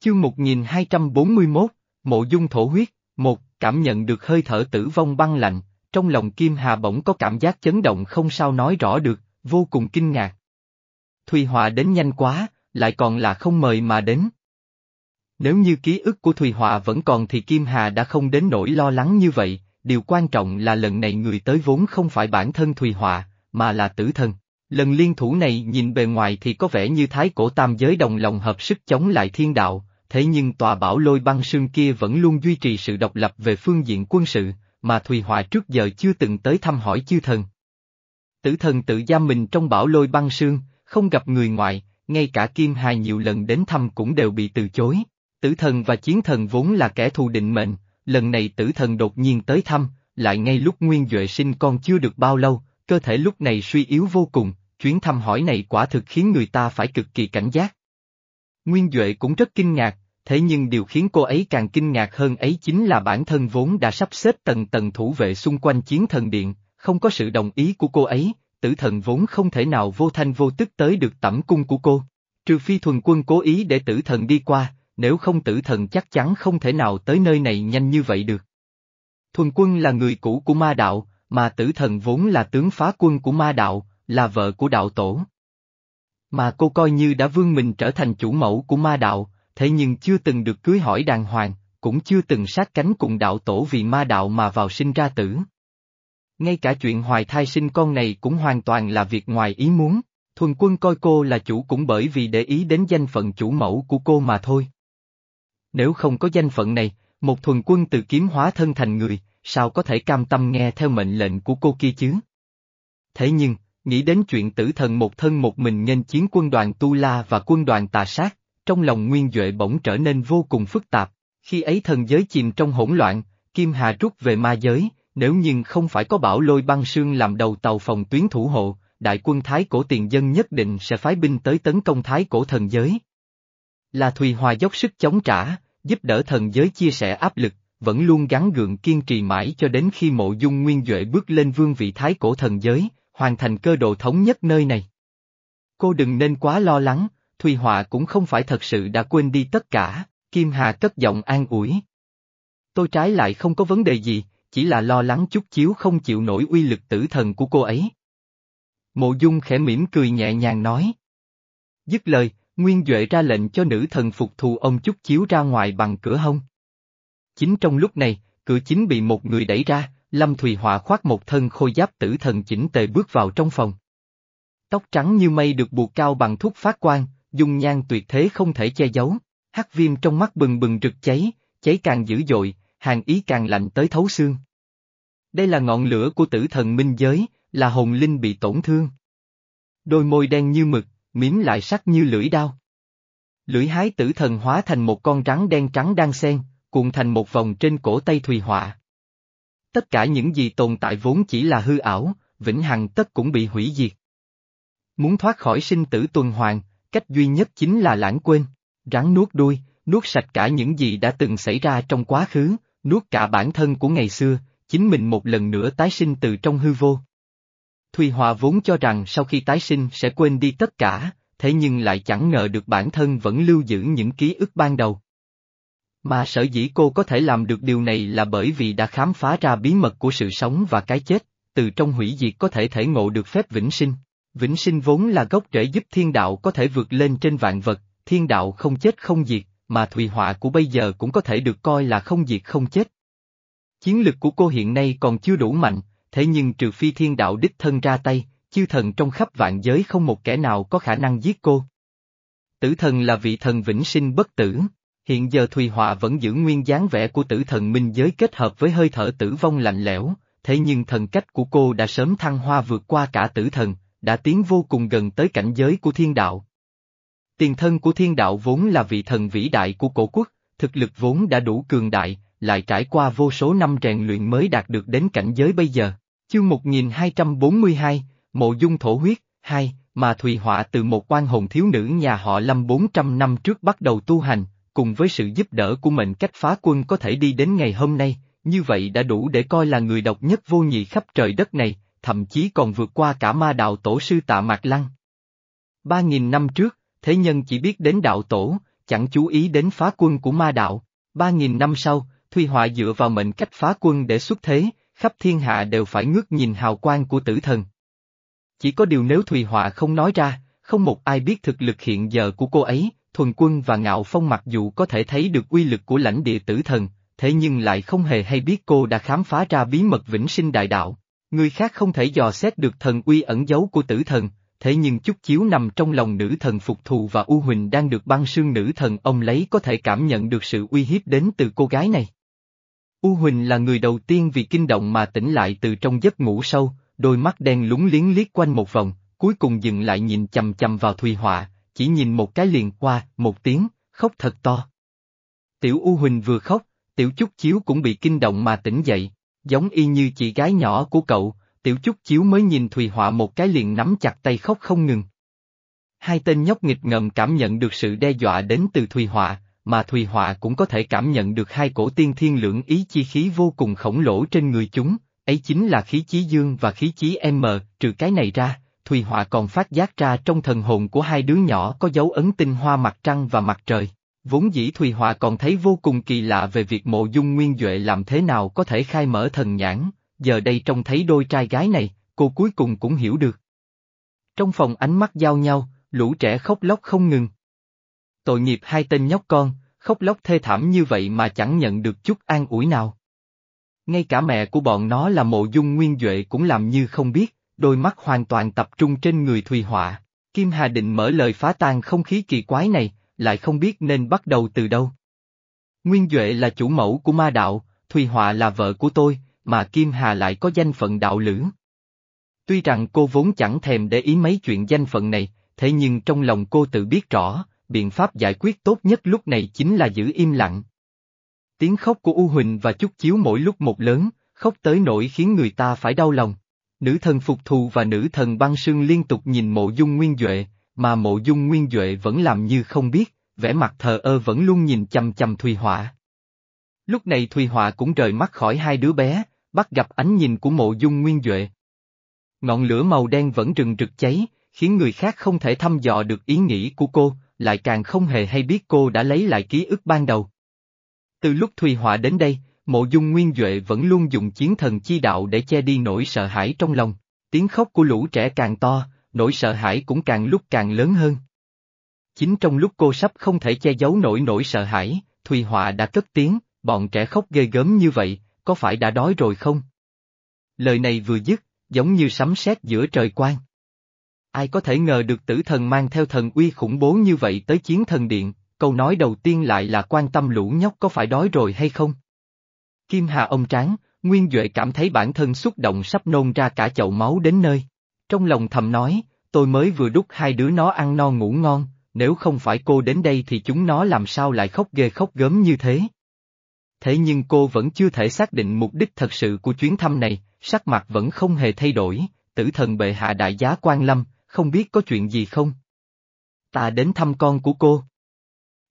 Chương 1241, Mộ dung thổ huyết, một, cảm nhận được hơi thở tử vong băng lạnh, trong lòng Kim Hà bỗng có cảm giác chấn động không sao nói rõ được, vô cùng kinh ngạc. Thùy Họa đến nhanh quá, lại còn là không mời mà đến. Nếu như ký ức của Thùy Họa vẫn còn thì Kim Hà đã không đến nỗi lo lắng như vậy, điều quan trọng là lần này người tới vốn không phải bản thân Thùy Họa, mà là tử thần. Lần liên thủ này nhìn bề ngoài thì có vẻ như thái cổ tam giới đồng lòng hợp sức chống lại thiên đạo, thế nhưng tòa bảo lôi băng sương kia vẫn luôn duy trì sự độc lập về phương diện quân sự, mà Thùy Họa trước giờ chưa từng tới thăm hỏi chư thần. Tử thần tự giam mình trong bảo lôi băng sương, không gặp người ngoại, ngay cả Kim Hà nhiều lần đến thăm cũng đều bị từ chối. Tử thần và chiến thần vốn là kẻ thù định mệnh, lần này tử thần đột nhiên tới thăm, lại ngay lúc Nguyên Duệ sinh con chưa được bao lâu, cơ thể lúc này suy yếu vô cùng, chuyến thăm hỏi này quả thực khiến người ta phải cực kỳ cảnh giác. Nguyên Duệ cũng rất kinh ngạc, thế nhưng điều khiến cô ấy càng kinh ngạc hơn ấy chính là bản thân vốn đã sắp xếp tầng tầng thủ vệ xung quanh chiến thần điện, không có sự đồng ý của cô ấy, tử thần vốn không thể nào vô thanh vô tức tới được tẩm cung của cô. Trừ phi thuần quân cố ý để tử thần đi qua, nếu không tử thần chắc chắn không thể nào tới nơi này nhanh như vậy được. Thuần quân là người cũ của ma đạo, mà tử thần vốn là tướng phá quân của ma đạo, là vợ của đạo tổ. Mà cô coi như đã vương mình trở thành chủ mẫu của ma đạo, thế nhưng chưa từng được cưới hỏi đàng hoàng, cũng chưa từng sát cánh cùng đạo tổ vì ma đạo mà vào sinh ra tử. Ngay cả chuyện hoài thai sinh con này cũng hoàn toàn là việc ngoài ý muốn, thuần quân coi cô là chủ cũng bởi vì để ý đến danh phận chủ mẫu của cô mà thôi. Nếu không có danh phận này, một thuần quân từ kiếm hóa thân thành người, sao có thể cam tâm nghe theo mệnh lệnh của cô kia chứ? Thế nhưng, nghĩ đến chuyện tử thần một thân một mình nghênh chiến quân đoàn Tu La và quân đoàn tà sát, trong lòng Nguyên Duệ bỗng trở nên vô cùng phức tạp, khi ấy thần giới chìm trong hỗn loạn, Kim Hà rút về ma giới, nếu nhưng không phải có bảo lôi băng sương làm đầu tàu phòng tuyến thủ hộ, đại quân Thái cổ tiền dân nhất định sẽ phái binh tới tấn công Thái cổ thần giới. Là Thùy Hòa dốc sức chống trả, giúp đỡ thần giới chia sẻ áp lực, vẫn luôn gắn gượng kiên trì mãi cho đến khi mộ dung nguyên Duệ bước lên vương vị Thái cổ thần giới, hoàn thành cơ đồ thống nhất nơi này. Cô đừng nên quá lo lắng, Thùy Họa cũng không phải thật sự đã quên đi tất cả, Kim Hà cất giọng an ủi. Tôi trái lại không có vấn đề gì, chỉ là lo lắng chút chiếu không chịu nổi uy lực tử thần của cô ấy. Mộ Dung khẽ mỉm cười nhẹ nhàng nói. Dứt lời, Nguyên Duệ ra lệnh cho nữ thần phục thù ông chút chiếu ra ngoài bằng cửa hông. Chính trong lúc này, cửa chính bị một người đẩy ra, Lâm Thùy Họa khoác một thân khôi giáp tử thần chỉnh tề bước vào trong phòng. Tóc trắng như mây được buộc cao bằng thuốc phát quang, dung nhan tuyệt thế không thể che giấu, hắc viêm trong mắt bừng bừng rực cháy, cháy càng dữ dội, hàng ý càng lạnh tới thấu xương. Đây là ngọn lửa của tử thần minh giới, là hồn linh bị tổn thương. Đôi môi đen như mực, miếm lại sắc như lưỡi đao. Lưỡi hái tử thần hóa thành một con rắn đen trắng đang sen, cuộn thành một vòng trên cổ tay Thùy Họa. Tất cả những gì tồn tại vốn chỉ là hư ảo, vĩnh hằng tất cũng bị hủy diệt. Muốn thoát khỏi sinh tử tuần hoàn, cách duy nhất chính là lãng quên, rắn nuốt đuôi, nuốt sạch cả những gì đã từng xảy ra trong quá khứ, nuốt cả bản thân của ngày xưa, chính mình một lần nữa tái sinh từ trong hư vô. Thùy Hòa vốn cho rằng sau khi tái sinh sẽ quên đi tất cả, thế nhưng lại chẳng ngờ được bản thân vẫn lưu giữ những ký ức ban đầu. Mà sở dĩ cô có thể làm được điều này là bởi vì đã khám phá ra bí mật của sự sống và cái chết, từ trong hủy diệt có thể thể ngộ được phép vĩnh sinh. Vĩnh sinh vốn là gốc rễ giúp thiên đạo có thể vượt lên trên vạn vật, thiên đạo không chết không diệt, mà Thùy Họa của bây giờ cũng có thể được coi là không diệt không chết. Chiến lực của cô hiện nay còn chưa đủ mạnh, thế nhưng trừ phi thiên đạo đích thân ra tay, chư thần trong khắp vạn giới không một kẻ nào có khả năng giết cô. Tử thần là vị thần vĩnh sinh bất tử, hiện giờ Thùy Họa vẫn giữ nguyên dáng vẻ của tử thần minh giới kết hợp với hơi thở tử vong lạnh lẽo, thế nhưng thần cách của cô đã sớm thăng hoa vượt qua cả tử thần, đã tiến vô cùng gần tới cảnh giới của thiên đạo. Tiền thân của thiên đạo vốn là vị thần vĩ đại của cổ quốc, thực lực vốn đã đủ cường đại, lại trải qua vô số năm rèn luyện mới đạt được đến cảnh giới bây giờ. Chương 1242, Mộ Dung Thổ Huyết, 2, mà Thùy Họa từ một quan hồn thiếu nữ nhà họ Lâm 400 năm trước bắt đầu tu hành, cùng với sự giúp đỡ của mệnh cách phá quân có thể đi đến ngày hôm nay, như vậy đã đủ để coi là người độc nhất vô nhị khắp trời đất này, thậm chí còn vượt qua cả ma đạo tổ sư tạ Mạc Lăng. Ba nghìn năm trước, thế nhân chỉ biết đến đạo tổ, chẳng chú ý đến phá quân của ma đạo. Ba nghìn năm sau, Thùy Họa dựa vào mệnh cách phá quân để xuất thế, khắp thiên hạ đều phải ngước nhìn hào quang của tử thần. Chỉ có điều nếu Thùy Họa không nói ra, không một ai biết thực lực hiện giờ của cô ấy, thuần quân và ngạo phong mặc dù có thể thấy được uy lực của lãnh địa tử thần, thế nhưng lại không hề hay biết cô đã khám phá ra bí mật vĩnh sinh đại đạo. Người khác không thể dò xét được thần uy ẩn giấu của tử thần, thế nhưng chút chiếu nằm trong lòng nữ thần phục thù và U Huỳnh đang được băng sương nữ thần ông lấy có thể cảm nhận được sự uy hiếp đến từ cô gái này. U Huỳnh là người đầu tiên vì kinh động mà tỉnh lại từ trong giấc ngủ sâu, đôi mắt đen lúng liếng liếc quanh một vòng, cuối cùng dừng lại nhìn chầm chầm vào Thùy Họa, chỉ nhìn một cái liền qua, một tiếng, khóc thật to. Tiểu U Huỳnh vừa khóc, Tiểu chút Chiếu cũng bị kinh động mà tỉnh dậy, giống y như chị gái nhỏ của cậu, Tiểu chút Chiếu mới nhìn Thùy Họa một cái liền nắm chặt tay khóc không ngừng. Hai tên nhóc nghịch ngợm cảm nhận được sự đe dọa đến từ Thùy Họa, mà Thùy Họa cũng có thể cảm nhận được hai cổ tiên thiên lưỡng ý chi khí vô cùng khổng lồ trên người chúng, ấy chính là khí chí dương và khí chí M, trừ cái này ra, Thùy Họa còn phát giác ra trong thần hồn của hai đứa nhỏ có dấu ấn tinh hoa mặt trăng và mặt trời. Vốn dĩ Thùy Hòa còn thấy vô cùng kỳ lạ về việc mộ dung nguyên Duệ làm thế nào có thể khai mở thần nhãn, giờ đây trông thấy đôi trai gái này, cô cuối cùng cũng hiểu được. Trong phòng ánh mắt giao nhau, lũ trẻ khóc lóc không ngừng. Tội nghiệp hai tên nhóc con, khóc lóc thê thảm như vậy mà chẳng nhận được chút an ủi nào. Ngay cả mẹ của bọn nó là mộ dung nguyên Duệ cũng làm như không biết, đôi mắt hoàn toàn tập trung trên người Thùy Họa. Kim Hà định mở lời phá tan không khí kỳ quái này, lại không biết nên bắt đầu từ đâu. Nguyên Duệ là chủ mẫu của ma đạo, Thùy Họa là vợ của tôi, mà Kim Hà lại có danh phận đạo lữ. Tuy rằng cô vốn chẳng thèm để ý mấy chuyện danh phận này, thế nhưng trong lòng cô tự biết rõ, biện pháp giải quyết tốt nhất lúc này chính là giữ im lặng. Tiếng khóc của U Huỳnh và Chúc Chiếu mỗi lúc một lớn, khóc tới nỗi khiến người ta phải đau lòng. Nữ thần phục thù và nữ thần băng sương liên tục nhìn mộ dung nguyên Duệ, mà mộ dung nguyên Duệ vẫn làm như không biết, vẻ mặt thờ ơ vẫn luôn nhìn chăm chăm Thùy Họa. Lúc này Thùy Họa cũng rời mắt khỏi hai đứa bé, bắt gặp ánh nhìn của mộ dung nguyên Duệ. Ngọn lửa màu đen vẫn rừng rực cháy, khiến người khác không thể thăm dò được ý nghĩ của cô, lại càng không hề hay biết cô đã lấy lại ký ức ban đầu. Từ lúc Thùy Họa đến đây, mộ dung nguyên Duệ vẫn luôn dùng chiến thần chi đạo để che đi nỗi sợ hãi trong lòng, tiếng khóc của lũ trẻ càng to, nỗi sợ hãi cũng càng lúc càng lớn hơn. Chính trong lúc cô sắp không thể che giấu nổi nỗi sợ hãi, Thùy Họa đã cất tiếng, bọn trẻ khóc ghê gớm như vậy, có phải đã đói rồi không? Lời này vừa dứt, giống như sấm sét giữa trời quang. Ai có thể ngờ được tử thần mang theo thần uy khủng bố như vậy tới chiến thần điện, câu nói đầu tiên lại là quan tâm lũ nhóc có phải đói rồi hay không? Kim Hà ông tráng, Nguyên Duệ cảm thấy bản thân xúc động sắp nôn ra cả chậu máu đến nơi. Trong lòng thầm nói, tôi mới vừa đút hai đứa nó ăn no ngủ ngon, nếu không phải cô đến đây thì chúng nó làm sao lại khóc ghê khóc gớm như thế. Thế nhưng cô vẫn chưa thể xác định mục đích thật sự của chuyến thăm này, sắc mặt vẫn không hề thay đổi, tử thần bệ hạ đại giá quan lâm, không biết có chuyện gì không? Ta đến thăm con của cô.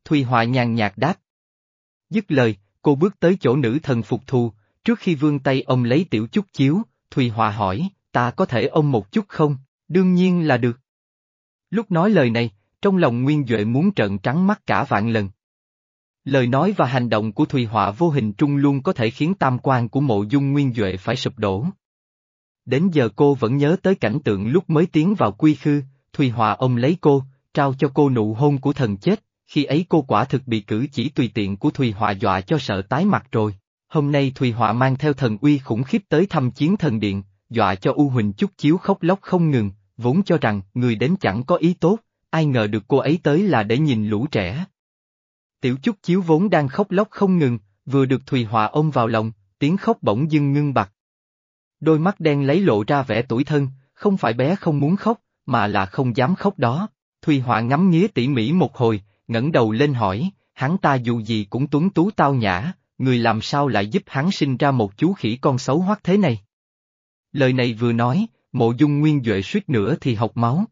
Thùy Họa nhàn nhạt đáp. Dứt lời, cô bước tới chỗ nữ thần phục thù, trước khi vương tay ông lấy tiểu chút chiếu, Thùy Họa hỏi, ta có thể ôm một chút không? Đương nhiên là được. Lúc nói lời này, trong lòng Nguyên Duệ muốn trợn trắng mắt cả vạn lần. Lời nói và hành động của Thùy Họa vô hình trung luôn có thể khiến tam quan của mộ dung Nguyên Duệ phải sụp đổ. Đến giờ cô vẫn nhớ tới cảnh tượng lúc mới tiến vào quy khư, Thùy Họa ôm lấy cô, trao cho cô nụ hôn của thần chết, khi ấy cô quả thực bị cử chỉ tùy tiện của Thùy Họa dọa cho sợ tái mặt rồi. Hôm nay Thùy Họa mang theo thần uy khủng khiếp tới thăm chiến thần điện, dọa cho U Huỳnh chút chiếu khóc lóc không ngừng, vốn cho rằng người đến chẳng có ý tốt, ai ngờ được cô ấy tới là để nhìn lũ trẻ. Tiểu chút chiếu vốn đang khóc lóc không ngừng, vừa được Thùy Hòa ôm vào lòng, tiếng khóc bỗng dưng ngưng bặt. Đôi mắt đen lấy lộ ra vẻ tuổi thân, không phải bé không muốn khóc, mà là không dám khóc đó. Thùy Hòa ngắm nghía tỉ mỉ một hồi, ngẩng đầu lên hỏi, hắn ta dù gì cũng tuấn tú tao nhã, người làm sao lại giúp hắn sinh ra một chú khỉ con xấu hoắc thế này? Lời này vừa nói, mộ dung nguyên Duệ suýt nữa thì học máu.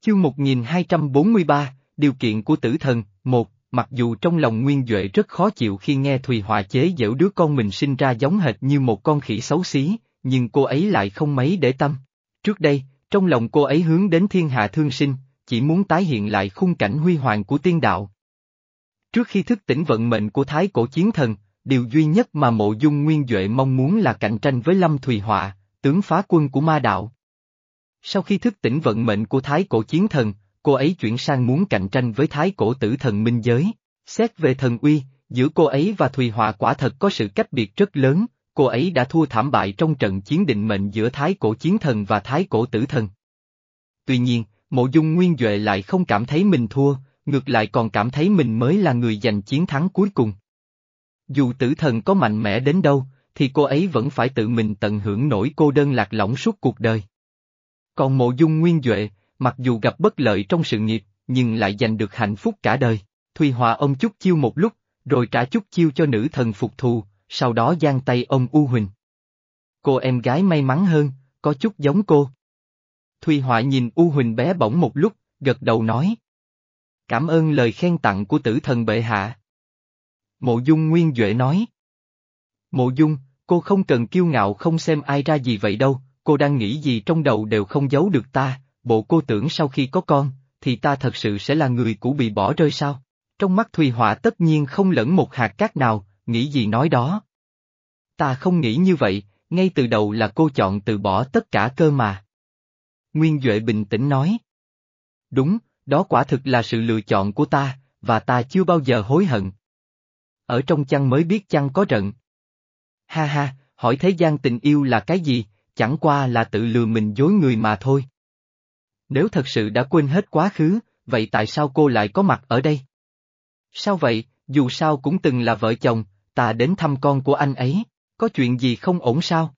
Chương 1243, điều kiện của tử thần, một, mặc dù trong lòng Nguyên Duệ rất khó chịu khi nghe Thùy Hòa chế giễu đứa con mình sinh ra giống hệt như một con khỉ xấu xí, nhưng cô ấy lại không mấy để tâm. Trước đây, trong lòng cô ấy hướng đến thiên hạ thương sinh, chỉ muốn tái hiện lại khung cảnh huy hoàng của tiên đạo. Trước khi thức tỉnh vận mệnh của Thái Cổ Chiến Thần, điều duy nhất mà mộ dung nguyên Duệ mong muốn là cạnh tranh với Lâm Thùy Họa, tướng phá quân của ma đạo. Sau khi thức tỉnh vận mệnh của Thái Cổ Chiến Thần, cô ấy chuyển sang muốn cạnh tranh với Thái Cổ Tử Thần Minh Giới. Xét về thần uy, giữa cô ấy và Thùy Họa quả thật có sự cách biệt rất lớn, cô ấy đã thua thảm bại trong trận chiến định mệnh giữa Thái Cổ Chiến Thần và Thái Cổ Tử Thần. Tuy nhiên, Mộ Dung Nguyên Duệ lại không cảm thấy mình thua, ngược lại còn cảm thấy mình mới là người giành chiến thắng cuối cùng. Dù tử thần có mạnh mẽ đến đâu, thì cô ấy vẫn phải tự mình tận hưởng nỗi cô đơn lạc lõng suốt cuộc đời. Còn mộ dung nguyên Duệ, mặc dù gặp bất lợi trong sự nghiệp, nhưng lại giành được hạnh phúc cả đời. Thùy Hòa ông chút chiêu một lúc, rồi trả chút chiêu cho nữ thần phục thù, sau đó giang tay ông U Huỳnh. Cô em gái may mắn hơn, có chút giống cô. Thùy hòa nhìn U Huỳnh bé bỏng một lúc, gật đầu nói. Cảm ơn lời khen tặng của tử thần bệ hạ. Mộ Dung Nguyên Duệ nói. Mộ Dung, cô không cần kiêu ngạo không xem ai ra gì vậy đâu, cô đang nghĩ gì trong đầu đều không giấu được ta, bộ cô tưởng sau khi có con, thì ta thật sự sẽ là người cũ bị bỏ rơi sao? Trong mắt Thùy Họa tất nhiên không lẫn một hạt cát nào, nghĩ gì nói đó. Ta không nghĩ như vậy, ngay từ đầu là cô chọn từ bỏ tất cả cơ mà. Nguyên Duệ bình tĩnh nói. Đúng, đó quả thực là sự lựa chọn của ta, và ta chưa bao giờ hối hận. Ở trong chăn mới biết chăn có rận. Ha ha, hỏi thế gian tình yêu là cái gì, chẳng qua là tự lừa mình dối người mà thôi. Nếu thật sự đã quên hết quá khứ, vậy tại sao cô lại có mặt ở đây? Sao vậy, dù sao cũng từng là vợ chồng, ta đến thăm con của anh ấy, có chuyện gì không ổn sao?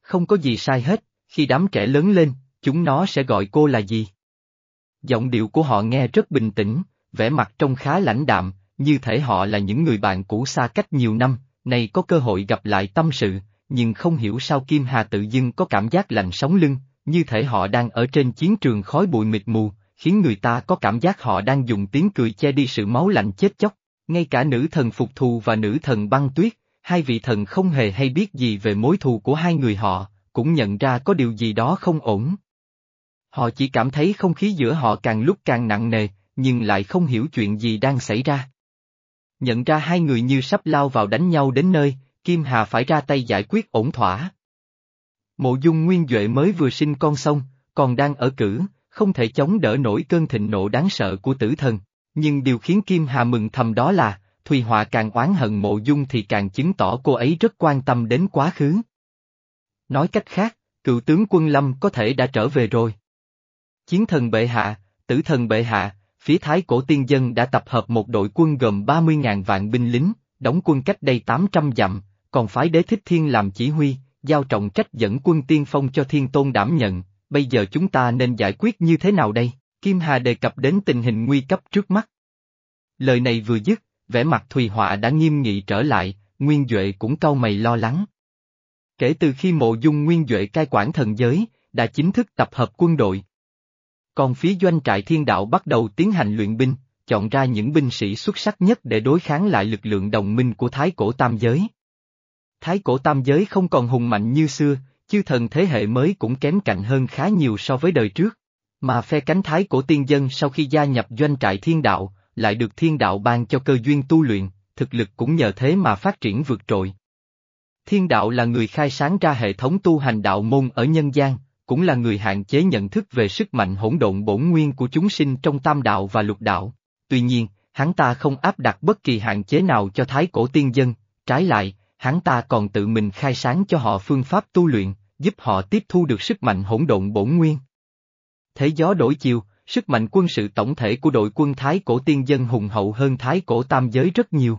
Không có gì sai hết, khi đám trẻ lớn lên, chúng nó sẽ gọi cô là gì? Giọng điệu của họ nghe rất bình tĩnh, vẻ mặt trông khá lãnh đạm, như thể họ là những người bạn cũ xa cách nhiều năm, này có cơ hội gặp lại tâm sự, nhưng không hiểu sao Kim Hà tự dưng có cảm giác lạnh sống lưng, như thể họ đang ở trên chiến trường khói bụi mịt mù, khiến người ta có cảm giác họ đang dùng tiếng cười che đi sự máu lạnh chết chóc. Ngay cả nữ thần phục thù và nữ thần băng tuyết, hai vị thần không hề hay biết gì về mối thù của hai người họ, cũng nhận ra có điều gì đó không ổn. Họ chỉ cảm thấy không khí giữa họ càng lúc càng nặng nề, nhưng lại không hiểu chuyện gì đang xảy ra. Nhận ra hai người như sắp lao vào đánh nhau đến nơi, Kim Hà phải ra tay giải quyết ổn thỏa. Mộ dung nguyên Duệ mới vừa sinh con xong, còn đang ở cử, không thể chống đỡ nổi cơn thịnh nộ đáng sợ của tử thần. Nhưng điều khiến Kim Hà mừng thầm đó là, Thùy Họa càng oán hận mộ dung thì càng chứng tỏ cô ấy rất quan tâm đến quá khứ. Nói cách khác, cựu tướng quân Lâm có thể đã trở về rồi. Chiến thần bệ hạ, tử thần bệ hạ, phía thái cổ tiên dân đã tập hợp một đội quân gồm 30.000 vạn binh lính, đóng quân cách đây 800 dặm, còn phái đế thích thiên làm chỉ huy, giao trọng trách dẫn quân tiên phong cho thiên tôn đảm nhận, bây giờ chúng ta nên giải quyết như thế nào đây? Kim Hà đề cập đến tình hình nguy cấp trước mắt. Lời này vừa dứt, vẻ mặt Thùy Họa đã nghiêm nghị trở lại, Nguyên Duệ cũng cau mày lo lắng. Kể từ khi mộ dung Nguyên Duệ cai quản thần giới, đã chính thức tập hợp quân đội. Còn phía doanh trại thiên đạo bắt đầu tiến hành luyện binh, chọn ra những binh sĩ xuất sắc nhất để đối kháng lại lực lượng đồng minh của Thái Cổ Tam Giới. Thái Cổ Tam Giới không còn hùng mạnh như xưa, chư thần thế hệ mới cũng kém cạnh hơn khá nhiều so với đời trước. Mà phe cánh thái cổ tiên dân sau khi gia nhập doanh trại thiên đạo, lại được thiên đạo ban cho cơ duyên tu luyện, thực lực cũng nhờ thế mà phát triển vượt trội. Thiên đạo là người khai sáng ra hệ thống tu hành đạo môn ở nhân gian, cũng là người hạn chế nhận thức về sức mạnh hỗn độn bổn nguyên của chúng sinh trong tam đạo và lục đạo. Tuy nhiên, hắn ta không áp đặt bất kỳ hạn chế nào cho thái cổ tiên dân, trái lại, hắn ta còn tự mình khai sáng cho họ phương pháp tu luyện, giúp họ tiếp thu được sức mạnh hỗn độn bổn nguyên. Thế gió đổi chiều, sức mạnh quân sự tổng thể của đội quân Thái cổ tiên dân hùng hậu hơn Thái cổ tam giới rất nhiều.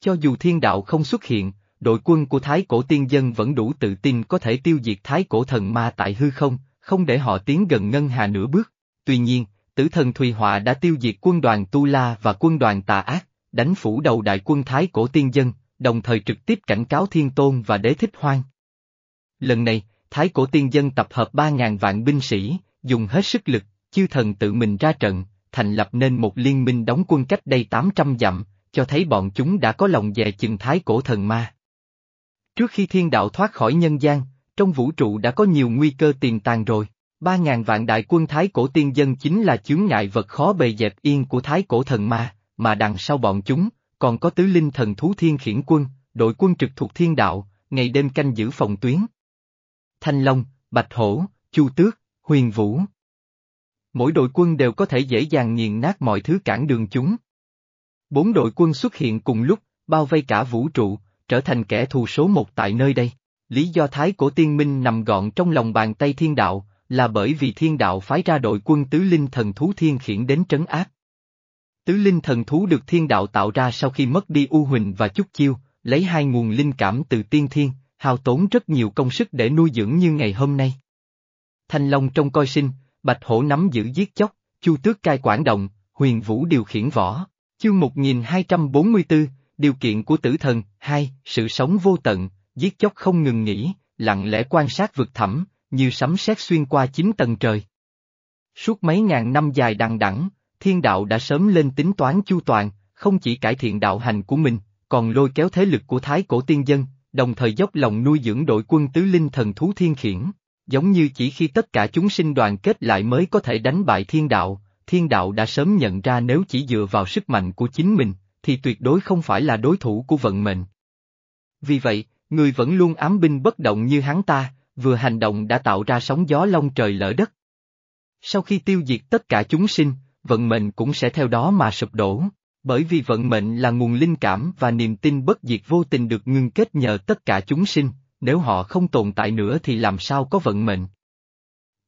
Cho dù thiên đạo không xuất hiện, đội quân của Thái cổ tiên dân vẫn đủ tự tin có thể tiêu diệt Thái cổ thần ma tại hư không, không để họ tiến gần Ngân Hà nửa bước. Tuy nhiên, tử thần Thùy Họa đã tiêu diệt quân đoàn Tu La và quân đoàn Tà Ác, đánh phủ đầu đại quân Thái cổ tiên dân, đồng thời trực tiếp cảnh cáo Thiên Tôn và Đế Thích Hoang. Lần này, Thái cổ tiên dân tập hợp 3.000 vạn binh sĩ, dùng hết sức lực, chư thần tự mình ra trận, thành lập nên một liên minh đóng quân cách đây 800 dặm, cho thấy bọn chúng đã có lòng dè chừng thái cổ thần ma. Trước khi thiên đạo thoát khỏi nhân gian, trong vũ trụ đã có nhiều nguy cơ tiềm tàng rồi. Ba ngàn vạn đại quân thái cổ tiên dân chính là chướng ngại vật khó bề dẹp yên của thái cổ thần ma, mà đằng sau bọn chúng, còn có tứ linh thần thú thiên khiển quân, đội quân trực thuộc thiên đạo, ngày đêm canh giữ phòng tuyến. Thanh Long, Bạch Hổ, Chu Tước, Huyền Vũ. Mỗi đội quân đều có thể dễ dàng nghiền nát mọi thứ cản đường chúng. Bốn đội quân xuất hiện cùng lúc, bao vây cả vũ trụ, trở thành kẻ thù số một tại nơi đây. Lý do Thái cổ tiên minh nằm gọn trong lòng bàn tay thiên đạo, là bởi vì thiên đạo phái ra đội quân tứ linh thần thú thiên khiển đến trấn áp. Tứ linh thần thú được thiên đạo tạo ra sau khi mất đi U Huỳnh và Chúc Chiêu, lấy hai nguồn linh cảm từ tiên thiên, hao tốn rất nhiều công sức để nuôi dưỡng như ngày hôm nay. Thanh Long trong coi sinh, Bạch Hổ nắm giữ giết chóc, Chu Tước cai quản động, Huyền Vũ điều khiển võ. Chương 1244, điều kiện của tử thần, hai, sự sống vô tận, giết chóc không ngừng nghỉ, lặng lẽ quan sát vực thẳm, như sấm sét xuyên qua chín tầng trời. Suốt mấy ngàn năm dài đằng đẵng, thiên đạo đã sớm lên tính toán chu toàn, không chỉ cải thiện đạo hành của mình, còn lôi kéo thế lực của thái cổ tiên dân, đồng thời dốc lòng nuôi dưỡng đội quân tứ linh thần thú thiên khiển. Giống như chỉ khi tất cả chúng sinh đoàn kết lại mới có thể đánh bại thiên đạo, thiên đạo đã sớm nhận ra nếu chỉ dựa vào sức mạnh của chính mình, thì tuyệt đối không phải là đối thủ của vận mệnh. Vì vậy, người vẫn luôn ám binh bất động như hắn ta, vừa hành động đã tạo ra sóng gió long trời lỡ đất. Sau khi tiêu diệt tất cả chúng sinh, vận mệnh cũng sẽ theo đó mà sụp đổ, bởi vì vận mệnh là nguồn linh cảm và niềm tin bất diệt vô tình được ngưng kết nhờ tất cả chúng sinh, nếu họ không tồn tại nữa thì làm sao có vận mệnh.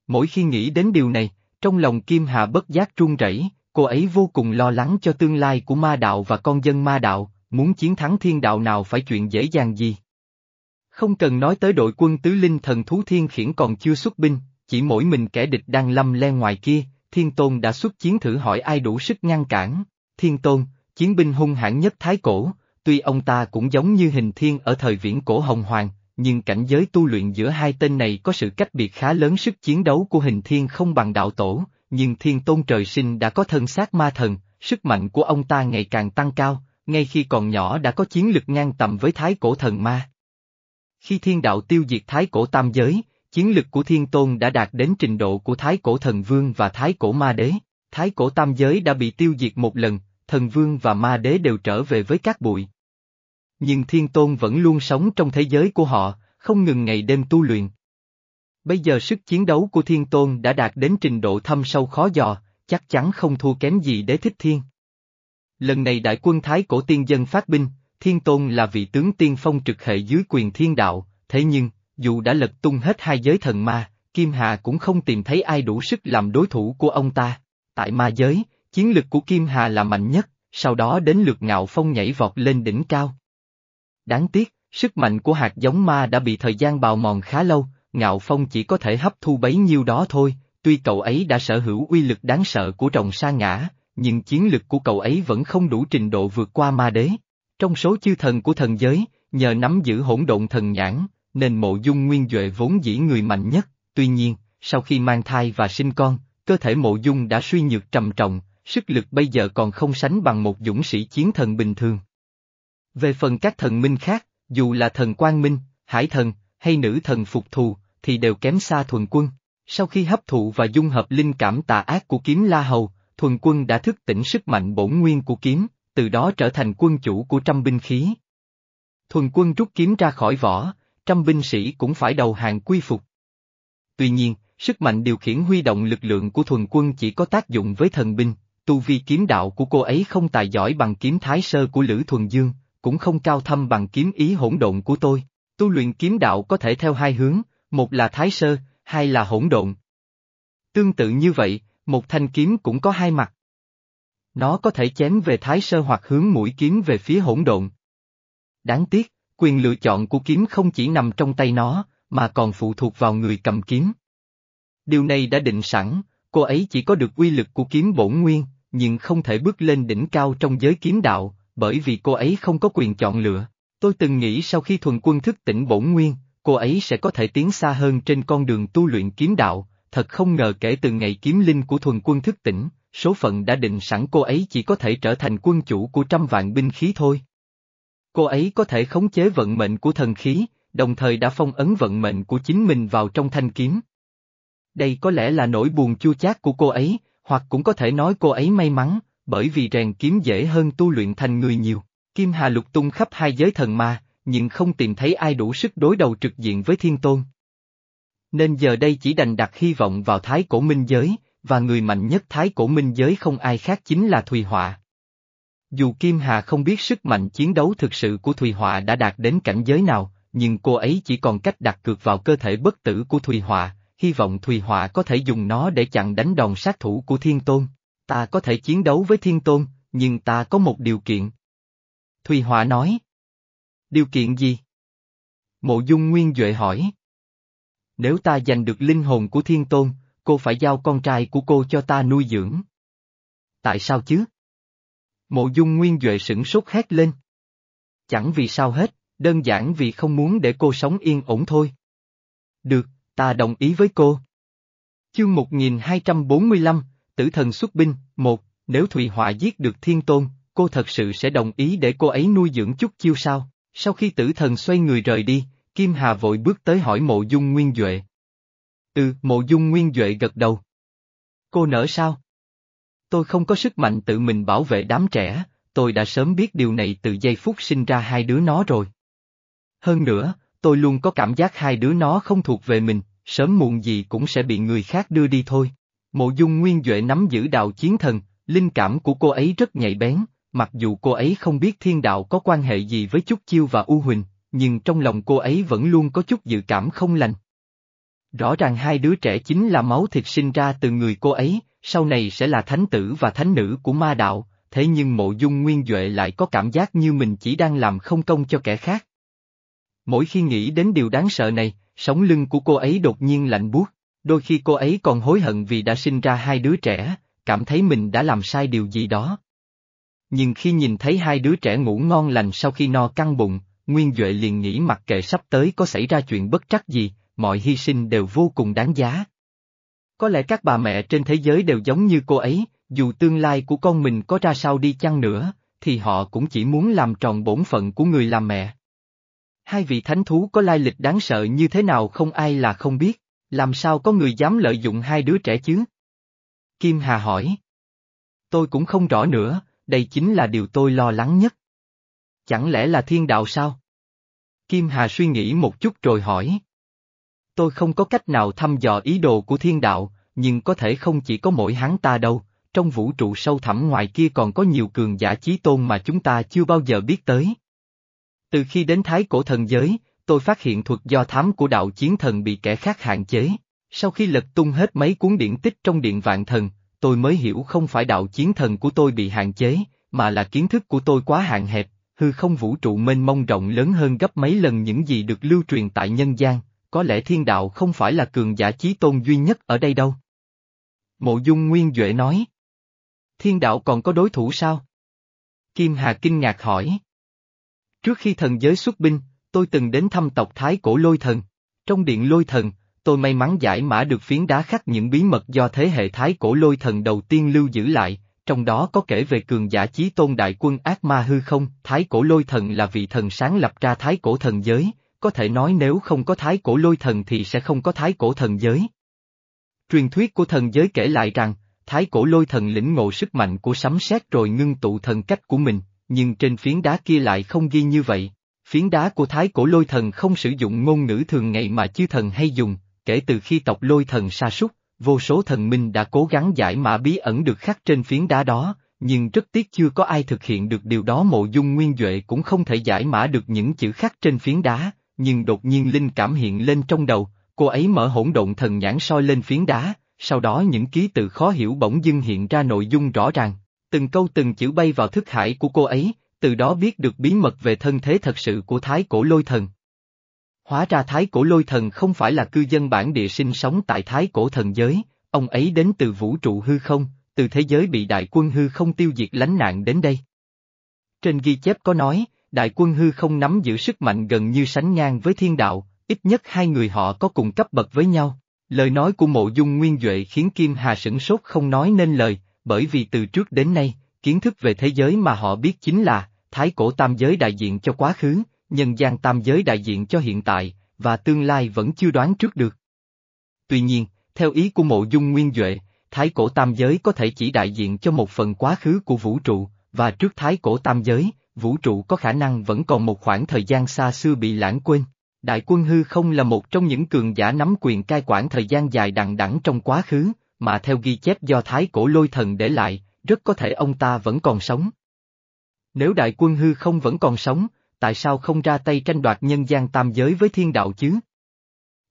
Mỗi khi nghĩ đến điều này, trong lòng Kim Hà bất giác run rẩy, cô ấy vô cùng lo lắng cho tương lai của ma đạo và con dân ma đạo, muốn chiến thắng thiên đạo nào phải chuyện dễ dàng gì. Không cần nói tới đội quân tứ linh thần thú thiên khiển còn chưa xuất binh, chỉ mỗi mình kẻ địch đang lâm le ngoài kia, thiên tôn đã xuất chiến thử hỏi ai đủ sức ngăn cản. Thiên tôn, chiến binh hung hãn nhất thái cổ, tuy ông ta cũng giống như hình thiên ở thời viễn cổ hồng hoàng, nhưng cảnh giới tu luyện giữa hai tên này có sự cách biệt khá lớn sức chiến đấu của hình thiên không bằng đạo tổ, nhưng thiên tôn trời sinh đã có thân xác ma thần, sức mạnh của ông ta ngày càng tăng cao, ngay khi còn nhỏ đã có chiến lực ngang tầm với thái cổ thần ma. Khi thiên đạo tiêu diệt thái cổ tam giới, chiến lực của thiên tôn đã đạt đến trình độ của thái cổ thần vương và thái cổ ma đế, thái cổ tam giới đã bị tiêu diệt một lần, thần vương và ma đế đều trở về với các bụi. Nhưng thiên tôn vẫn luôn sống trong thế giới của họ, không ngừng ngày đêm tu luyện. Bây giờ sức chiến đấu của thiên tôn đã đạt đến trình độ thâm sâu khó dò, chắc chắn không thua kém gì đế thích thiên. Lần này đại quân Thái cổ tiên dân phát binh, thiên tôn là vị tướng tiên phong trực hệ dưới quyền thiên đạo, thế nhưng, dù đã lật tung hết hai giới thần ma, Kim Hà cũng không tìm thấy ai đủ sức làm đối thủ của ông ta. Tại ma giới, chiến lực của Kim Hà là mạnh nhất, sau đó đến lượt ngạo phong nhảy vọt lên đỉnh cao. Đáng tiếc, sức mạnh của hạt giống ma đã bị thời gian bào mòn khá lâu, ngạo phong chỉ có thể hấp thu bấy nhiêu đó thôi, tuy cậu ấy đã sở hữu uy lực đáng sợ của rồng sa ngã, nhưng chiến lực của cậu ấy vẫn không đủ trình độ vượt qua ma đế. Trong số chư thần của thần giới, nhờ nắm giữ hỗn độn thần nhãn, nên mộ dung nguyên Duệ vốn dĩ người mạnh nhất, tuy nhiên, sau khi mang thai và sinh con, cơ thể mộ dung đã suy nhược trầm trọng, sức lực bây giờ còn không sánh bằng một dũng sĩ chiến thần bình thường. Về phần các thần minh khác, dù là thần quang minh, hải thần, hay nữ thần phục thù, thì đều kém xa thuần quân. Sau khi hấp thụ và dung hợp linh cảm tà ác của kiếm La Hầu, thuần quân đã thức tỉnh sức mạnh bổn nguyên của kiếm, từ đó trở thành quân chủ của trăm binh khí. Thuần quân rút kiếm ra khỏi vỏ, trăm binh sĩ cũng phải đầu hàng quy phục. Tuy nhiên, sức mạnh điều khiển huy động lực lượng của thuần quân chỉ có tác dụng với thần binh, tu vi kiếm đạo của cô ấy không tài giỏi bằng kiếm thái sơ của Lữ Thuần Dương, cũng không cao thâm bằng kiếm ý hỗn độn của tôi. Tu luyện kiếm đạo có thể theo hai hướng, một là thái sơ, hai là hỗn độn. Tương tự như vậy, một thanh kiếm cũng có hai mặt. Nó có thể chém về thái sơ hoặc hướng mũi kiếm về phía hỗn độn. Đáng tiếc, quyền lựa chọn của kiếm không chỉ nằm trong tay nó, mà còn phụ thuộc vào người cầm kiếm. Điều này đã định sẵn, cô ấy chỉ có được uy lực của kiếm bổn nguyên, nhưng không thể bước lên đỉnh cao trong giới kiếm đạo, bởi vì cô ấy không có quyền chọn lựa. Tôi từng nghĩ sau khi thuần quân thức tỉnh bổn nguyên, cô ấy sẽ có thể tiến xa hơn trên con đường tu luyện kiếm đạo, thật không ngờ kể từ ngày kiếm linh của thuần quân thức tỉnh, số phận đã định sẵn cô ấy chỉ có thể trở thành quân chủ của trăm vạn binh khí thôi. Cô ấy có thể khống chế vận mệnh của thần khí, đồng thời đã phong ấn vận mệnh của chính mình vào trong thanh kiếm. Đây có lẽ là nỗi buồn chua chát của cô ấy, hoặc cũng có thể nói cô ấy may mắn, bởi vì rèn kiếm dễ hơn tu luyện thành người nhiều. Kim Hà lục tung khắp hai giới thần ma, nhưng không tìm thấy ai đủ sức đối đầu trực diện với thiên tôn. Nên giờ đây chỉ đành đặt hy vọng vào thái cổ minh giới, và người mạnh nhất thái cổ minh giới không ai khác chính là Thùy Họa. Dù Kim Hà không biết sức mạnh chiến đấu thực sự của Thùy Họa đã đạt đến cảnh giới nào, nhưng cô ấy chỉ còn cách đặt cược vào cơ thể bất tử của Thùy Họa, hy vọng Thùy Họa có thể dùng nó để chặn đánh đòn sát thủ của Thiên Tôn. Ta có thể chiến đấu với Thiên Tôn, nhưng ta có một điều kiện. Thùy Họa nói. Điều kiện gì? Mộ Dung Nguyên Duệ hỏi. Nếu ta giành được linh hồn của Thiên Tôn, cô phải giao con trai của cô cho ta nuôi dưỡng. Tại sao chứ? Mộ Dung Nguyên Duệ sửng sốt hét lên. Chẳng vì sao hết, đơn giản vì không muốn để cô sống yên ổn thôi. Được, ta đồng ý với cô. Chương 1245, Tử thần xuất binh, một, nếu Thụy Họa giết được Thiên Tôn, cô thật sự sẽ đồng ý để cô ấy nuôi dưỡng chút chiêu sao? Sau khi tử thần xoay người rời đi, Kim Hà vội bước tới hỏi mộ dung nguyên Duệ. Ừ, mộ dung nguyên Duệ gật đầu. Cô nỡ sao? Tôi không có sức mạnh tự mình bảo vệ đám trẻ, tôi đã sớm biết điều này từ giây phút sinh ra hai đứa nó rồi. Hơn nữa, tôi luôn có cảm giác hai đứa nó không thuộc về mình, sớm muộn gì cũng sẽ bị người khác đưa đi thôi. Mộ dung nguyên Duệ nắm giữ đạo chiến thần, linh cảm của cô ấy rất nhạy bén, mặc dù cô ấy không biết thiên đạo có quan hệ gì với Chúc Chiêu và U Huỳnh, nhưng trong lòng cô ấy vẫn luôn có chút dự cảm không lành. Rõ ràng hai đứa trẻ chính là máu thịt sinh ra từ người cô ấy, sau này sẽ là thánh tử và thánh nữ của ma đạo, thế nhưng mộ dung nguyên Duệ lại có cảm giác như mình chỉ đang làm không công cho kẻ khác. Mỗi khi nghĩ đến điều đáng sợ này, sống lưng của cô ấy đột nhiên lạnh buốt, đôi khi cô ấy còn hối hận vì đã sinh ra hai đứa trẻ, cảm thấy mình đã làm sai điều gì đó. Nhưng khi nhìn thấy hai đứa trẻ ngủ ngon lành sau khi no căng bụng, Nguyên Duệ liền nghĩ mặc kệ sắp tới có xảy ra chuyện bất trắc gì, mọi hy sinh đều vô cùng đáng giá. Có lẽ các bà mẹ trên thế giới đều giống như cô ấy, dù tương lai của con mình có ra sao đi chăng nữa, thì họ cũng chỉ muốn làm tròn bổn phận của người làm mẹ. Hai vị thánh thú có lai lịch đáng sợ như thế nào không ai là không biết, làm sao có người dám lợi dụng hai đứa trẻ chứ? Kim Hà hỏi. Tôi cũng không rõ nữa, đây chính là điều tôi lo lắng nhất. Chẳng lẽ là thiên đạo sao? Kim Hà suy nghĩ một chút rồi hỏi. Tôi không có cách nào thăm dò ý đồ của thiên đạo, nhưng có thể không chỉ có mỗi hắn ta đâu, trong vũ trụ sâu thẳm ngoài kia còn có nhiều cường giả chí tôn mà chúng ta chưa bao giờ biết tới. Từ khi đến thái cổ thần giới, tôi phát hiện thuật do thám của đạo chiến thần bị kẻ khác hạn chế. Sau khi lật tung hết mấy cuốn điển tích trong điện vạn thần, tôi mới hiểu không phải đạo chiến thần của tôi bị hạn chế, mà là kiến thức của tôi quá hạn hẹp, hư không vũ trụ mênh mông rộng lớn hơn gấp mấy lần những gì được lưu truyền tại nhân gian, có lẽ thiên đạo không phải là cường giả chí tôn duy nhất ở đây đâu. Mộ dung nguyên Duệ nói. Thiên đạo còn có đối thủ sao? Kim Hà kinh ngạc hỏi. Trước khi thần giới xuất binh, tôi từng đến thăm tộc Thái cổ lôi thần. Trong điện lôi thần, tôi may mắn giải mã được phiến đá khắc những bí mật do thế hệ Thái cổ lôi thần đầu tiên lưu giữ lại, trong đó có kể về cường giả chí tôn đại quân ác ma hư không, Thái cổ lôi thần là vị thần sáng lập ra Thái cổ thần giới, có thể nói nếu không có Thái cổ lôi thần thì sẽ không có Thái cổ thần giới. Truyền thuyết của thần giới kể lại rằng, Thái cổ lôi thần lĩnh ngộ sức mạnh của sấm sét rồi ngưng tụ thần cách của mình, nhưng trên phiến đá kia lại không ghi như vậy. Phiến đá của Thái cổ lôi thần không sử dụng ngôn ngữ thường ngày mà chư thần hay dùng, kể từ khi tộc lôi thần sa sút, vô số thần minh đã cố gắng giải mã bí ẩn được khắc trên phiến đá đó, nhưng rất tiếc chưa có ai thực hiện được điều đó mộ dung nguyên Duệ cũng không thể giải mã được những chữ khắc trên phiến đá, nhưng đột nhiên linh cảm hiện lên trong đầu, cô ấy mở hỗn độn thần nhãn soi lên phiến đá, sau đó những ký tự khó hiểu bỗng dưng hiện ra nội dung rõ ràng, từng câu từng chữ bay vào thức hải của cô ấy, từ đó biết được bí mật về thân thế thật sự của thái cổ lôi thần. Hóa ra thái cổ lôi thần không phải là cư dân bản địa sinh sống tại thái cổ thần giới, ông ấy đến từ vũ trụ hư không, từ thế giới bị đại quân hư không tiêu diệt lánh nạn đến đây. Trên ghi chép có nói, đại quân hư không nắm giữ sức mạnh gần như sánh ngang với thiên đạo, ít nhất hai người họ có cùng cấp bậc với nhau. Lời nói của mộ dung nguyên Duệ khiến Kim Hà sửng sốt không nói nên lời, bởi vì từ trước đến nay, kiến thức về thế giới mà họ biết chính là, thái cổ tam giới đại diện cho quá khứ, nhân gian tam giới đại diện cho hiện tại, và tương lai vẫn chưa đoán trước được. Tuy nhiên, theo ý của mộ dung nguyên Duệ, thái cổ tam giới có thể chỉ đại diện cho một phần quá khứ của vũ trụ, và trước thái cổ tam giới, vũ trụ có khả năng vẫn còn một khoảng thời gian xa xưa bị lãng quên. Đại quân hư không là một trong những cường giả nắm quyền cai quản thời gian dài đằng đẵng trong quá khứ, mà theo ghi chép do thái cổ lôi thần để lại, rất có thể ông ta vẫn còn sống. Nếu đại quân hư không vẫn còn sống, tại sao không ra tay tranh đoạt nhân gian tam giới với thiên đạo chứ?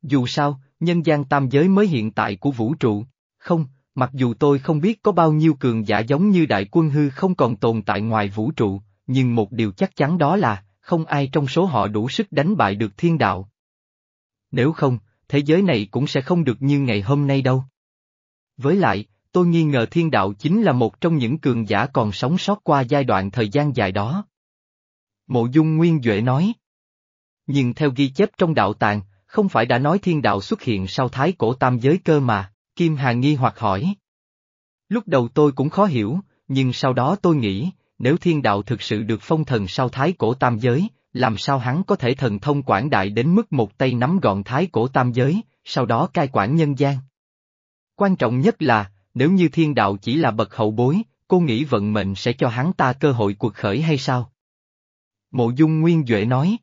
Dù sao, nhân gian tam giới mới hiện tại của vũ trụ, không, mặc dù tôi không biết có bao nhiêu cường giả giống như đại quân hư không còn tồn tại ngoài vũ trụ, nhưng một điều chắc chắn đó là, không ai trong số họ đủ sức đánh bại được thiên đạo. Nếu không, thế giới này cũng sẽ không được như ngày hôm nay đâu. Với lại, tôi nghi ngờ thiên đạo chính là một trong những cường giả còn sống sót qua giai đoạn thời gian dài đó. Mộ dung Nguyên Duệ nói. Nhưng theo ghi chép trong đạo tàng, không phải đã nói thiên đạo xuất hiện sau thái cổ tam giới cơ mà, Kim Hà nghi hoặc hỏi. Lúc đầu tôi cũng khó hiểu, nhưng sau đó tôi nghĩ, nếu thiên đạo thực sự được phong thần sau thái cổ tam giới, làm sao hắn có thể thần thông quảng đại đến mức một tay nắm gọn thái cổ tam giới, sau đó cai quản nhân gian. Quan trọng nhất là, nếu như thiên đạo chỉ là bậc hậu bối, cô nghĩ vận mệnh sẽ cho hắn ta cơ hội cuộc khởi hay sao? Mộ dung Nguyên Duệ nói.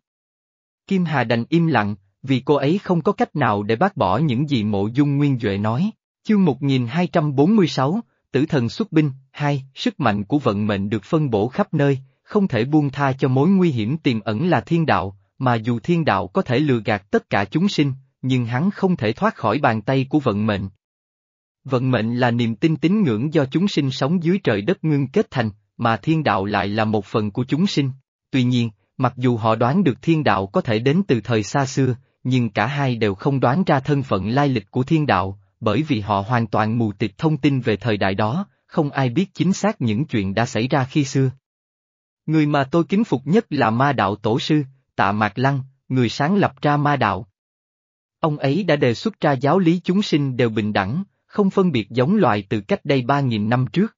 Kim Hà đành im lặng, vì cô ấy không có cách nào để bác bỏ những gì mộ dung Nguyên Duệ nói. Chương 1246, Tử thần xuất binh, hai, sức mạnh của vận mệnh được phân bổ khắp nơi, không thể buông tha cho mối nguy hiểm tiềm ẩn là thiên đạo, mà dù thiên đạo có thể lừa gạt tất cả chúng sinh, nhưng hắn không thể thoát khỏi bàn tay của vận mệnh. Vận mệnh là niềm tin tín ngưỡng do chúng sinh sống dưới trời đất ngưng kết thành, mà thiên đạo lại là một phần của chúng sinh. Tuy nhiên, mặc dù họ đoán được thiên đạo có thể đến từ thời xa xưa, nhưng cả hai đều không đoán ra thân phận lai lịch của thiên đạo, bởi vì họ hoàn toàn mù tịch thông tin về thời đại đó, không ai biết chính xác những chuyện đã xảy ra khi xưa. Người mà tôi kính phục nhất là ma đạo tổ sư, tạ Mạc Lăng, người sáng lập ra ma đạo. Ông ấy đã đề xuất ra giáo lý chúng sinh đều bình đẳng, không phân biệt giống loài từ cách đây ba nghìn năm trước.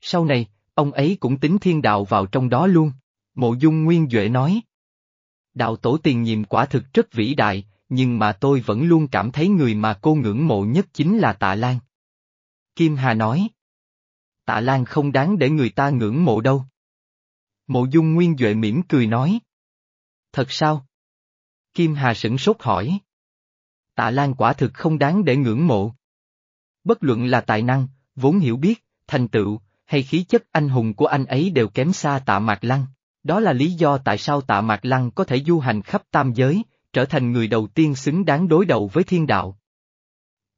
Sau này, ông ấy cũng tính thiên đạo vào trong đó luôn, mộ dung nguyên Duệ nói. Đạo tổ tiền nhiệm quả thực rất vĩ đại, nhưng mà tôi vẫn luôn cảm thấy người mà cô ngưỡng mộ nhất chính là Tạ Lan. Kim Hà nói. Tạ Lan không đáng để người ta ngưỡng mộ đâu. Mộ dung nguyên Duệ mỉm cười nói. Thật sao? Kim Hà sửng sốt hỏi. Tạ Lan quả thực không đáng để ngưỡng mộ. Bất luận là tài năng, vốn hiểu biết, thành tựu, hay khí chất anh hùng của anh ấy đều kém xa tạ Mạc Lăng. Đó là lý do tại sao tạ Mạc Lăng có thể du hành khắp tam giới, trở thành người đầu tiên xứng đáng đối đầu với thiên đạo.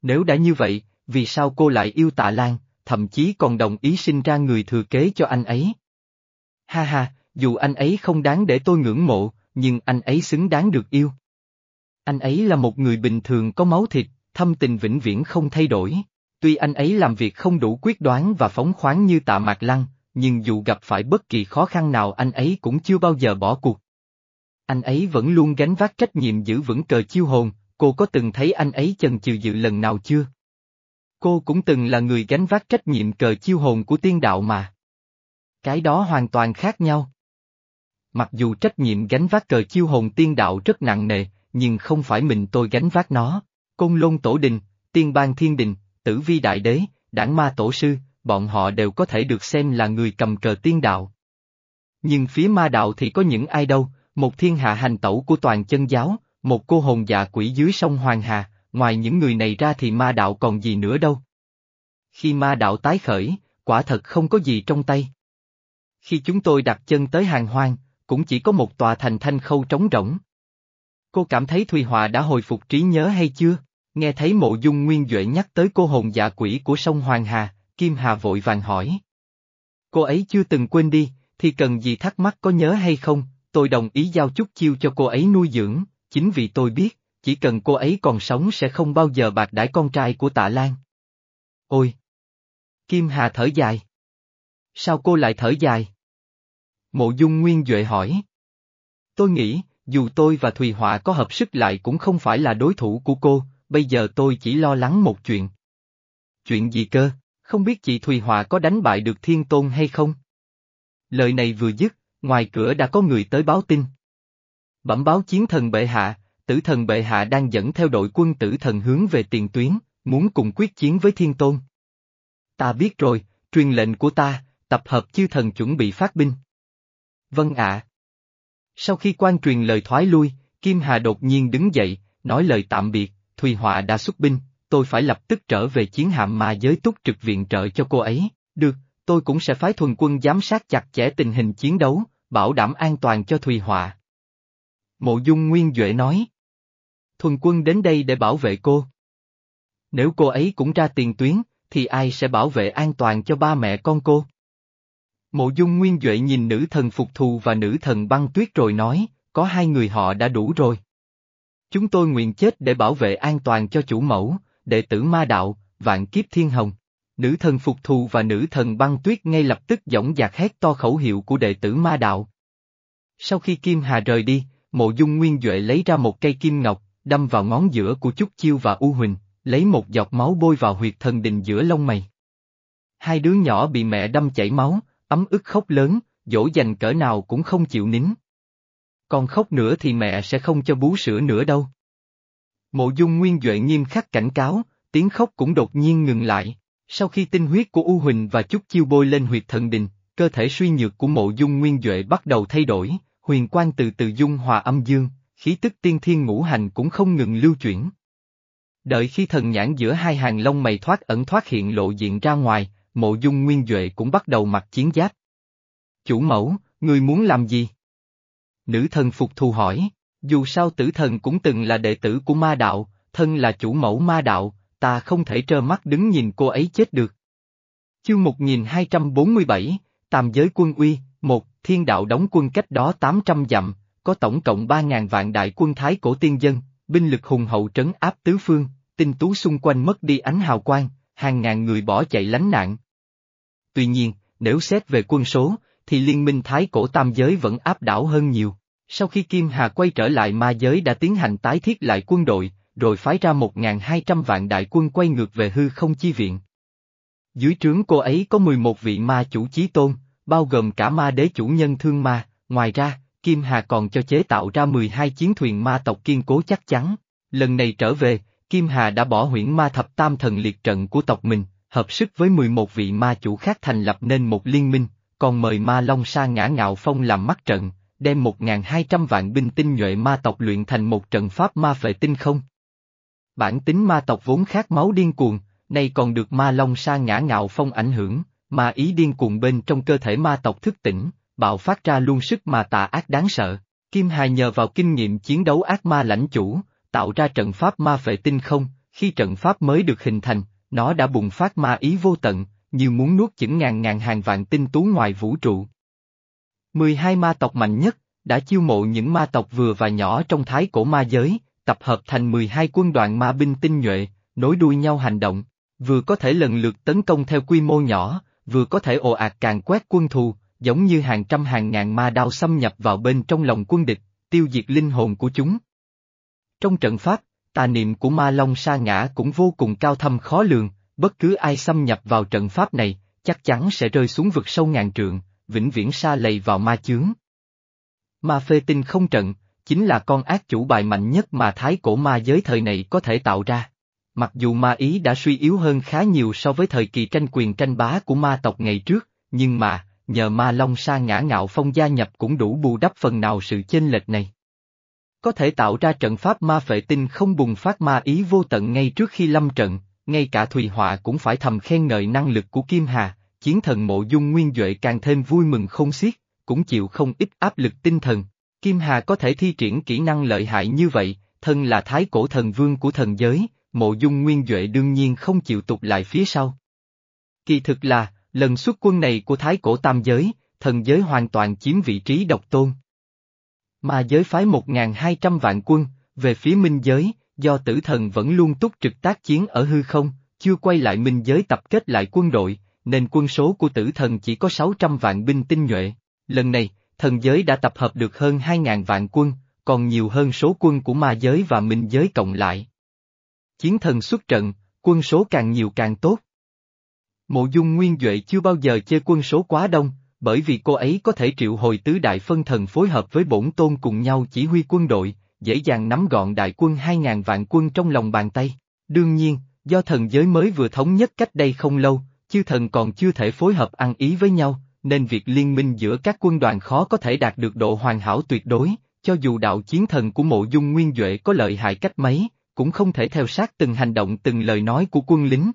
Nếu đã như vậy, vì sao cô lại yêu tạ Lan, thậm chí còn đồng ý sinh ra người thừa kế cho anh ấy? Ha ha, dù anh ấy không đáng để tôi ngưỡng mộ, nhưng anh ấy xứng đáng được yêu. Anh ấy là một người bình thường có máu thịt, thâm tình vĩnh viễn không thay đổi. Tuy anh ấy làm việc không đủ quyết đoán và phóng khoáng như tạ Mạc Lăng, nhưng dù gặp phải bất kỳ khó khăn nào anh ấy cũng chưa bao giờ bỏ cuộc. Anh ấy vẫn luôn gánh vác trách nhiệm giữ vững cờ chiêu hồn, cô có từng thấy anh ấy chần chừ dự lần nào chưa? Cô cũng từng là người gánh vác trách nhiệm cờ chiêu hồn của tiên đạo mà. Cái đó hoàn toàn khác nhau. Mặc dù trách nhiệm gánh vác cờ chiêu hồn tiên đạo rất nặng nề, nhưng không phải mình tôi gánh vác nó. Công lôn tổ đình, tiên bang thiên đình, tử vi đại đế, đảng ma tổ sư, bọn họ đều có thể được xem là người cầm cờ tiên đạo. Nhưng phía ma đạo thì có những ai đâu, một thiên hạ hành tẩu của toàn chân giáo, một cô hồn dạ quỷ dưới sông Hoàng Hà, ngoài những người này ra thì ma đạo còn gì nữa đâu. Khi ma đạo tái khởi, quả thật không có gì trong tay. Khi chúng tôi đặt chân tới hàng hoang, cũng chỉ có một tòa thành thanh khâu trống rỗng. Cô cảm thấy Thùy Hòa đã hồi phục trí nhớ hay chưa? Nghe thấy mộ dung nguyên Duệ nhắc tới cô hồn dạ quỷ của sông Hoàng Hà, Kim Hà vội vàng hỏi. Cô ấy chưa từng quên đi, thì cần gì thắc mắc có nhớ hay không, tôi đồng ý giao chút chiêu cho cô ấy nuôi dưỡng, chính vì tôi biết, chỉ cần cô ấy còn sống sẽ không bao giờ bạc đãi con trai của tạ Lan. Ôi! Kim Hà thở dài. Sao cô lại thở dài? Mộ dung nguyên Duệ hỏi. Tôi nghĩ, dù tôi và Thùy Họa có hợp sức lại cũng không phải là đối thủ của cô, bây giờ tôi chỉ lo lắng một chuyện. Chuyện gì cơ, không biết chị Thùy Họa có đánh bại được thiên tôn hay không? Lời này vừa dứt, ngoài cửa đã có người tới báo tin. Bẩm báo chiến thần bệ hạ, tử thần bệ hạ đang dẫn theo đội quân tử thần hướng về tiền tuyến, muốn cùng quyết chiến với thiên tôn. Ta biết rồi, truyền lệnh của ta, tập hợp chư thần chuẩn bị phát binh. Vâng ạ. Sau khi quan truyền lời thoái lui, Kim Hà đột nhiên đứng dậy, nói lời tạm biệt, Thùy Họa đã xuất binh, tôi phải lập tức trở về chiến hạm mà giới túc trực viện trợ cho cô ấy, được, tôi cũng sẽ phái thuần quân giám sát chặt chẽ tình hình chiến đấu, bảo đảm an toàn cho Thùy Họa. Mộ Dung Nguyên Duệ nói. Thuần quân đến đây để bảo vệ cô. Nếu cô ấy cũng ra tiền tuyến, thì ai sẽ bảo vệ an toàn cho ba mẹ con cô? Mộ Dung Nguyên Duệ nhìn nữ thần phục thù và nữ thần băng tuyết rồi nói, có hai người họ đã đủ rồi. Chúng tôi nguyện chết để bảo vệ an toàn cho chủ mẫu, đệ tử ma đạo, vạn kiếp thiên hồng. Nữ thần phục thù và nữ thần băng tuyết ngay lập tức dõng dạc hét to khẩu hiệu của đệ tử ma đạo. Sau khi Kim Hà rời đi, mộ dung nguyên Duệ lấy ra một cây kim ngọc, đâm vào ngón giữa của Trúc Chiêu và U Huỳnh, lấy một giọt máu bôi vào huyệt thần đình giữa lông mày. Hai đứa nhỏ bị mẹ đâm chảy máu, ấm ức khóc lớn, dỗ dành cỡ nào cũng không chịu nín. Còn khóc nữa thì mẹ sẽ không cho bú sữa nữa đâu. Mộ dung nguyên Duệ nghiêm khắc cảnh cáo, tiếng khóc cũng đột nhiên ngừng lại. Sau khi tinh huyết của U Huỳnh và chút Chiêu bôi lên huyệt thần đình, cơ thể suy nhược của mộ dung nguyên Duệ bắt đầu thay đổi, huyền quang từ từ dung hòa âm dương, khí tức tiên thiên ngũ hành cũng không ngừng lưu chuyển. Đợi khi thần nhãn giữa hai hàng lông mày thoát ẩn thoát hiện lộ diện ra ngoài, mộ dung nguyên Duệ cũng bắt đầu mặc chiến giáp. Chủ mẫu, người muốn làm gì? Nữ thần phục thù hỏi, dù sao tử thần cũng từng là đệ tử của ma đạo, thân là chủ mẫu ma đạo, ta không thể trơ mắt đứng nhìn cô ấy chết được. Chương 1247, Tam giới quân uy, một Thiên đạo đóng quân cách đó 800 dặm, có tổng cộng 3.000 vạn đại quân Thái cổ tiên dân, binh lực hùng hậu trấn áp tứ phương, tinh tú xung quanh mất đi ánh hào quang, hàng ngàn người bỏ chạy lánh nạn. Tuy nhiên, nếu xét về quân số, thì liên minh Thái cổ tam giới vẫn áp đảo hơn nhiều. Sau khi Kim Hà quay trở lại ma giới đã tiến hành tái thiết lại quân đội, rồi phái ra 1.200 vạn đại quân quay ngược về hư không chi viện. Dưới trướng cô ấy có 11 vị ma chủ chí tôn, bao gồm cả ma đế chủ nhân thương ma, ngoài ra, Kim Hà còn cho chế tạo ra 12 chiến thuyền ma tộc kiên cố chắc chắn. Lần này trở về, Kim Hà đã bỏ huyễn ma thập tam thần liệt trận của tộc mình, hợp sức với 11 vị ma chủ khác thành lập nên một liên minh, còn mời ma Long Sa ngã ngạo phong làm mắt trận, đem 1.200 vạn binh tinh nhuệ ma tộc luyện thành một trận pháp ma phệ tinh không. Bản tính ma tộc vốn khát máu điên cuồng, nay còn được ma Long Sa ngã ngạo phong ảnh hưởng, ma ý điên cuồng bên trong cơ thể ma tộc thức tỉnh, bạo phát ra luôn sức mà tà ác đáng sợ. Kim Hà nhờ vào kinh nghiệm chiến đấu ác ma lãnh chủ, tạo ra trận pháp ma phệ tinh không, khi trận pháp mới được hình thành, nó đã bùng phát ma ý vô tận, như muốn nuốt chửng ngàn ngàn hàng vạn tinh tú ngoài vũ trụ. 12 ma tộc mạnh nhất, đã chiêu mộ những ma tộc vừa và nhỏ trong thái cổ ma giới, tập hợp thành 12 quân đoàn ma binh tinh nhuệ, nối đuôi nhau hành động, vừa có thể lần lượt tấn công theo quy mô nhỏ, vừa có thể ồ ạt càng quét quân thù, giống như hàng trăm hàng ngàn ma đao xâm nhập vào bên trong lòng quân địch, tiêu diệt linh hồn của chúng. Trong trận pháp, tà niệm của ma long sa ngã cũng vô cùng cao thâm khó lường, bất cứ ai xâm nhập vào trận pháp này, chắc chắn sẽ rơi xuống vực sâu ngàn trượng, vĩnh viễn sa lầy vào ma chướng. Ma phê tinh không trận, chính là con ác chủ bài mạnh nhất mà thái cổ ma giới thời này có thể tạo ra. Mặc dù ma ý đã suy yếu hơn khá nhiều so với thời kỳ tranh quyền tranh bá của ma tộc ngày trước, nhưng mà, nhờ ma long sa ngã ngạo phong gia nhập cũng đủ bù đắp phần nào sự chênh lệch này. Có thể tạo ra trận pháp ma phệ tinh không bùng phát ma ý vô tận ngay trước khi lâm trận, ngay cả Thùy Họa cũng phải thầm khen ngợi năng lực của Kim Hà, chiến thần mộ dung nguyên Duệ càng thêm vui mừng không xiết, cũng chịu không ít áp lực tinh thần. Kim Hà có thể thi triển kỹ năng lợi hại như vậy, thân là thái cổ thần vương của thần giới, mộ dung nguyên Duệ đương nhiên không chịu tục lại phía sau. Kỳ thực là, lần xuất quân này của thái cổ tam giới, thần giới hoàn toàn chiếm vị trí độc tôn. Mà giới phái 1.200 vạn quân, về phía minh giới, do tử thần vẫn luôn túc trực tác chiến ở hư không, chưa quay lại minh giới tập kết lại quân đội, nên quân số của tử thần chỉ có 600 vạn binh tinh nhuệ. Lần này, thần giới đã tập hợp được hơn 2.000 vạn quân, còn nhiều hơn số quân của ma giới và minh giới cộng lại. Chiến thần xuất trận, quân số càng nhiều càng tốt. Mộ dung nguyên Duệ chưa bao giờ chê quân số quá đông, bởi vì cô ấy có thể triệu hồi tứ đại phân thần phối hợp với bổn tôn cùng nhau chỉ huy quân đội, dễ dàng nắm gọn đại quân 2.000 vạn quân trong lòng bàn tay. Đương nhiên, do thần giới mới vừa thống nhất cách đây không lâu, chư thần còn chưa thể phối hợp ăn ý với nhau, nên việc liên minh giữa các quân đoàn khó có thể đạt được độ hoàn hảo tuyệt đối, cho dù đạo chiến thần của mộ dung nguyên Duệ có lợi hại cách mấy, cũng không thể theo sát từng hành động từng lời nói của quân lính.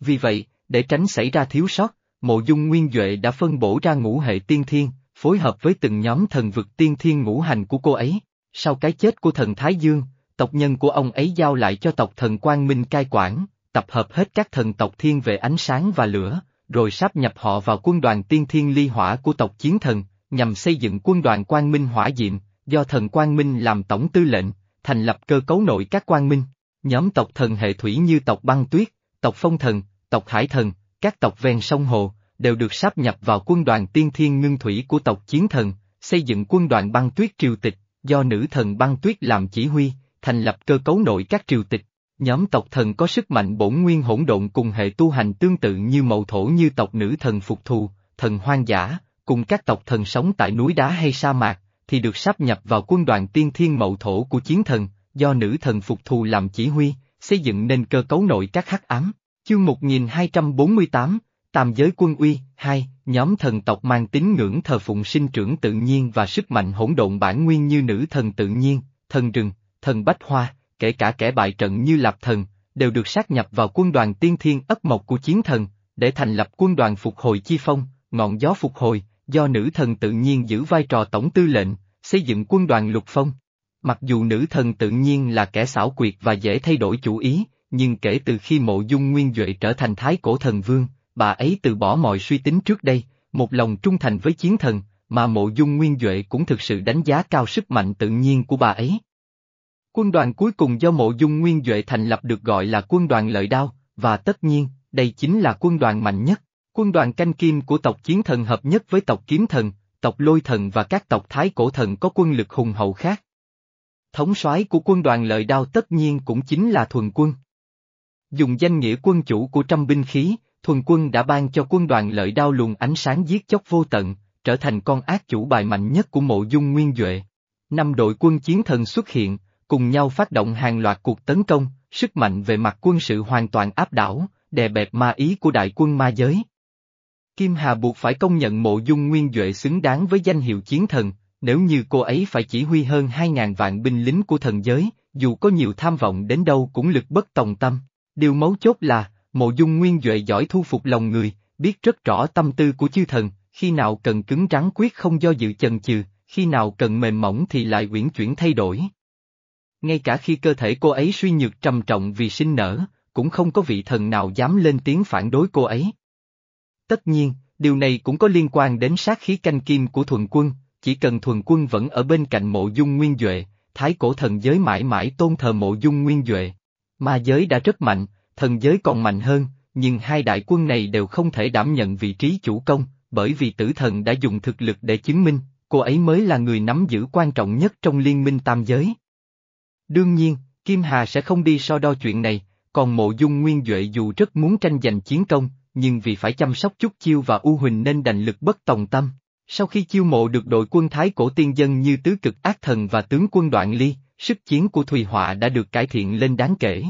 Vì vậy, để tránh xảy ra thiếu sót, mộ dung nguyên Duệ đã phân bổ ra ngũ hệ tiên thiên, phối hợp với từng nhóm thần vực tiên thiên ngũ hành của cô ấy. Sau cái chết của thần Thái Dương, tộc nhân của ông ấy giao lại cho tộc thần Quang Minh cai quản, tập hợp hết các thần tộc thiên về ánh sáng và lửa, rồi sáp nhập họ vào quân đoàn tiên thiên ly hỏa của tộc chiến thần, nhằm xây dựng quân đoàn Quang Minh hỏa diệm, do thần Quang Minh làm tổng tư lệnh, thành lập cơ cấu nội các Quang Minh. Nhóm tộc thần hệ thủy như tộc băng tuyết, tộc phong thần, tộc hải thần, các tộc ven sông hồ, đều được sáp nhập vào quân đoàn tiên thiên ngưng thủy của tộc chiến thần, xây dựng quân đoàn băng tuyết triều tịch, do nữ thần băng tuyết làm chỉ huy, thành lập cơ cấu nội các triều tịch. Nhóm tộc thần có sức mạnh bổn nguyên hỗn độn cùng hệ tu hành tương tự như mậu thổ như tộc nữ thần phục thù, thần hoang dã, cùng các tộc thần sống tại núi đá hay sa mạc, thì được sáp nhập vào quân đoàn tiên thiên mậu thổ của chiến thần, do nữ thần phục thù làm chỉ huy, xây dựng nên cơ cấu nội các hắc ám. Chương 1248, Tam giới quân uy, 2, nhóm thần tộc mang tín ngưỡng thờ phụng sinh trưởng tự nhiên và sức mạnh hỗn độn bản nguyên như nữ thần tự nhiên, thần rừng, thần bách hoa, kể cả kẻ bại trận như Lạp Thần, đều được sát nhập vào quân đoàn tiên thiên ất mộc của chiến thần, để thành lập quân đoàn phục hồi chi phong, ngọn gió phục hồi, do nữ thần tự nhiên giữ vai trò tổng tư lệnh, xây dựng quân đoàn lục phong. Mặc dù nữ thần tự nhiên là kẻ xảo quyệt và dễ thay đổi chủ ý, nhưng kể từ khi mộ dung nguyên Duệ trở thành thái cổ thần vương, bà ấy từ bỏ mọi suy tính trước đây, một lòng trung thành với chiến thần, mà mộ dung nguyên Duệ cũng thực sự đánh giá cao sức mạnh tự nhiên của bà ấy. Quân đoàn cuối cùng do mộ dung nguyên Duệ thành lập được gọi là quân đoàn lợi đao, và tất nhiên, đây chính là quân đoàn mạnh nhất. Quân đoàn canh kim của tộc chiến thần hợp nhất với tộc kiếm thần, tộc lôi thần và các tộc thái cổ thần có quân lực hùng hậu khác. Thống soái của quân đoàn lợi đao tất nhiên cũng chính là thuần quân. Dùng danh nghĩa quân chủ của trăm binh khí, thuần quân đã ban cho quân đoàn lợi đao luồng ánh sáng giết chóc vô tận, trở thành con ác chủ bài mạnh nhất của mộ dung nguyên Duệ. Năm đội quân chiến thần xuất hiện, cùng nhau phát động hàng loạt cuộc tấn công, sức mạnh về mặt quân sự hoàn toàn áp đảo, đè bẹp ma ý của đại quân ma giới. Kim Hà buộc phải công nhận mộ dung nguyên Duệ xứng đáng với danh hiệu chiến thần, nếu như cô ấy phải chỉ huy hơn 2.000 vạn binh lính của thần giới, dù có nhiều tham vọng đến đâu cũng lực bất tòng tâm. Điều mấu chốt là, mộ dung nguyên Duệ giỏi thu phục lòng người, biết rất rõ tâm tư của chư thần, khi nào cần cứng rắn quyết không do dự chần chừ, khi nào cần mềm mỏng thì lại uyển chuyển thay đổi. Ngay cả khi cơ thể cô ấy suy nhược trầm trọng vì sinh nở, cũng không có vị thần nào dám lên tiếng phản đối cô ấy. Tất nhiên, điều này cũng có liên quan đến sát khí canh kim của thuần quân, chỉ cần thuần quân vẫn ở bên cạnh mộ dung nguyên Duệ, thái cổ thần giới mãi mãi tôn thờ mộ dung nguyên Duệ. Ma giới đã rất mạnh, thần giới còn mạnh hơn, nhưng hai đại quân này đều không thể đảm nhận vị trí chủ công, bởi vì tử thần đã dùng thực lực để chứng minh, cô ấy mới là người nắm giữ quan trọng nhất trong liên minh tam giới. Đương nhiên, Kim Hà sẽ không đi so đo chuyện này, còn mộ dung nguyên Duệ dù rất muốn tranh giành chiến công, nhưng vì phải chăm sóc chút chiêu và U Huỳnh nên đành lực bất tòng tâm. Sau khi chiêu mộ được đội quân Thái cổ tiên dân như tứ cực ác thần và tướng quân đoạn ly, sức chiến của Thùy Họa đã được cải thiện lên đáng kể.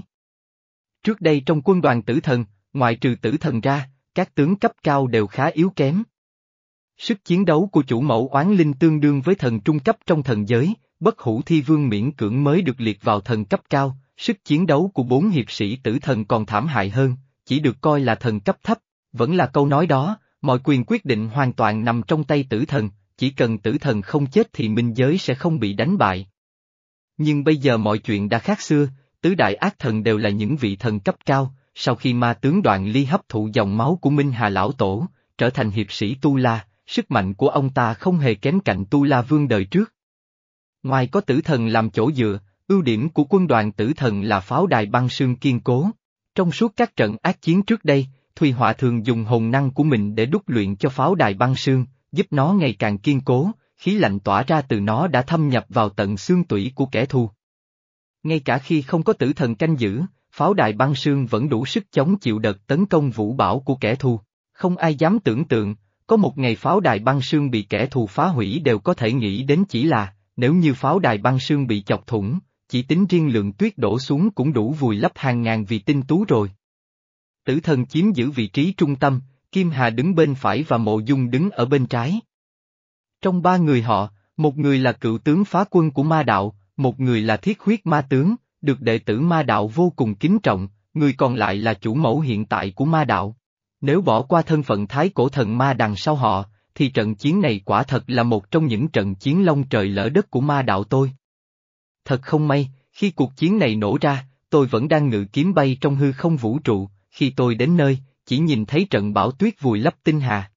Trước đây trong quân đoàn tử thần, ngoại trừ tử thần ra, các tướng cấp cao đều khá yếu kém. Sức chiến đấu của chủ mẫu oán linh tương đương với thần trung cấp trong thần giới, bất hủ thi vương miễn cưỡng mới được liệt vào thần cấp cao, sức chiến đấu của bốn hiệp sĩ tử thần còn thảm hại hơn, chỉ được coi là thần cấp thấp, vẫn là câu nói đó, mọi quyền quyết định hoàn toàn nằm trong tay tử thần, chỉ cần tử thần không chết thì minh giới sẽ không bị đánh bại. Nhưng bây giờ mọi chuyện đã khác xưa, tứ đại ác thần đều là những vị thần cấp cao, sau khi ma tướng đoạn ly hấp thụ dòng máu của Minh Hà Lão Tổ, trở thành hiệp sĩ Tu La, sức mạnh của ông ta không hề kém cạnh Tu La Vương đời trước. Ngoài có tử thần làm chỗ dựa, ưu điểm của quân đoàn tử thần là pháo đài băng sương kiên cố. Trong suốt các trận ác chiến trước đây, Thùy Họa thường dùng hồn năng của mình để đúc luyện cho pháo đài băng sương, giúp nó ngày càng kiên cố, khí lạnh tỏa ra từ nó đã thâm nhập vào tận xương tủy của kẻ thù. Ngay cả khi không có tử thần canh giữ, pháo đài băng sương vẫn đủ sức chống chịu đợt tấn công vũ bảo của kẻ thù. Không ai dám tưởng tượng, có một ngày pháo đài băng sương bị kẻ thù phá hủy đều có thể nghĩ đến chỉ là, nếu như pháo đài băng sương bị chọc thủng, chỉ tính riêng lượng tuyết đổ xuống cũng đủ vùi lấp hàng ngàn vị tinh tú rồi. Tử thần chiếm giữ vị trí trung tâm, Kim Hà đứng bên phải và Mộ Dung đứng ở bên trái. Trong ba người họ, một người là cựu tướng phá quân của ma đạo, một người là thiết huyết ma tướng, được đệ tử ma đạo vô cùng kính trọng, người còn lại là chủ mẫu hiện tại của ma đạo. Nếu bỏ qua thân phận thái cổ thần ma đằng sau họ, thì trận chiến này quả thật là một trong những trận chiến long trời lỡ đất của ma đạo tôi. Thật không may, khi cuộc chiến này nổ ra, tôi vẫn đang ngự kiếm bay trong hư không vũ trụ, khi tôi đến nơi, chỉ nhìn thấy trận bão tuyết vùi lấp tinh hà.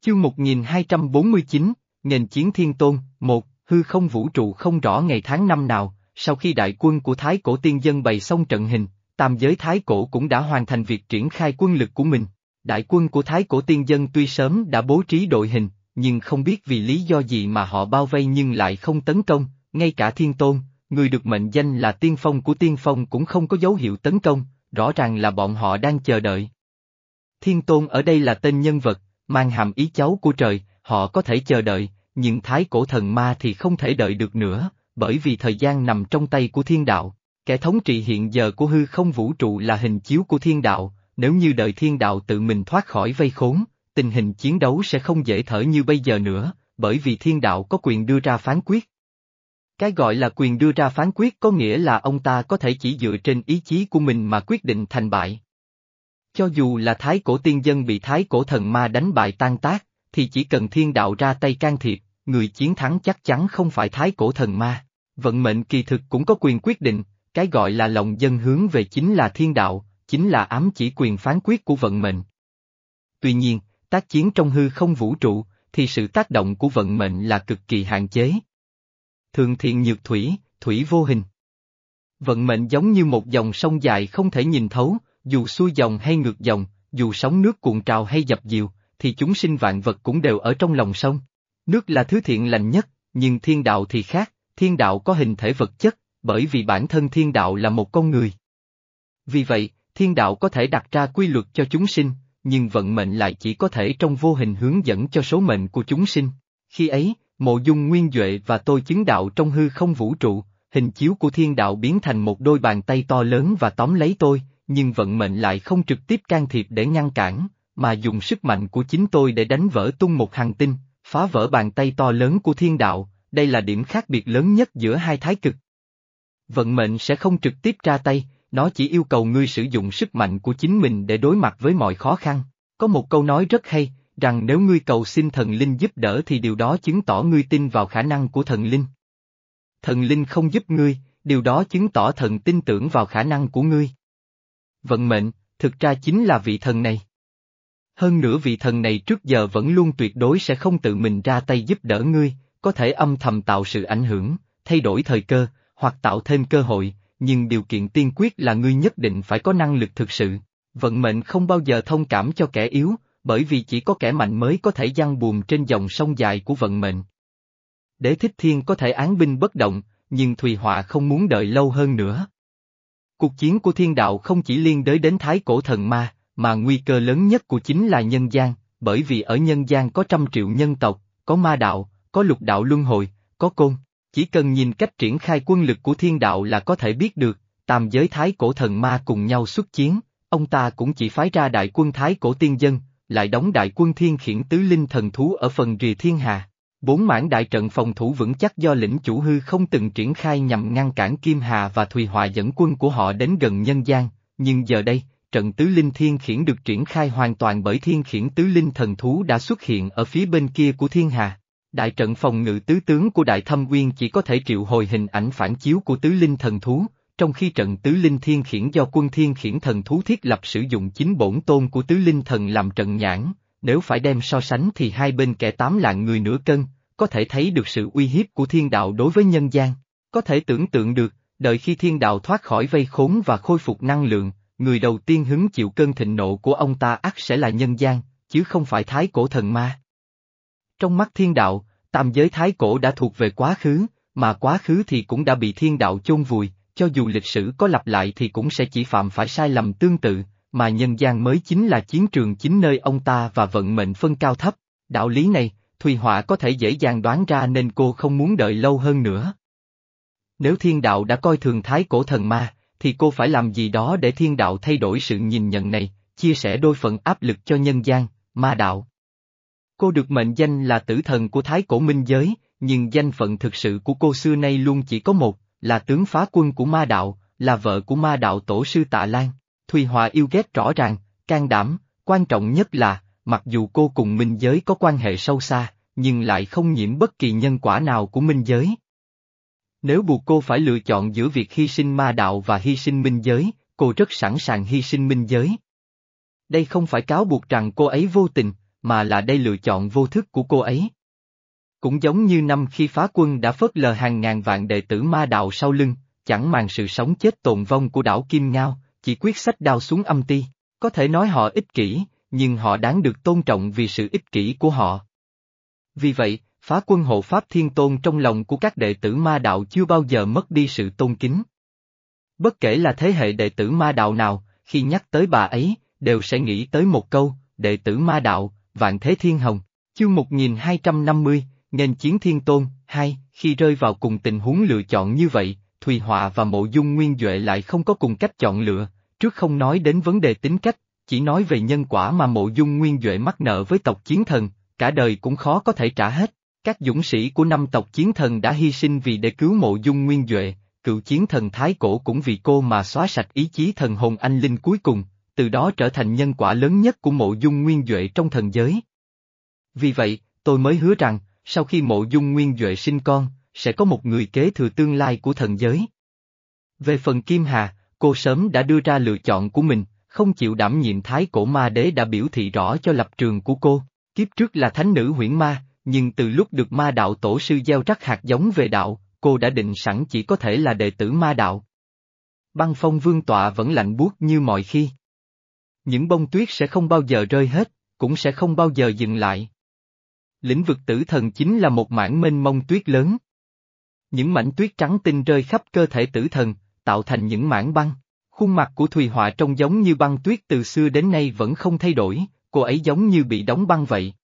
Chương 1249, Nền chiến thiên tôn, một, hư không vũ trụ không rõ ngày tháng năm nào, sau khi đại quân của Thái cổ tiên dân bày xong trận hình, tam giới Thái cổ cũng đã hoàn thành việc triển khai quân lực của mình. Đại quân của Thái cổ tiên dân tuy sớm đã bố trí đội hình, nhưng không biết vì lý do gì mà họ bao vây nhưng lại không tấn công, ngay cả thiên tôn, người được mệnh danh là tiên phong của tiên phong cũng không có dấu hiệu tấn công, rõ ràng là bọn họ đang chờ đợi. Thiên tôn ở đây là tên nhân vật, mang hàm ý cháu của trời, họ có thể chờ đợi, nhưng thái cổ thần ma thì không thể đợi được nữa, bởi vì thời gian nằm trong tay của thiên đạo. Kẻ thống trị hiện giờ của hư không vũ trụ là hình chiếu của thiên đạo, nếu như đợi thiên đạo tự mình thoát khỏi vây khốn, tình hình chiến đấu sẽ không dễ thở như bây giờ nữa, bởi vì thiên đạo có quyền đưa ra phán quyết. Cái gọi là quyền đưa ra phán quyết có nghĩa là ông ta có thể chỉ dựa trên ý chí của mình mà quyết định thành bại. Cho dù là thái cổ tiên dân bị thái cổ thần ma đánh bại tan tác, thì chỉ cần thiên đạo ra tay can thiệp, người chiến thắng chắc chắn không phải thái cổ thần ma. Vận mệnh kỳ thực cũng có quyền quyết định, cái gọi là lòng dân hướng về chính là thiên đạo, chính là ám chỉ quyền phán quyết của vận mệnh. Tuy nhiên, tác chiến trong hư không vũ trụ, thì sự tác động của vận mệnh là cực kỳ hạn chế. Thường thiện nhược thủy, thủy vô hình. Vận mệnh giống như một dòng sông dài không thể nhìn thấu, dù xuôi dòng hay ngược dòng, dù sóng nước cuộn trào hay dập dìu, thì chúng sinh vạn vật cũng đều ở trong lòng sông. Nước là thứ thiện lành nhất, nhưng thiên đạo thì khác, thiên đạo có hình thể vật chất, bởi vì bản thân thiên đạo là một con người. Vì vậy, thiên đạo có thể đặt ra quy luật cho chúng sinh, nhưng vận mệnh lại chỉ có thể trong vô hình hướng dẫn cho số mệnh của chúng sinh. Khi ấy, mộ dung nguyên Duệ và tôi chứng đạo trong hư không vũ trụ, hình chiếu của thiên đạo biến thành một đôi bàn tay to lớn và tóm lấy tôi, nhưng vận mệnh lại không trực tiếp can thiệp để ngăn cản, mà dùng sức mạnh của chính tôi để đánh vỡ tung một hành tinh, phá vỡ bàn tay to lớn của thiên đạo, đây là điểm khác biệt lớn nhất giữa hai thái cực. Vận mệnh sẽ không trực tiếp ra tay, nó chỉ yêu cầu ngươi sử dụng sức mạnh của chính mình để đối mặt với mọi khó khăn. Có một câu nói rất hay, rằng nếu ngươi cầu xin thần linh giúp đỡ thì điều đó chứng tỏ ngươi tin vào khả năng của thần linh. Thần linh không giúp ngươi, điều đó chứng tỏ thần tin tưởng vào khả năng của ngươi. Vận mệnh, thực ra chính là vị thần này. Hơn nữa vị thần này trước giờ vẫn luôn tuyệt đối sẽ không tự mình ra tay giúp đỡ ngươi, có thể âm thầm tạo sự ảnh hưởng, thay đổi thời cơ, hoặc tạo thêm cơ hội, nhưng điều kiện tiên quyết là ngươi nhất định phải có năng lực thực sự. Vận mệnh không bao giờ thông cảm cho kẻ yếu, bởi vì chỉ có kẻ mạnh mới có thể giăng buồm trên dòng sông dài của vận mệnh. Đế thích thiên có thể án binh bất động, nhưng Thùy Họa không muốn đợi lâu hơn nữa. Cuộc chiến của thiên đạo không chỉ liên đới đến thái cổ thần ma, mà nguy cơ lớn nhất của chính là nhân gian, bởi vì ở nhân gian có trăm triệu nhân tộc, có ma đạo, có lục đạo luân hồi, có côn. Chỉ cần nhìn cách triển khai quân lực của thiên đạo là có thể biết được, tam giới thái cổ thần ma cùng nhau xuất chiến, ông ta cũng chỉ phái ra đại quân thái cổ tiên dân, lại đóng đại quân thiên khiển tứ linh thần thú ở phần rìa thiên hà. Bốn mảng đại trận phòng thủ vững chắc do lĩnh chủ hư không từng triển khai nhằm ngăn cản Kim Hà và Thùy Hòa dẫn quân của họ đến gần nhân gian, nhưng giờ đây, trận tứ linh thiên khiển được triển khai hoàn toàn bởi thiên khiển tứ linh thần thú đã xuất hiện ở phía bên kia của thiên hà. Đại trận phòng ngự tứ tướng của Đại Thâm Uyên chỉ có thể triệu hồi hình ảnh phản chiếu của tứ linh thần thú, trong khi trận tứ linh thiên khiển do quân thiên khiển thần thú thiết lập sử dụng chính bổn tôn của tứ linh thần làm trận nhãn, nếu phải đem so sánh thì hai bên kẻ tám lạng người nửa cân, có thể thấy được sự uy hiếp của thiên đạo đối với nhân gian. Có thể tưởng tượng được, đợi khi thiên đạo thoát khỏi vây khốn và khôi phục năng lượng, người đầu tiên hứng chịu cơn thịnh nộ của ông ta ắt sẽ là nhân gian, chứ không phải thái cổ thần ma. Trong mắt thiên đạo, tam giới thái cổ đã thuộc về quá khứ, mà quá khứ thì cũng đã bị thiên đạo chôn vùi, cho dù lịch sử có lặp lại thì cũng sẽ chỉ phạm phải sai lầm tương tự, mà nhân gian mới chính là chiến trường chính nơi ông ta và vận mệnh phân cao thấp. Đạo lý này, Thùy Họa có thể dễ dàng đoán ra nên cô không muốn đợi lâu hơn nữa. Nếu thiên đạo đã coi thường thái cổ thần ma, thì cô phải làm gì đó để thiên đạo thay đổi sự nhìn nhận này, chia sẻ đôi phần áp lực cho nhân gian, ma đạo. Cô được mệnh danh là tử thần của Thái Cổ Minh Giới, nhưng danh phận thực sự của cô xưa nay luôn chỉ có một, là tướng phá quân của ma đạo, là vợ của ma đạo tổ sư Tạ Lan. Thùy Hòa yêu ghét rõ ràng, can đảm, quan trọng nhất là, mặc dù cô cùng Minh Giới có quan hệ sâu xa, nhưng lại không nhiễm bất kỳ nhân quả nào của Minh Giới. Nếu buộc cô phải lựa chọn giữa việc hy sinh ma đạo và hy sinh Minh Giới, cô rất sẵn sàng hy sinh Minh Giới. Đây không phải cáo buộc rằng cô ấy vô tình, mà là đây lựa chọn vô thức của cô ấy. Cũng giống như năm khi phá quân đã phớt lờ hàng ngàn vạn đệ tử ma đạo sau lưng, chẳng màng sự sống chết tồn vong của đảo Kim Ngao, chỉ quyết sách đao xuống âm ti. Có thể nói họ ích kỷ, nhưng họ đáng được tôn trọng vì sự ích kỷ của họ. Vì vậy, phá quân hộ Pháp Thiên Tôn trong lòng của các đệ tử ma đạo chưa bao giờ mất đi sự tôn kính. Bất kể là thế hệ đệ tử ma đạo nào, khi nhắc tới bà ấy, đều sẽ nghĩ tới một câu, đệ tử ma đạo, vạn thế thiên hồng. Chương 1250, Nghênh chiến thiên tôn, hai, khi rơi vào cùng tình huống lựa chọn như vậy, Thùy Họa và Mộ Dung Nguyên Duệ lại không có cùng cách chọn lựa, trước không nói đến vấn đề tính cách, chỉ nói về nhân quả mà Mộ Dung Nguyên Duệ mắc nợ với tộc chiến thần, cả đời cũng khó có thể trả hết. Các dũng sĩ của năm tộc chiến thần đã hy sinh vì để cứu Mộ Dung Nguyên Duệ, cựu chiến thần Thái Cổ cũng vì cô mà xóa sạch ý chí thần hồn anh linh cuối cùng, từ đó trở thành nhân quả lớn nhất của Mộ Dung Nguyên Duệ trong thần giới. Vì vậy, tôi mới hứa rằng, sau khi Mộ Dung Nguyên Duệ sinh con, sẽ có một người kế thừa tương lai của thần giới. Về phần Kim Hà, cô sớm đã đưa ra lựa chọn của mình, không chịu đảm nhiệm thái cổ ma đế đã biểu thị rõ cho lập trường của cô, kiếp trước là thánh nữ huyễn ma, nhưng từ lúc được ma đạo tổ sư gieo rắc hạt giống về đạo, cô đã định sẵn chỉ có thể là đệ tử ma đạo. Băng phong vương tọa vẫn lạnh buốt như mọi khi. Những bông tuyết sẽ không bao giờ rơi hết, cũng sẽ không bao giờ dừng lại. Lĩnh vực tử thần chính là một mảng mênh mông tuyết lớn. Những mảnh tuyết trắng tinh rơi khắp cơ thể tử thần, tạo thành những mảng băng. Khuôn mặt của Thùy Họa trông giống như băng tuyết từ xưa đến nay vẫn không thay đổi, cô ấy giống như bị đóng băng vậy.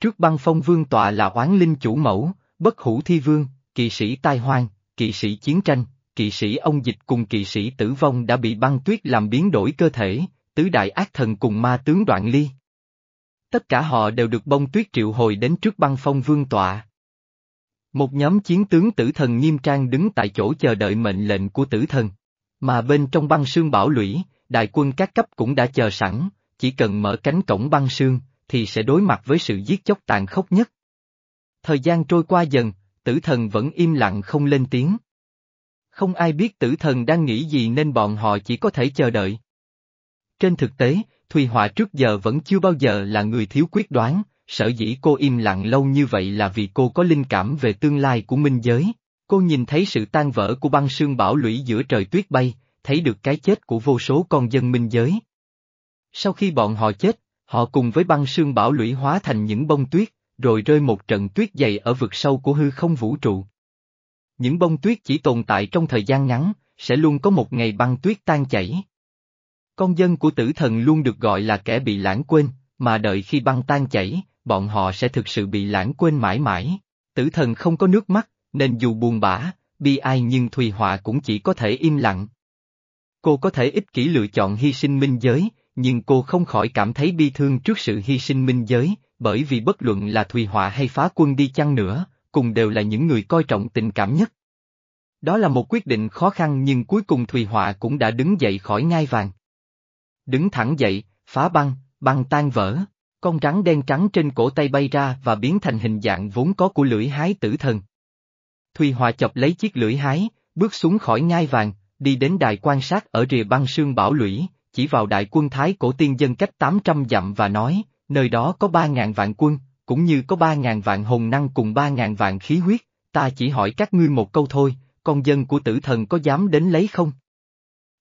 Trước băng phong vương tọa là oán linh chủ mẫu, bất hủ thi vương, kỵ sĩ tai hoang, kỵ sĩ chiến tranh, kỵ sĩ ông dịch cùng kỵ sĩ tử vong đã bị băng tuyết làm biến đổi cơ thể, tứ đại ác thần cùng ma tướng đoạn ly. Tất cả họ đều được bông tuyết triệu hồi đến trước băng phong vương tọa. Một nhóm chiến tướng tử thần nghiêm trang đứng tại chỗ chờ đợi mệnh lệnh của tử thần. Mà bên trong băng sương bảo lũy, đại quân các cấp cũng đã chờ sẵn, chỉ cần mở cánh cổng băng sương, thì sẽ đối mặt với sự giết chóc tàn khốc nhất. Thời gian trôi qua dần, tử thần vẫn im lặng không lên tiếng. Không ai biết tử thần đang nghĩ gì nên bọn họ chỉ có thể chờ đợi. Trên thực tế, Thùy Họa trước giờ vẫn chưa bao giờ là người thiếu quyết đoán, sở dĩ cô im lặng lâu như vậy là vì cô có linh cảm về tương lai của minh giới. Cô nhìn thấy sự tan vỡ của băng sương bảo lũy giữa trời tuyết bay, thấy được cái chết của vô số con dân minh giới. Sau khi bọn họ chết, họ cùng với băng sương bảo lũy hóa thành những bông tuyết, rồi rơi một trận tuyết dày ở vực sâu của hư không vũ trụ. Những bông tuyết chỉ tồn tại trong thời gian ngắn, sẽ luôn có một ngày băng tuyết tan chảy. Con dân của tử thần luôn được gọi là kẻ bị lãng quên, mà đợi khi băng tan chảy, bọn họ sẽ thực sự bị lãng quên mãi mãi. Tử thần không có nước mắt, nên dù buồn bã, bi ai nhưng Thùy Họa cũng chỉ có thể im lặng. Cô có thể ích kỷ lựa chọn hy sinh minh giới, nhưng cô không khỏi cảm thấy bi thương trước sự hy sinh minh giới, bởi vì bất luận là Thùy Họa hay phá quân đi chăng nữa, cùng đều là những người coi trọng tình cảm nhất. Đó là một quyết định khó khăn nhưng cuối cùng Thùy Họa cũng đã đứng dậy khỏi ngai vàng. Đứng thẳng dậy, phá băng, băng tan vỡ, con rắn đen trắng trên cổ tay bay ra và biến thành hình dạng vốn có của lưỡi hái tử thần. Thùy Hòa chọc lấy chiếc lưỡi hái, bước xuống khỏi ngai vàng, đi đến đài quan sát ở rìa băng sương bảo lũy, chỉ vào đại quân Thái cổ tiên dân cách 800 dặm và nói, nơi đó có 3.000 vạn quân, cũng như có 3.000 vạn hồn năng cùng 3.000 vạn khí huyết, ta chỉ hỏi các ngươi một câu thôi, con dân của tử thần có dám đến lấy không?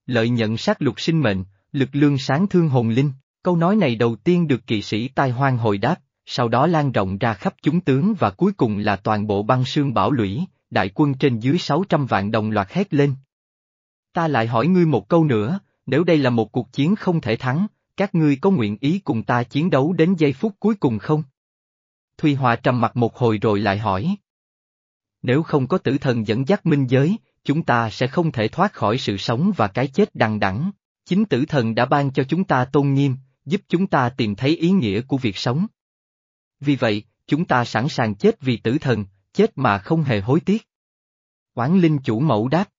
Lợi nhận sát lục sinh mệnh, lực lương sáng thương hồn linh, câu nói này đầu tiên được kỵ sĩ tai hoang hồi đáp, sau đó lan rộng ra khắp chúng tướng và cuối cùng là toàn bộ băng sương bảo lũy, đại quân trên dưới 600 vạn đồng loạt hét lên. Ta lại hỏi ngươi một câu nữa, nếu đây là một cuộc chiến không thể thắng, các ngươi có nguyện ý cùng ta chiến đấu đến giây phút cuối cùng không? Thùy Hòa trầm mặt một hồi rồi lại hỏi. Nếu không có tử thần dẫn dắt minh giới, chúng ta sẽ không thể thoát khỏi sự sống và cái chết đằng đẵng. Chính tử thần đã ban cho chúng ta tôn nghiêm, giúp chúng ta tìm thấy ý nghĩa của việc sống. Vì vậy, chúng ta sẵn sàng chết vì tử thần, chết mà không hề hối tiếc. Quán linh chủ mẫu đáp.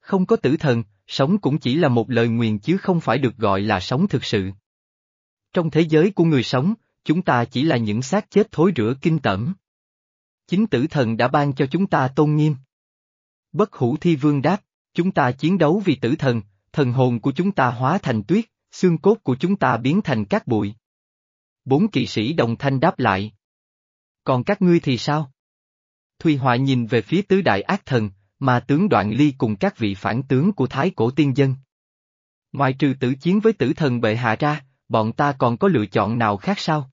Không có tử thần, sống cũng chỉ là một lời nguyền chứ không phải được gọi là sống thực sự. Trong thế giới của người sống, chúng ta chỉ là những xác chết thối rữa kinh tởm. Chính tử thần đã ban cho chúng ta tôn nghiêm. Bất hủ thi vương đáp, chúng ta chiến đấu vì tử thần, thần hồn của chúng ta hóa thành tuyết, xương cốt của chúng ta biến thành cát bụi. Bốn kỵ sĩ đồng thanh đáp lại. Còn các ngươi thì sao? Thùy Họa nhìn về phía tứ đại ác thần, mà tướng đoạn ly cùng các vị phản tướng của Thái cổ tiên dân. Ngoài trừ tử chiến với tử thần bệ hạ ra, bọn ta còn có lựa chọn nào khác sao?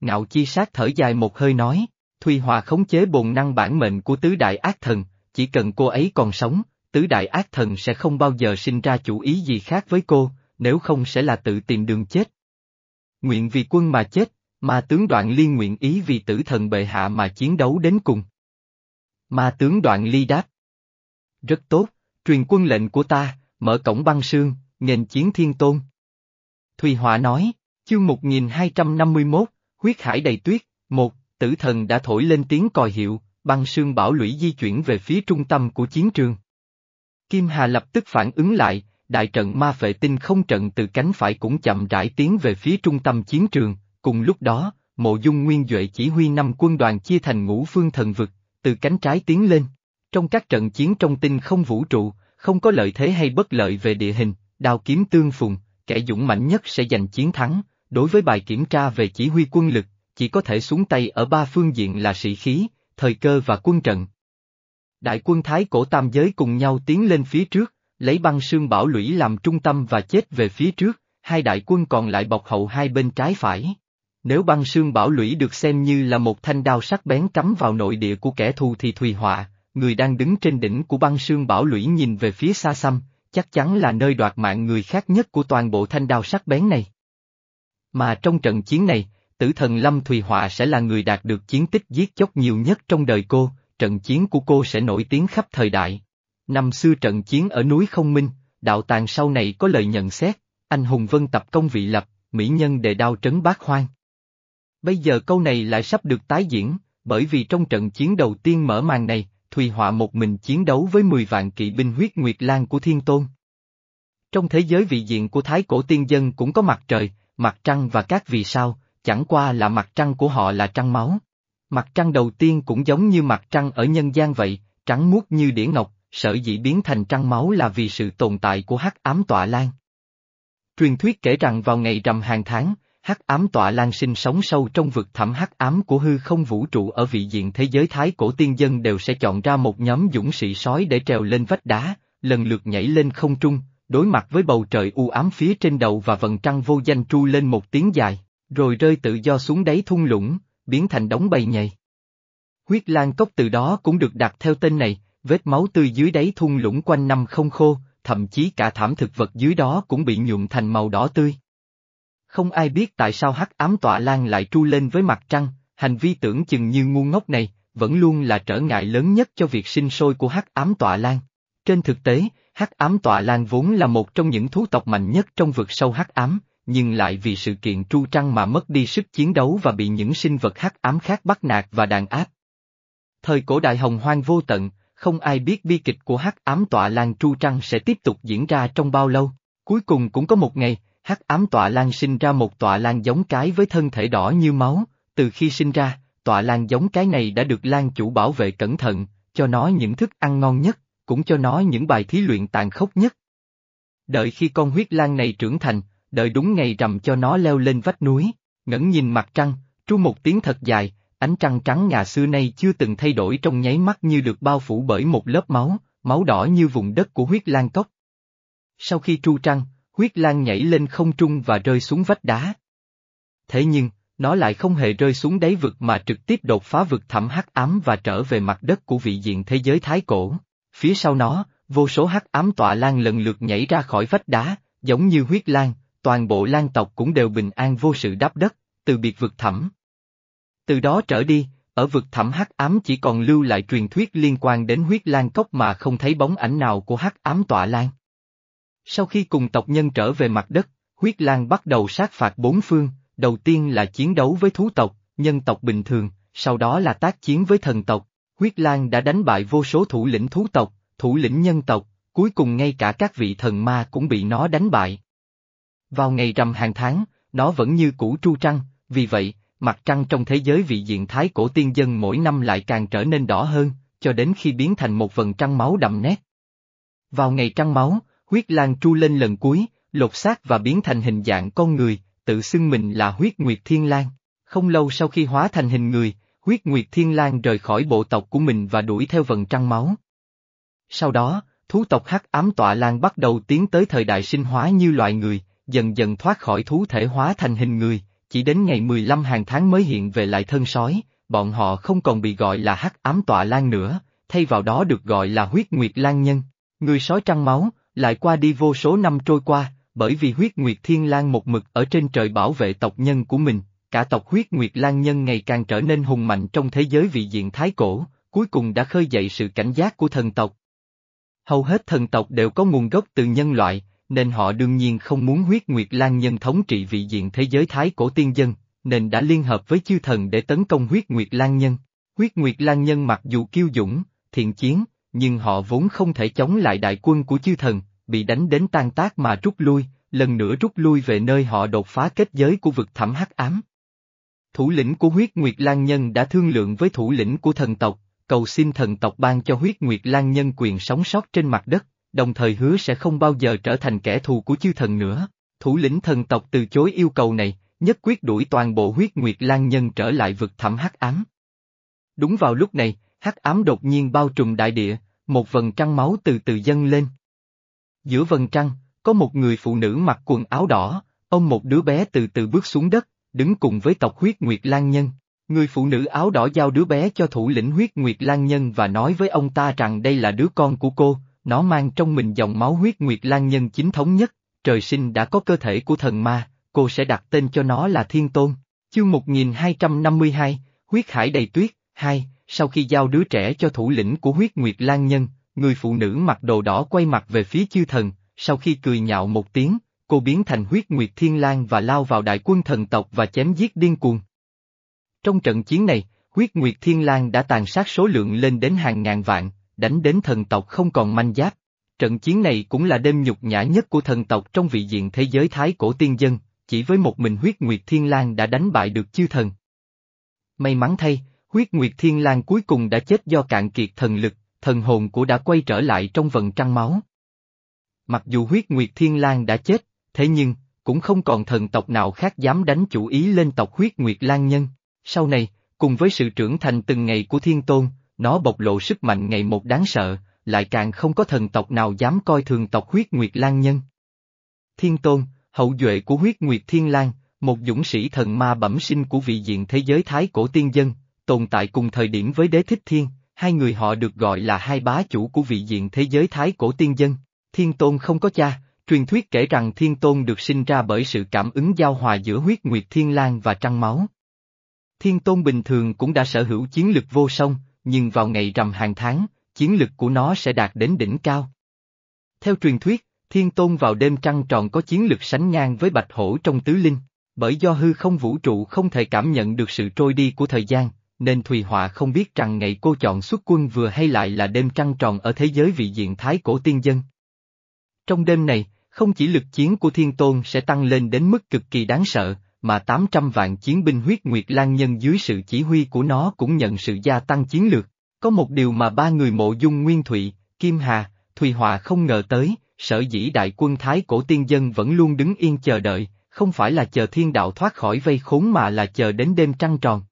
Ngạo chi sát thở dài một hơi nói, Thùy Hòa khống chế bồn năng bản mệnh của tứ đại ác thần, chỉ cần cô ấy còn sống, tứ đại ác thần sẽ không bao giờ sinh ra chủ ý gì khác với cô, nếu không sẽ là tự tìm đường chết. Nguyện vì quân mà chết, mà tướng đoạn liên nguyện ý vì tử thần bệ hạ mà chiến đấu đến cùng. Mà tướng đoạn ly đáp. Rất tốt, truyền quân lệnh của ta, mở cổng băng sương, nghênh chiến thiên tôn. Thùy Họa nói, chương 1251, huyết hải đầy tuyết, một, tử thần đã thổi lên tiếng còi hiệu, băng sương bảo lũy di chuyển về phía trung tâm của chiến trường. Kim Hà lập tức phản ứng lại, đại trận ma phệ tinh không trận từ cánh phải cũng chậm rãi tiến về phía trung tâm chiến trường, cùng lúc đó, mộ dung nguyên Duệ chỉ huy năm quân đoàn chia thành ngũ phương thần vực, từ cánh trái tiến lên. Trong các trận chiến trong tinh không vũ trụ, không có lợi thế hay bất lợi về địa hình, đao kiếm tương phùng, kẻ dũng mạnh nhất sẽ giành chiến thắng, đối với bài kiểm tra về chỉ huy quân lực, chỉ có thể xuống tay ở ba phương diện là sĩ khí, thời cơ và quân trận. Đại quân Thái cổ tam giới cùng nhau tiến lên phía trước, lấy băng sương bảo lũy làm trung tâm và chết về phía trước, hai đại quân còn lại bọc hậu hai bên trái phải. Nếu băng sương bảo lũy được xem như là một thanh đao sắc bén cắm vào nội địa của kẻ thù thì Thùy Họa, người đang đứng trên đỉnh của băng sương bảo lũy nhìn về phía xa xăm, chắc chắn là nơi đoạt mạng người khác nhất của toàn bộ thanh đao sắc bén này. Mà trong trận chiến này, tử thần Lâm Thùy Họa sẽ là người đạt được chiến tích giết chóc nhiều nhất trong đời cô, trận chiến của cô sẽ nổi tiếng khắp thời đại. Năm xưa trận chiến ở núi Không Minh, đạo tàng sau này có lời nhận xét, anh hùng vân tập công vị lập, mỹ nhân đề đao trấn bát hoang. Bây giờ câu này lại sắp được tái diễn, bởi vì trong trận chiến đầu tiên mở màn này, Thùy Họa một mình chiến đấu với 10 vạn kỵ binh huyết nguyệt lan của Thiên Tôn. Trong thế giới vị diện của Thái cổ tiên dân cũng có mặt trời, mặt trăng và các vì sao, chẳng qua là mặt trăng của họ là trăng máu. Mặt trăng đầu tiên cũng giống như mặt trăng ở nhân gian vậy, trắng muốt như đĩa ngọc, sở dĩ biến thành trăng máu là vì sự tồn tại của hắc ám tọa lan. Truyền thuyết kể rằng vào ngày rằm hàng tháng, hắc ám tọa lan sinh sống sâu trong vực thẳm hắc ám của hư không vũ trụ ở vị diện thế giới thái cổ tiên dân đều sẽ chọn ra một nhóm dũng sĩ sói để trèo lên vách đá, lần lượt nhảy lên không trung, đối mặt với bầu trời u ám phía trên đầu và vầng trăng vô danh tru lên một tiếng dài, rồi rơi tự do xuống đáy thung lũng, biến thành đống bầy nhầy. Huyết lan cốc từ đó cũng được đặt theo tên này, vết máu tươi dưới đáy thung lũng quanh năm không khô, thậm chí cả thảm thực vật dưới đó cũng bị nhuộm thành màu đỏ tươi. Không ai biết tại sao hắc ám tọa lan lại tru lên với mặt trăng, hành vi tưởng chừng như ngu ngốc này, vẫn luôn là trở ngại lớn nhất cho việc sinh sôi của hắc ám tọa lan. Trên thực tế, hắc ám tọa lan vốn là một trong những thú tộc mạnh nhất trong vực sâu hắc ám, nhưng lại vì sự kiện tru trăng mà mất đi sức chiến đấu và bị những sinh vật hắc ám khác bắt nạt và đàn áp. Thời cổ đại hồng hoang vô tận, không ai biết bi kịch của hắc ám tọa lan tru trăng sẽ tiếp tục diễn ra trong bao lâu. Cuối cùng cũng có một ngày, hắc ám tọa lan sinh ra một tọa lan giống cái với thân thể đỏ như máu, từ khi sinh ra, tọa lan giống cái này đã được lan chủ bảo vệ cẩn thận, cho nó những thức ăn ngon nhất, cũng cho nó những bài thí luyện tàn khốc nhất. Đợi khi con huyết lan này trưởng thành, đợi đúng ngày rằm cho nó leo lên vách núi, ngẩng nhìn mặt trăng, tru một tiếng thật dài, ánh trăng trắng ngà xưa nay chưa từng thay đổi trong nháy mắt như được bao phủ bởi một lớp máu, máu đỏ như vùng đất của huyết lan cốc. Sau khi tru trăng, huyết lan nhảy lên không trung và rơi xuống vách đá. Thế nhưng, nó lại không hề rơi xuống đáy vực mà trực tiếp đột phá vực thẳm hắc ám và trở về mặt đất của vị diện thế giới thái cổ. Phía sau nó, vô số hắc ám tọa lan lần lượt nhảy ra khỏi vách đá, giống như huyết lan, toàn bộ lan tộc cũng đều bình an vô sự đáp đất, từ biệt vực thẳm. Từ đó trở đi, ở vực thẳm hắc ám chỉ còn lưu lại truyền thuyết liên quan đến huyết lan cốc mà không thấy bóng ảnh nào của hắc ám tọa lan. Sau khi cùng tộc nhân trở về mặt đất, huyết lan bắt đầu sát phạt bốn phương, đầu tiên là chiến đấu với thú tộc, nhân tộc bình thường, sau đó là tác chiến với thần tộc. Huyết Lan đã đánh bại vô số thủ lĩnh thú tộc, thủ lĩnh nhân tộc, cuối cùng ngay cả các vị thần ma cũng bị nó đánh bại. Vào ngày rằm hàng tháng, nó vẫn như cũ tru trăng, vì vậy, mặt trăng trong thế giới vị diện thái cổ tiên dân mỗi năm lại càng trở nên đỏ hơn, cho đến khi biến thành một vần trăng máu đậm nét. Vào ngày trăng máu, huyết lan tru lên lần cuối, lột xác và biến thành hình dạng con người, tự xưng mình là huyết nguyệt thiên lang. Không lâu sau khi hóa thành hình người, huyết nguyệt thiên lang rời khỏi bộ tộc của mình và đuổi theo vần trăng máu. Sau đó, thú tộc hắc ám tọa lan bắt đầu tiến tới thời đại sinh hóa như loài người, dần dần thoát khỏi thú thể hóa thành hình người, chỉ đến ngày 15 hàng tháng mới hiện về lại thân sói, bọn họ không còn bị gọi là hắc ám tọa lan nữa, thay vào đó được gọi là huyết nguyệt lan nhân. Người sói trăng máu, lại qua đi vô số năm trôi qua, bởi vì huyết nguyệt thiên lang một mực ở trên trời bảo vệ tộc nhân của mình, cả tộc huyết nguyệt lan nhân ngày càng trở nên hùng mạnh trong thế giới vị diện thái cổ, cuối cùng đã khơi dậy sự cảnh giác của thần tộc. Hầu hết thần tộc đều có nguồn gốc từ nhân loại, nên họ đương nhiên không muốn huyết nguyệt lan nhân thống trị vị diện thế giới thái cổ tiên dân, nên đã liên hợp với chư thần để tấn công huyết nguyệt lan nhân. Huyết nguyệt lan nhân mặc dù kiêu dũng, thiện chiến, nhưng họ vốn không thể chống lại đại quân của chư thần, bị đánh đến tan tác mà rút lui, lần nữa rút lui về nơi họ đột phá kết giới của vực thẳm hắc ám. Thủ lĩnh của huyết nguyệt lan nhân đã thương lượng với thủ lĩnh của thần tộc, cầu xin thần tộc ban cho huyết nguyệt lan nhân quyền sống sót trên mặt đất, đồng thời hứa sẽ không bao giờ trở thành kẻ thù của chư thần nữa. Thủ lĩnh thần tộc từ chối yêu cầu này, nhất quyết đuổi toàn bộ huyết nguyệt lan nhân trở lại vực thẳm hắc ám. Đúng vào lúc này, hắc ám đột nhiên bao trùm đại địa, một vần trăng máu từ từ dâng lên. Giữa vần trăng, có một người phụ nữ mặc quần áo đỏ, ông một đứa bé từ từ bước xuống đất, đứng cùng với tộc huyết nguyệt lan nhân. Người phụ nữ áo đỏ giao đứa bé cho thủ lĩnh huyết nguyệt lan nhân và nói với ông ta rằng đây là đứa con của cô, nó mang trong mình dòng máu huyết nguyệt lan nhân chính thống nhất, trời sinh đã có cơ thể của thần ma, cô sẽ đặt tên cho nó là Thiên Tôn. Chương 1252, Huyết Hải đầy tuyết, 2, sau khi giao đứa trẻ cho thủ lĩnh của huyết nguyệt lan nhân, người phụ nữ mặc đồ đỏ quay mặt về phía chư thần, sau khi cười nhạo một tiếng, cô biến thành huyết nguyệt thiên lang và lao vào đại quân thần tộc và chém giết điên cuồng. Trong trận chiến này, huyết nguyệt thiên lang đã tàn sát số lượng lên đến hàng ngàn vạn, đánh đến thần tộc không còn manh giáp. Trận chiến này cũng là đêm nhục nhã nhất của thần tộc trong vị diện thế giới thái cổ tiên dân, chỉ với một mình huyết nguyệt thiên lang đã đánh bại được chư thần. May mắn thay, huyết nguyệt thiên lang cuối cùng đã chết do cạn kiệt thần lực, thần hồn của đã quay trở lại trong vần trăng máu. Mặc dù huyết nguyệt thiên lang đã chết, thế nhưng, cũng không còn thần tộc nào khác dám đánh chủ ý lên tộc huyết nguyệt lan nhân. Sau này, cùng với sự trưởng thành từng ngày của thiên tôn, nó bộc lộ sức mạnh ngày một đáng sợ, lại càng không có thần tộc nào dám coi thường tộc huyết nguyệt lan nhân. Thiên tôn, hậu duệ của huyết nguyệt thiên lang, một dũng sĩ thần ma bẩm sinh của vị diện thế giới thái cổ tiên dân, tồn tại cùng thời điểm với đế thích thiên, hai người họ được gọi là hai bá chủ của vị diện thế giới thái cổ tiên dân. Thiên tôn không có cha, truyền thuyết kể rằng thiên tôn được sinh ra bởi sự cảm ứng giao hòa giữa huyết nguyệt thiên lang và trăng máu. Thiên tôn bình thường cũng đã sở hữu chiến lực vô song, nhưng vào ngày rằm hàng tháng, chiến lực của nó sẽ đạt đến đỉnh cao. Theo truyền thuyết, thiên tôn vào đêm trăng tròn có chiến lực sánh ngang với bạch hổ trong tứ linh, bởi do hư không vũ trụ không thể cảm nhận được sự trôi đi của thời gian, nên Thùy Họa không biết rằng ngày cô chọn xuất quân vừa hay lại là đêm trăng tròn ở thế giới vị diện thái cổ tiên dân. Trong đêm này, không chỉ lực chiến của thiên tôn sẽ tăng lên đến mức cực kỳ đáng sợ, mà 800 vạn chiến binh huyết nguyệt lan nhân dưới sự chỉ huy của nó cũng nhận sự gia tăng chiến lược. Có một điều mà ba người mộ dung nguyên thụy, Kim Hà, Thùy hòa không ngờ tới, sở dĩ đại quân Thái cổ tiên dân vẫn luôn đứng yên chờ đợi, không phải là chờ thiên đạo thoát khỏi vây khốn mà là chờ đến đêm trăng tròn.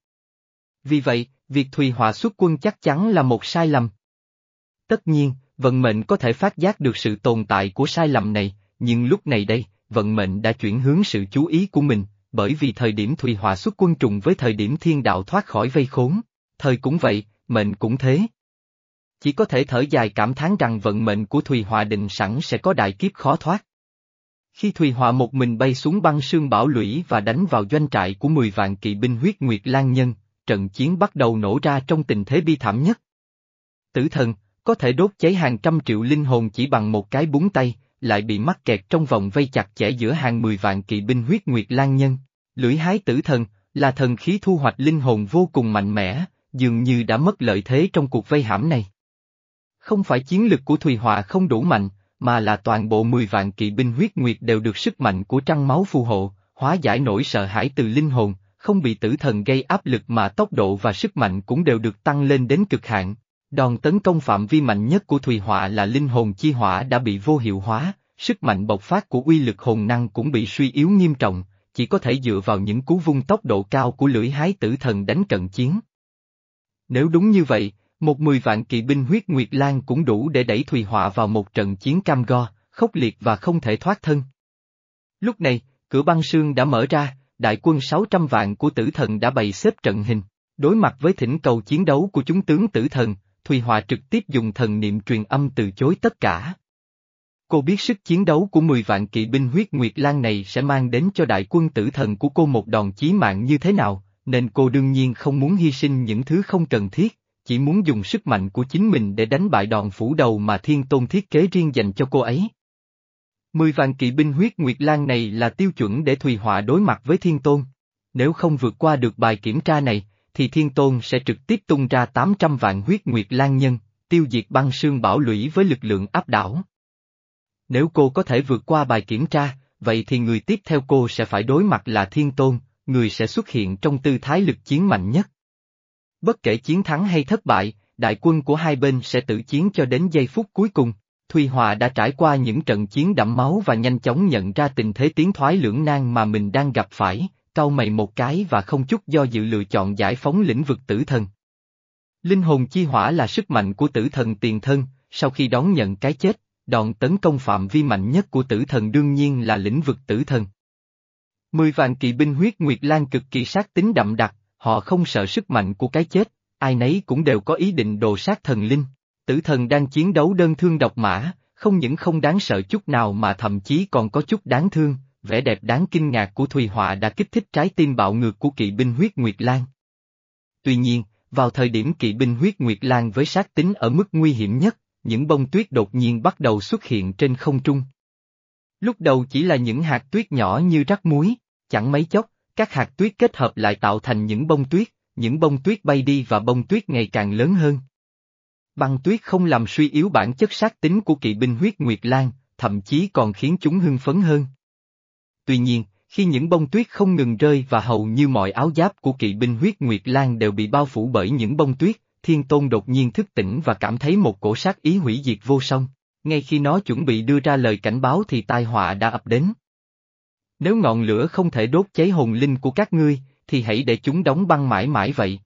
Vì vậy, việc Thùy hòa xuất quân chắc chắn là một sai lầm. Tất nhiên, vận mệnh có thể phát giác được sự tồn tại của sai lầm này, nhưng lúc này đây, vận mệnh đã chuyển hướng sự chú ý của mình, bởi vì thời điểm Thùy Họa xuất quân trùng với thời điểm thiên đạo thoát khỏi vây khốn, thời cũng vậy, mệnh cũng thế. Chỉ có thể thở dài cảm thán rằng vận mệnh của Thùy Họa định sẵn sẽ có đại kiếp khó thoát. Khi Thùy Họa một mình bay xuống băng sương bảo lũy và đánh vào doanh trại của 10 vạn kỵ binh huyết nguyệt lan nhân, trận chiến bắt đầu nổ ra trong tình thế bi thảm nhất. Tử thần, có thể đốt cháy hàng trăm triệu linh hồn chỉ bằng một cái búng tay, lại bị mắc kẹt trong vòng vây chặt chẽ giữa hàng mười vạn kỵ binh huyết nguyệt lan nhân. Lưỡi hái tử thần, là thần khí thu hoạch linh hồn vô cùng mạnh mẽ, dường như đã mất lợi thế trong cuộc vây hãm này. Không phải chiến lực của Thùy Họa không đủ mạnh, mà là toàn bộ mười vạn kỵ binh huyết nguyệt đều được sức mạnh của trăng máu phù hộ, hóa giải nỗi sợ hãi từ linh hồn, không bị tử thần gây áp lực mà tốc độ và sức mạnh cũng đều được tăng lên đến cực hạn. Đòn tấn công phạm vi mạnh nhất của Thùy Họa là linh hồn chi hỏa đã bị vô hiệu hóa, sức mạnh bộc phát của uy lực hồn năng cũng bị suy yếu nghiêm trọng, chỉ có thể dựa vào những cú vung tốc độ cao của lưỡi hái tử thần đánh cận chiến. Nếu đúng như vậy, một mười vạn kỵ binh huyết nguyệt lan cũng đủ để đẩy Thùy Họa vào một trận chiến cam go, khốc liệt và không thể thoát thân. Lúc này, cửa băng sương đã mở ra, đại quân 600 vạn của tử thần đã bày xếp trận hình. Đối mặt với thỉnh cầu chiến đấu của chúng tướng tử thần, Thùy Họa trực tiếp dùng thần niệm truyền âm từ chối tất cả. Cô biết sức chiến đấu của 10 vạn kỵ binh huyết nguyệt lan này sẽ mang đến cho đại quân tử thần của cô một đòn chí mạng như thế nào, nên cô đương nhiên không muốn hy sinh những thứ không cần thiết, chỉ muốn dùng sức mạnh của chính mình để đánh bại đòn phủ đầu mà thiên tôn thiết kế riêng dành cho cô ấy. Mười vạn kỵ binh huyết nguyệt lan này là tiêu chuẩn để Thùy Họa đối mặt với thiên tôn. Nếu không vượt qua được bài kiểm tra này, thì thiên tôn sẽ trực tiếp tung ra 800 vạn huyết nguyệt lan nhân, tiêu diệt băng sương bảo lũy với lực lượng áp đảo. Nếu cô có thể vượt qua bài kiểm tra, vậy thì người tiếp theo cô sẽ phải đối mặt là thiên tôn, người sẽ xuất hiện trong tư thái lực chiến mạnh nhất. Bất kể chiến thắng hay thất bại, đại quân của hai bên sẽ tự chiến cho đến giây phút cuối cùng. Thùy Hòa đã trải qua những trận chiến đẫm máu và nhanh chóng nhận ra tình thế tiến thoái lưỡng nan mà mình đang gặp phải, cau mày một cái và không chút do dự lựa chọn giải phóng lĩnh vực tử thần. Linh hồn chi hỏa là sức mạnh của tử thần tiền thân, sau khi đón nhận cái chết, đòn tấn công phạm vi mạnh nhất của tử thần đương nhiên là lĩnh vực tử thần. Mười vạn kỵ binh huyết nguyệt lan cực kỳ sát tính đậm đặc, họ không sợ sức mạnh của cái chết, ai nấy cũng đều có ý định đồ sát thần linh. Tử thần đang chiến đấu đơn thương độc mã, không những không đáng sợ chút nào mà thậm chí còn có chút đáng thương, vẻ đẹp đáng kinh ngạc của Thùy Họa đã kích thích trái tim bạo ngược của kỵ binh huyết Nguyệt Lan. Tuy nhiên, vào thời điểm kỵ binh huyết Nguyệt Lan với sát tính ở mức nguy hiểm nhất, những bông tuyết đột nhiên bắt đầu xuất hiện trên không trung. Lúc đầu chỉ là những hạt tuyết nhỏ như rắc muối, chẳng mấy chốc, các hạt tuyết kết hợp lại tạo thành những bông tuyết, những bông tuyết bay đi và bông tuyết ngày càng lớn hơn. Băng tuyết không làm suy yếu bản chất sát tính của kỵ binh huyết Nguyệt Lan, thậm chí còn khiến chúng hưng phấn hơn. Tuy nhiên, khi những bông tuyết không ngừng rơi và hầu như mọi áo giáp của kỵ binh huyết Nguyệt Lan đều bị bao phủ bởi những bông tuyết, Thiên Tôn đột nhiên thức tỉnh và cảm thấy một cổ sát ý hủy diệt vô song. Ngay khi nó chuẩn bị đưa ra lời cảnh báo thì tai họa đã ập đến. Nếu ngọn lửa không thể đốt cháy hồn linh của các ngươi, thì hãy để chúng đóng băng mãi mãi vậy.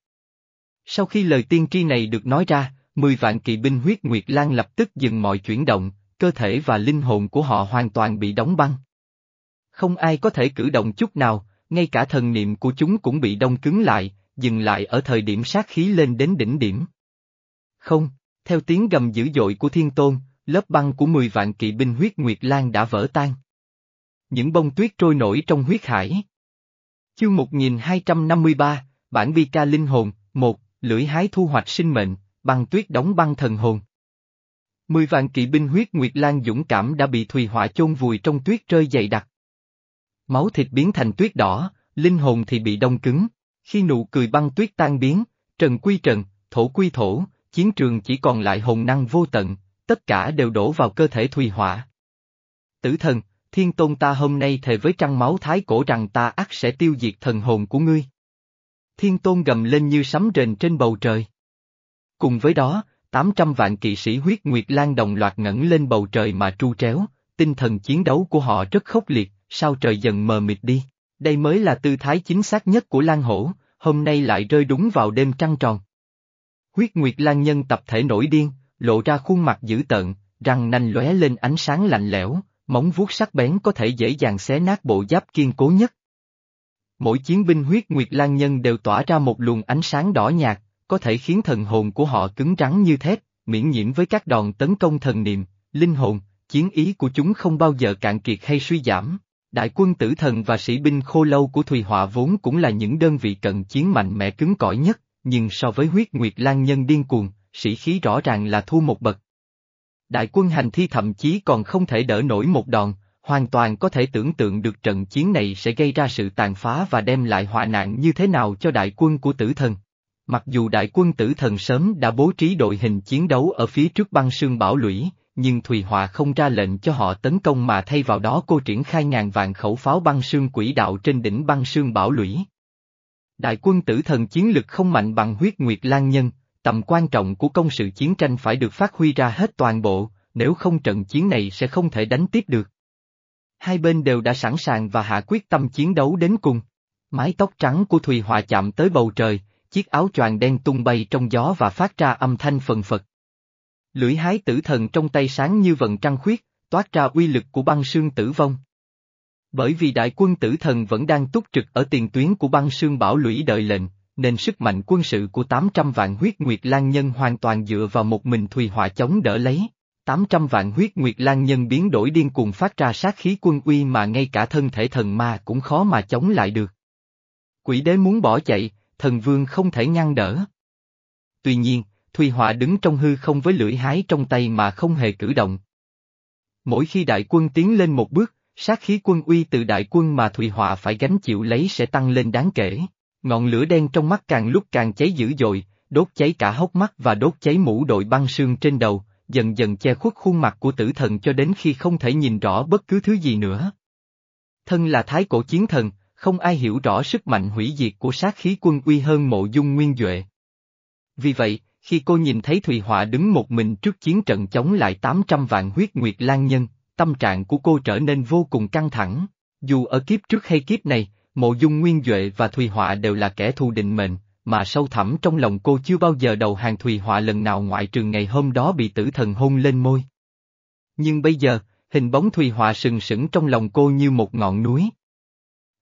Sau khi lời tiên tri này được nói ra, mười vạn kỵ binh huyết Nguyệt Lan lập tức dừng mọi chuyển động, cơ thể và linh hồn của họ hoàn toàn bị đóng băng. Không ai có thể cử động chút nào, ngay cả thần niệm của chúng cũng bị đông cứng lại, dừng lại ở thời điểm sát khí lên đến đỉnh điểm. Không, theo tiếng gầm dữ dội của thiên tôn, lớp băng của mười vạn kỵ binh huyết Nguyệt Lan đã vỡ tan. Những bông tuyết trôi nổi trong huyết hải. Chương 1253, bản bi ca linh hồn, một, lưỡi hái thu hoạch sinh mệnh, băng tuyết đóng băng thần hồn. Mười vạn kỵ binh huyết Nguyệt Lan dũng cảm đã bị Thùy Họa chôn vùi trong tuyết rơi dày đặc. Máu thịt biến thành tuyết đỏ, linh hồn thì bị đông cứng. Khi nụ cười băng tuyết tan biến, trần quy trần, thổ quy thổ, chiến trường chỉ còn lại hồn năng vô tận, tất cả đều đổ vào cơ thể Thùy Họa. Tử thần, thiên tôn ta hôm nay thề với trăng máu thái cổ rằng ta ắt sẽ tiêu diệt thần hồn của ngươi. Thiên tôn gầm lên như sấm rền trên bầu trời. Cùng với đó, 800 vạn kỵ sĩ huyết nguyệt lan đồng loạt ngẩng lên bầu trời mà tru tréo, tinh thần chiến đấu của họ rất khốc liệt, sao trời dần mờ mịt đi. Đây mới là tư thái chính xác nhất của Lan Hổ, hôm nay lại rơi đúng vào đêm trăng tròn. Huyết Nguyệt Lan Nhân tập thể nổi điên, lộ ra khuôn mặt dữ tợn, răng nanh lóe lên ánh sáng lạnh lẽo, móng vuốt sắc bén có thể dễ dàng xé nát bộ giáp kiên cố nhất. Mỗi chiến binh huyết Nguyệt Lan Nhân đều tỏa ra một luồng ánh sáng đỏ nhạt, có thể khiến thần hồn của họ cứng rắn như thép, miễn nhiễm với các đòn tấn công thần niệm, linh hồn, chiến ý của chúng không bao giờ cạn kiệt hay suy giảm. Đại quân tử thần và sĩ binh khô lâu của Thùy Họa vốn cũng là những đơn vị cận chiến mạnh mẽ cứng cỏi nhất, nhưng so với huyết nguyệt lan nhân điên cuồng, sĩ khí rõ ràng là thua một bậc. Đại quân hành thi thậm chí còn không thể đỡ nổi một đòn, hoàn toàn có thể tưởng tượng được trận chiến này sẽ gây ra sự tàn phá và đem lại họa nạn như thế nào cho đại quân của tử thần. Mặc dù đại quân tử thần sớm đã bố trí đội hình chiến đấu ở phía trước băng sương bảo lũy, nhưng Thùy Họa không ra lệnh cho họ tấn công mà thay vào đó cô triển khai ngàn vạn khẩu pháo băng sương quỷ đạo trên đỉnh băng sương bảo lũy. Đại quân tử thần chiến lực không mạnh bằng huyết nguyệt lan nhân, tầm quan trọng của công sự chiến tranh phải được phát huy ra hết toàn bộ, nếu không trận chiến này sẽ không thể đánh tiếp được. Hai bên đều đã sẵn sàng và hạ quyết tâm chiến đấu đến cùng. Mái tóc trắng của Thùy Họa chạm tới bầu trời, chiếc áo choàng đen tung bay trong gió và phát ra âm thanh phần phật. Lưỡi hái tử thần trong tay sáng như vần trăng khuyết, toát ra uy lực của băng sương tử vong. Bởi vì đại quân tử thần vẫn đang túc trực ở tiền tuyến của băng sương bảo lũy đợi lệnh, nên sức mạnh quân sự của 800 vạn huyết nguyệt lan nhân hoàn toàn dựa vào một mình Thùy Họa chống đỡ lấy. 800 vạn huyết nguyệt lan nhân biến đổi điên cuồng phát ra sát khí quân uy mà ngay cả thân thể thần ma cũng khó mà chống lại được. Quỷ đế muốn bỏ chạy, thần vương không thể ngăn đỡ. Tuy nhiên, Thùy Họa đứng trong hư không với lưỡi hái trong tay mà không hề cử động. Mỗi khi đại quân tiến lên một bước, sát khí quân uy từ đại quân mà Thùy Họa phải gánh chịu lấy sẽ tăng lên đáng kể. Ngọn lửa đen trong mắt càng lúc càng cháy dữ dội, đốt cháy cả hốc mắt và đốt cháy mũ đội băng sương trên đầu, dần dần che khuất khuôn mặt của tử thần cho đến khi không thể nhìn rõ bất cứ thứ gì nữa. Thân là thái cổ chiến thần, không ai hiểu rõ sức mạnh hủy diệt của sát khí quân uy hơn mộ dung nguyên Duệ. Vì vậy, khi cô nhìn thấy Thùy Họa đứng một mình trước chiến trận chống lại 800 vạn huyết nguyệt lan nhân, tâm trạng của cô trở nên vô cùng căng thẳng. Dù ở kiếp trước hay kiếp này, Mộ Dung Nguyên Duệ và Thùy Họa đều là kẻ thù định mệnh, mà sâu thẳm trong lòng cô chưa bao giờ đầu hàng Thùy Họa lần nào ngoại trừ ngày hôm đó bị tử thần hôn lên môi. Nhưng bây giờ, hình bóng Thùy Họa sừng sững trong lòng cô như một ngọn núi.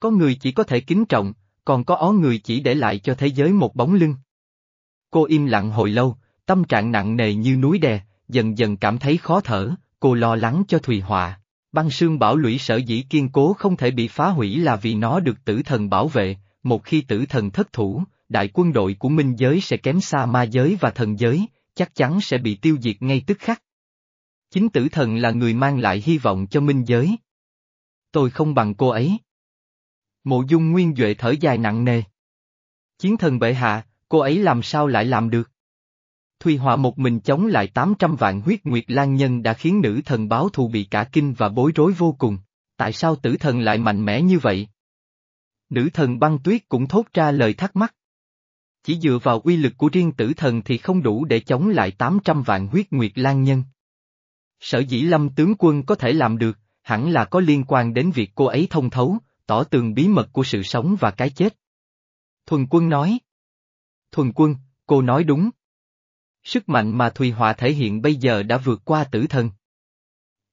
Có người chỉ có thể kính trọng, còn có ó người chỉ để lại cho thế giới một bóng lưng. Cô im lặng hồi lâu, tâm trạng nặng nề như núi đè, dần dần cảm thấy khó thở, cô lo lắng cho Thùy Họa. Băng sương bảo lũy sở dĩ kiên cố không thể bị phá hủy là vì nó được tử thần bảo vệ, một khi tử thần thất thủ, đại quân đội của minh giới sẽ kém xa ma giới và thần giới, chắc chắn sẽ bị tiêu diệt ngay tức khắc. Chính tử thần là người mang lại hy vọng cho minh giới. Tôi không bằng cô ấy. Mộ dung nguyên Duệ thở dài nặng nề. Chiến thần bệ hạ, cô ấy làm sao lại làm được? Thùy Họa một mình chống lại 800 vạn huyết nguyệt lan nhân đã khiến nữ thần báo thù bị cả kinh và bối rối vô cùng. Tại sao tử thần lại mạnh mẽ như vậy? Nữ thần băng tuyết cũng thốt ra lời thắc mắc. Chỉ dựa vào uy lực của riêng tử thần thì không đủ để chống lại 800 vạn huyết nguyệt lan nhân. Sở dĩ lâm tướng quân có thể làm được, hẳn là có liên quan đến việc cô ấy thông thấu, tỏ tường bí mật của sự sống và cái chết. Thuần quân nói. Thuần quân, cô nói đúng. Sức mạnh mà Thùy Họa thể hiện bây giờ đã vượt qua tử thần.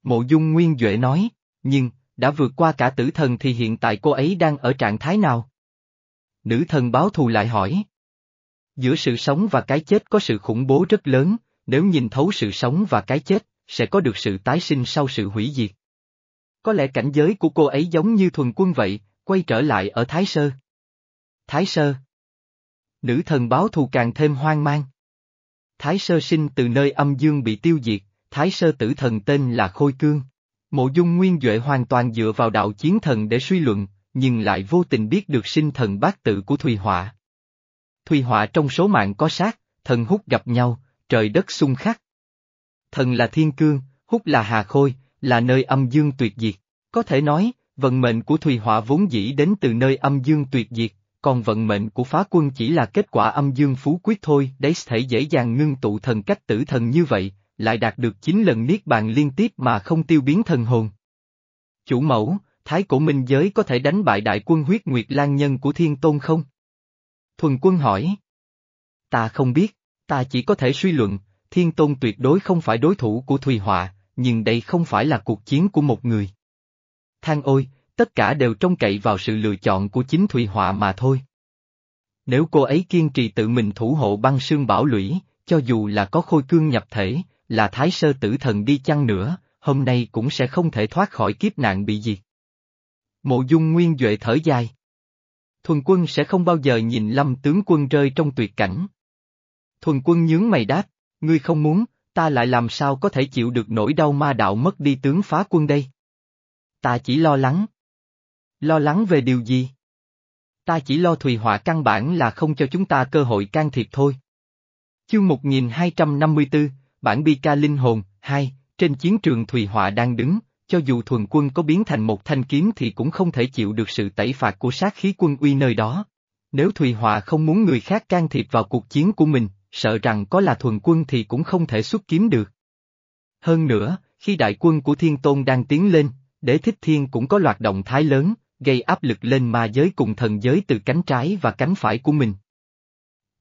Mộ dung nguyên Duệ nói, nhưng, đã vượt qua cả tử thần thì hiện tại cô ấy đang ở trạng thái nào? Nữ thần báo thù lại hỏi. Giữa sự sống và cái chết có sự khủng bố rất lớn, nếu nhìn thấu sự sống và cái chết, sẽ có được sự tái sinh sau sự hủy diệt. Có lẽ cảnh giới của cô ấy giống như thuần quân vậy, quay trở lại ở Thái Sơ. Thái Sơ. Nữ thần báo thù càng thêm hoang mang. Thái Sơ sinh từ nơi âm dương bị tiêu diệt, Thái Sơ tử thần tên là Khôi Cương. Mộ dung nguyên Duệ hoàn toàn dựa vào đạo chiến thần để suy luận, nhưng lại vô tình biết được sinh thần bát tự của Thùy Họa. Thùy Họa trong số mạng có sát, thần hút gặp nhau, trời đất xung khắc. Thần là thiên cương, hút là hà khôi, là nơi âm dương tuyệt diệt. Có thể nói, vận mệnh của Thùy Họa vốn dĩ đến từ nơi âm dương tuyệt diệt, còn vận mệnh của phá quân chỉ là kết quả âm dương phú quyết thôi, đấy thể dễ dàng ngưng tụ thần cách tử thần như vậy, lại đạt được 9 lần niết bàn liên tiếp mà không tiêu biến thần hồn. Chủ mẫu, thái cổ minh giới có thể đánh bại đại quân huyết nguyệt lan nhân của thiên tôn không? Thuần quân hỏi. Ta không biết, ta chỉ có thể suy luận, thiên tôn tuyệt đối không phải đối thủ của Thùy Họa, nhưng đây không phải là cuộc chiến của một người. Thang ôi, tất cả đều trông cậy vào sự lựa chọn của chính Thùy Họa mà thôi. Nếu cô ấy kiên trì tự mình thủ hộ băng sương bảo lũy, cho dù là có khôi cương nhập thể, là thái sơ tử thần đi chăng nữa, hôm nay cũng sẽ không thể thoát khỏi kiếp nạn bị diệt. Mộ dung nguyên Duệ thở dài. Thuần quân sẽ không bao giờ nhìn lâm tướng quân rơi trong tuyệt cảnh. Thuần quân nhướng mày đáp, ngươi không muốn, ta lại làm sao có thể chịu được nỗi đau ma đạo mất đi tướng phá quân đây. Ta chỉ lo lắng. Lo lắng về điều gì? Ta chỉ lo Thùy Họa căn bản là không cho chúng ta cơ hội can thiệp thôi. Chương 1254, Bản Bi Ca Linh Hồn, 2, trên chiến trường Thùy Họa đang đứng, cho dù thuần quân có biến thành một thanh kiếm thì cũng không thể chịu được sự tẩy phạt của sát khí quân uy nơi đó. Nếu Thùy Họa không muốn người khác can thiệp vào cuộc chiến của mình, sợ rằng có là thuần quân thì cũng không thể xuất kiếm được. Hơn nữa, khi đại quân của Thiên Tôn đang tiến lên, Đế Thích Thiên cũng có loạt động thái lớn, gây áp lực lên ma giới cùng thần giới từ cánh trái và cánh phải của mình.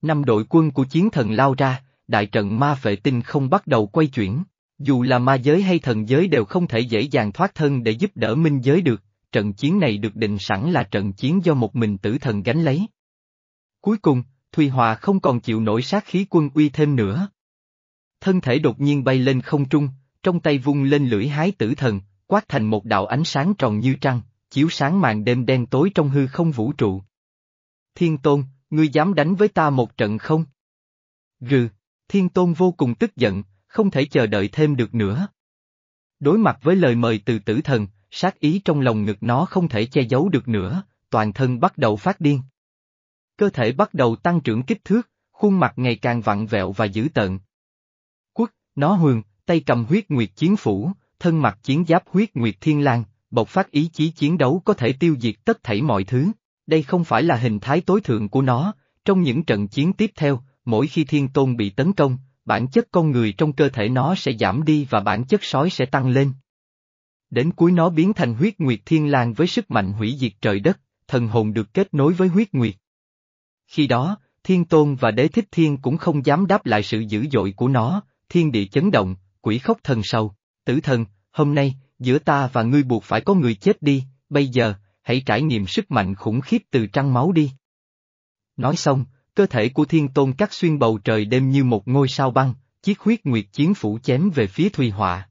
Năm đội quân của chiến thần lao ra, đại trận ma phệ tinh không bắt đầu quay chuyển. Dù là ma giới hay thần giới đều không thể dễ dàng thoát thân để giúp đỡ minh giới được, trận chiến này được định sẵn là trận chiến do một mình tử thần gánh lấy. Cuối cùng, Thùy Hòa không còn chịu nổi sát khí quân uy thêm nữa. Thân thể đột nhiên bay lên không trung, trong tay vung lên lưỡi hái tử thần, quát thành một đạo ánh sáng tròn như trăng, chiếu sáng màn đêm đen tối trong hư không vũ trụ. Thiên Tôn, ngươi dám đánh với ta một trận không? Gừ, Thiên Tôn vô cùng tức giận, không thể chờ đợi thêm được nữa. Đối mặt với lời mời từ tử thần, sát ý trong lòng ngực nó không thể che giấu được nữa, toàn thân bắt đầu phát điên. Cơ thể bắt đầu tăng trưởng kích thước, khuôn mặt ngày càng vặn vẹo và dữ tợn. Quất, nó hường, tay cầm huyết nguyệt chiến phủ, thân mặc chiến giáp huyết nguyệt thiên lang, bộc phát ý chí chiến đấu có thể tiêu diệt tất thảy mọi thứ. Đây không phải là hình thái tối thượng của nó, trong những trận chiến tiếp theo, mỗi khi thiên tôn bị tấn công, bản chất con người trong cơ thể nó sẽ giảm đi và bản chất sói sẽ tăng lên. Đến cuối nó biến thành huyết nguyệt thiên lang với sức mạnh hủy diệt trời đất, thần hồn được kết nối với huyết nguyệt. Khi đó, thiên tôn và đế thích thiên cũng không dám đáp lại sự dữ dội của nó, thiên địa chấn động, quỷ khóc thần sầu, tử thần, hôm nay, giữa ta và ngươi buộc phải có người chết đi, bây giờ, hãy trải nghiệm sức mạnh khủng khiếp từ trăng máu đi. Nói xong, cơ thể của thiên tôn cắt xuyên bầu trời đêm như một ngôi sao băng, chiếc huyết nguyệt chiến phủ chém về phía Thùy Họa.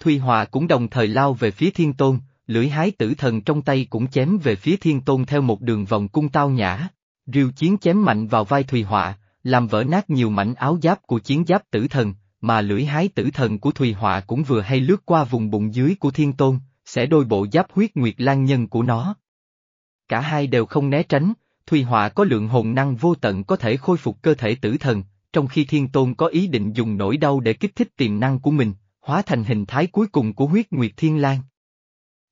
Thùy Họa cũng đồng thời lao về phía thiên tôn, lưỡi hái tử thần trong tay cũng chém về phía thiên tôn theo một đường vòng cung tao nhã. Rìu chiến chém mạnh vào vai Thùy Họa, làm vỡ nát nhiều mảnh áo giáp của chiến giáp tử thần, mà lưỡi hái tử thần của Thùy Họa cũng vừa hay lướt qua vùng bụng dưới của thiên tôn, sẽ đôi bộ giáp huyết nguyệt lan nhân của nó. Cả hai đều không né tránh, Thùy Họa có lượng hồn năng vô tận có thể khôi phục cơ thể tử thần, trong khi Thiên Tôn có ý định dùng nỗi đau để kích thích tiềm năng của mình, hóa thành hình thái cuối cùng của huyết nguyệt thiên lang.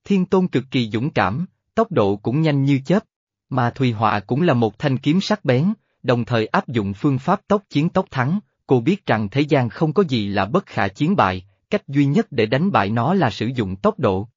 Thiên Tôn cực kỳ dũng cảm, tốc độ cũng nhanh như chớp, mà Thùy Họa cũng là một thanh kiếm sắc bén, đồng thời áp dụng phương pháp tốc chiến tốc thắng, cô biết rằng thế gian không có gì là bất khả chiến bại, cách duy nhất để đánh bại nó là sử dụng tốc độ.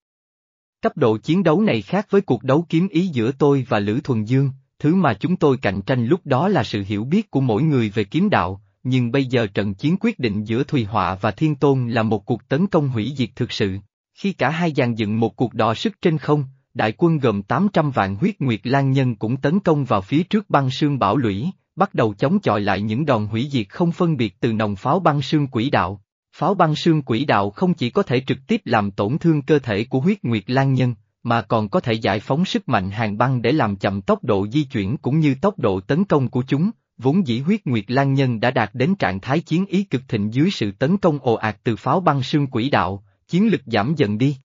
Cấp độ chiến đấu này khác với cuộc đấu kiếm ý giữa tôi và Lữ Thuần Dương, thứ mà chúng tôi cạnh tranh lúc đó là sự hiểu biết của mỗi người về kiếm đạo, nhưng bây giờ trận chiến quyết định giữa Thùy Họa và Thiên Tôn là một cuộc tấn công hủy diệt thực sự. Khi cả hai dàn dựng một cuộc đọ sức trên không, đại quân gồm 800 vạn huyết nguyệt lan nhân cũng tấn công vào phía trước băng sương bảo lũy, bắt đầu chống chọi lại những đòn hủy diệt không phân biệt từ nòng pháo băng sương quỷ đạo. Pháo băng sương quỷ đạo không chỉ có thể trực tiếp làm tổn thương cơ thể của huyết nguyệt lan nhân, mà còn có thể giải phóng sức mạnh hàng băng để làm chậm tốc độ di chuyển cũng như tốc độ tấn công của chúng, vốn dĩ huyết nguyệt lan nhân đã đạt đến trạng thái chiến ý cực thịnh dưới sự tấn công ồ ạt từ pháo băng sương quỷ đạo, chiến lực giảm dần đi.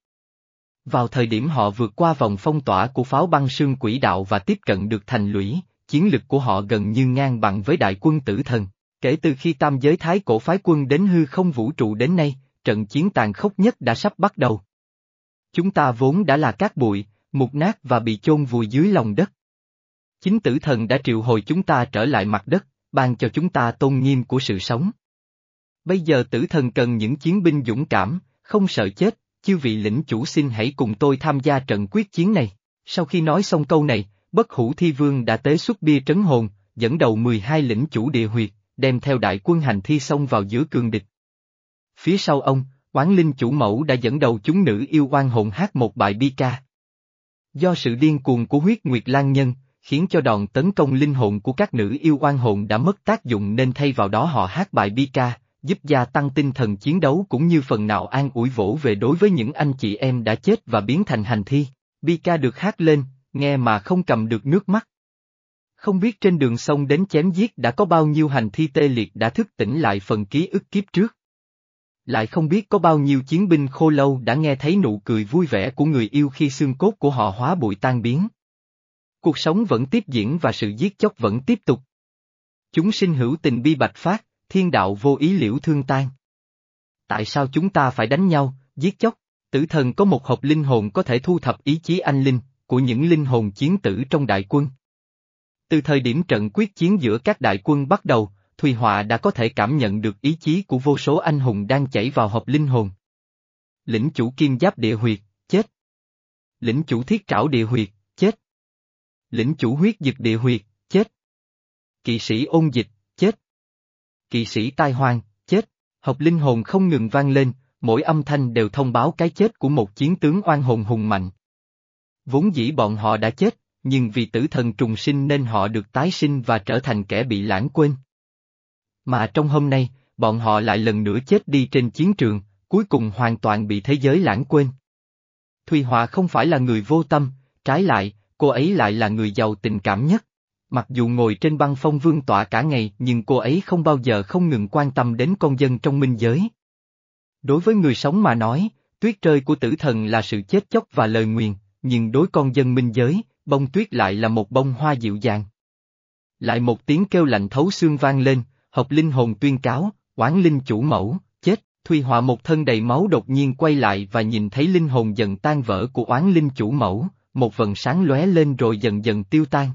Vào thời điểm họ vượt qua vòng phong tỏa của pháo băng sương quỷ đạo và tiếp cận được thành lũy, chiến lực của họ gần như ngang bằng với đại quân tử thần. Kể từ khi tam giới thái cổ phái quân đến hư không vũ trụ đến nay, trận chiến tàn khốc nhất đã sắp bắt đầu. Chúng ta vốn đã là cát bụi, mục nát và bị chôn vùi dưới lòng đất. Chính tử thần đã triệu hồi chúng ta trở lại mặt đất, ban cho chúng ta tôn nghiêm của sự sống. Bây giờ tử thần cần những chiến binh dũng cảm, không sợ chết, chư vị lĩnh chủ xin hãy cùng tôi tham gia trận quyết chiến này. Sau khi nói xong câu này, bất hủ thi vương đã tế xuất bia trấn hồn, dẫn đầu 12 lĩnh chủ địa huyệt, đem theo đại quân hành thi xông vào giữa cường địch. Phía sau ông, Quán Linh chủ mẫu đã dẫn đầu chúng nữ yêu oan hồn hát một bài bi ca. Do sự điên cuồng của huyết nguyệt lan nhân, khiến cho đòn tấn công linh hồn của các nữ yêu oan hồn đã mất tác dụng nên thay vào đó họ hát bài bi ca, giúp gia tăng tinh thần chiến đấu cũng như phần nào an ủi vỗ về đối với những anh chị em đã chết và biến thành hành thi. bi ca được hát lên, nghe mà không cầm được nước mắt. Không biết trên đường sông đến chém giết đã có bao nhiêu hành thi tê liệt đã thức tỉnh lại phần ký ức kiếp trước. Lại không biết có bao nhiêu chiến binh khô lâu đã nghe thấy nụ cười vui vẻ của người yêu khi xương cốt của họ hóa bụi tan biến. Cuộc sống vẫn tiếp diễn và sự giết chóc vẫn tiếp tục. Chúng sinh hữu tình bi bạch phát, thiên đạo vô ý liễu thương tan. Tại sao chúng ta phải đánh nhau, giết chóc? Tử thần có một hộp linh hồn có thể thu thập ý chí anh linh, của những linh hồn chiến tử trong đại quân. Từ thời điểm trận quyết chiến giữa các đại quân bắt đầu, Thùy Họa đã có thể cảm nhận được ý chí của vô số anh hùng đang chảy vào hộp linh hồn. Lĩnh chủ kim giáp địa huyệt, chết. Lĩnh chủ thiết trảo địa huyệt, chết. Lĩnh chủ huyết dực địa huyệt, chết. Kỵ sĩ ôn dịch, chết. Kỵ sĩ tai hoang, chết. Hộp linh hồn không ngừng vang lên, mỗi âm thanh đều thông báo cái chết của một chiến tướng oan hồn hùng mạnh. Vốn dĩ bọn họ đã chết, nhưng vì tử thần trùng sinh nên họ được tái sinh và trở thành kẻ bị lãng quên. Mà trong hôm nay, bọn họ lại lần nữa chết đi trên chiến trường, cuối cùng hoàn toàn bị thế giới lãng quên. Thùy Họa không phải là người vô tâm, trái lại, cô ấy lại là người giàu tình cảm nhất. Mặc dù ngồi trên băng phong vương tọa cả ngày nhưng cô ấy không bao giờ không ngừng quan tâm đến con dân trong minh giới. Đối với người sống mà nói, tuyết rơi của tử thần là sự chết chóc và lời nguyền, nhưng đối con dân minh giới, bông tuyết lại là một bông hoa dịu dàng. Lại một tiếng kêu lạnh thấu xương vang lên, học linh hồn tuyên cáo, oán linh chủ mẫu, chết, Thùy Họa một thân đầy máu đột nhiên quay lại và nhìn thấy linh hồn dần tan vỡ của oán linh chủ mẫu, một vần sáng lóe lên rồi dần dần tiêu tan.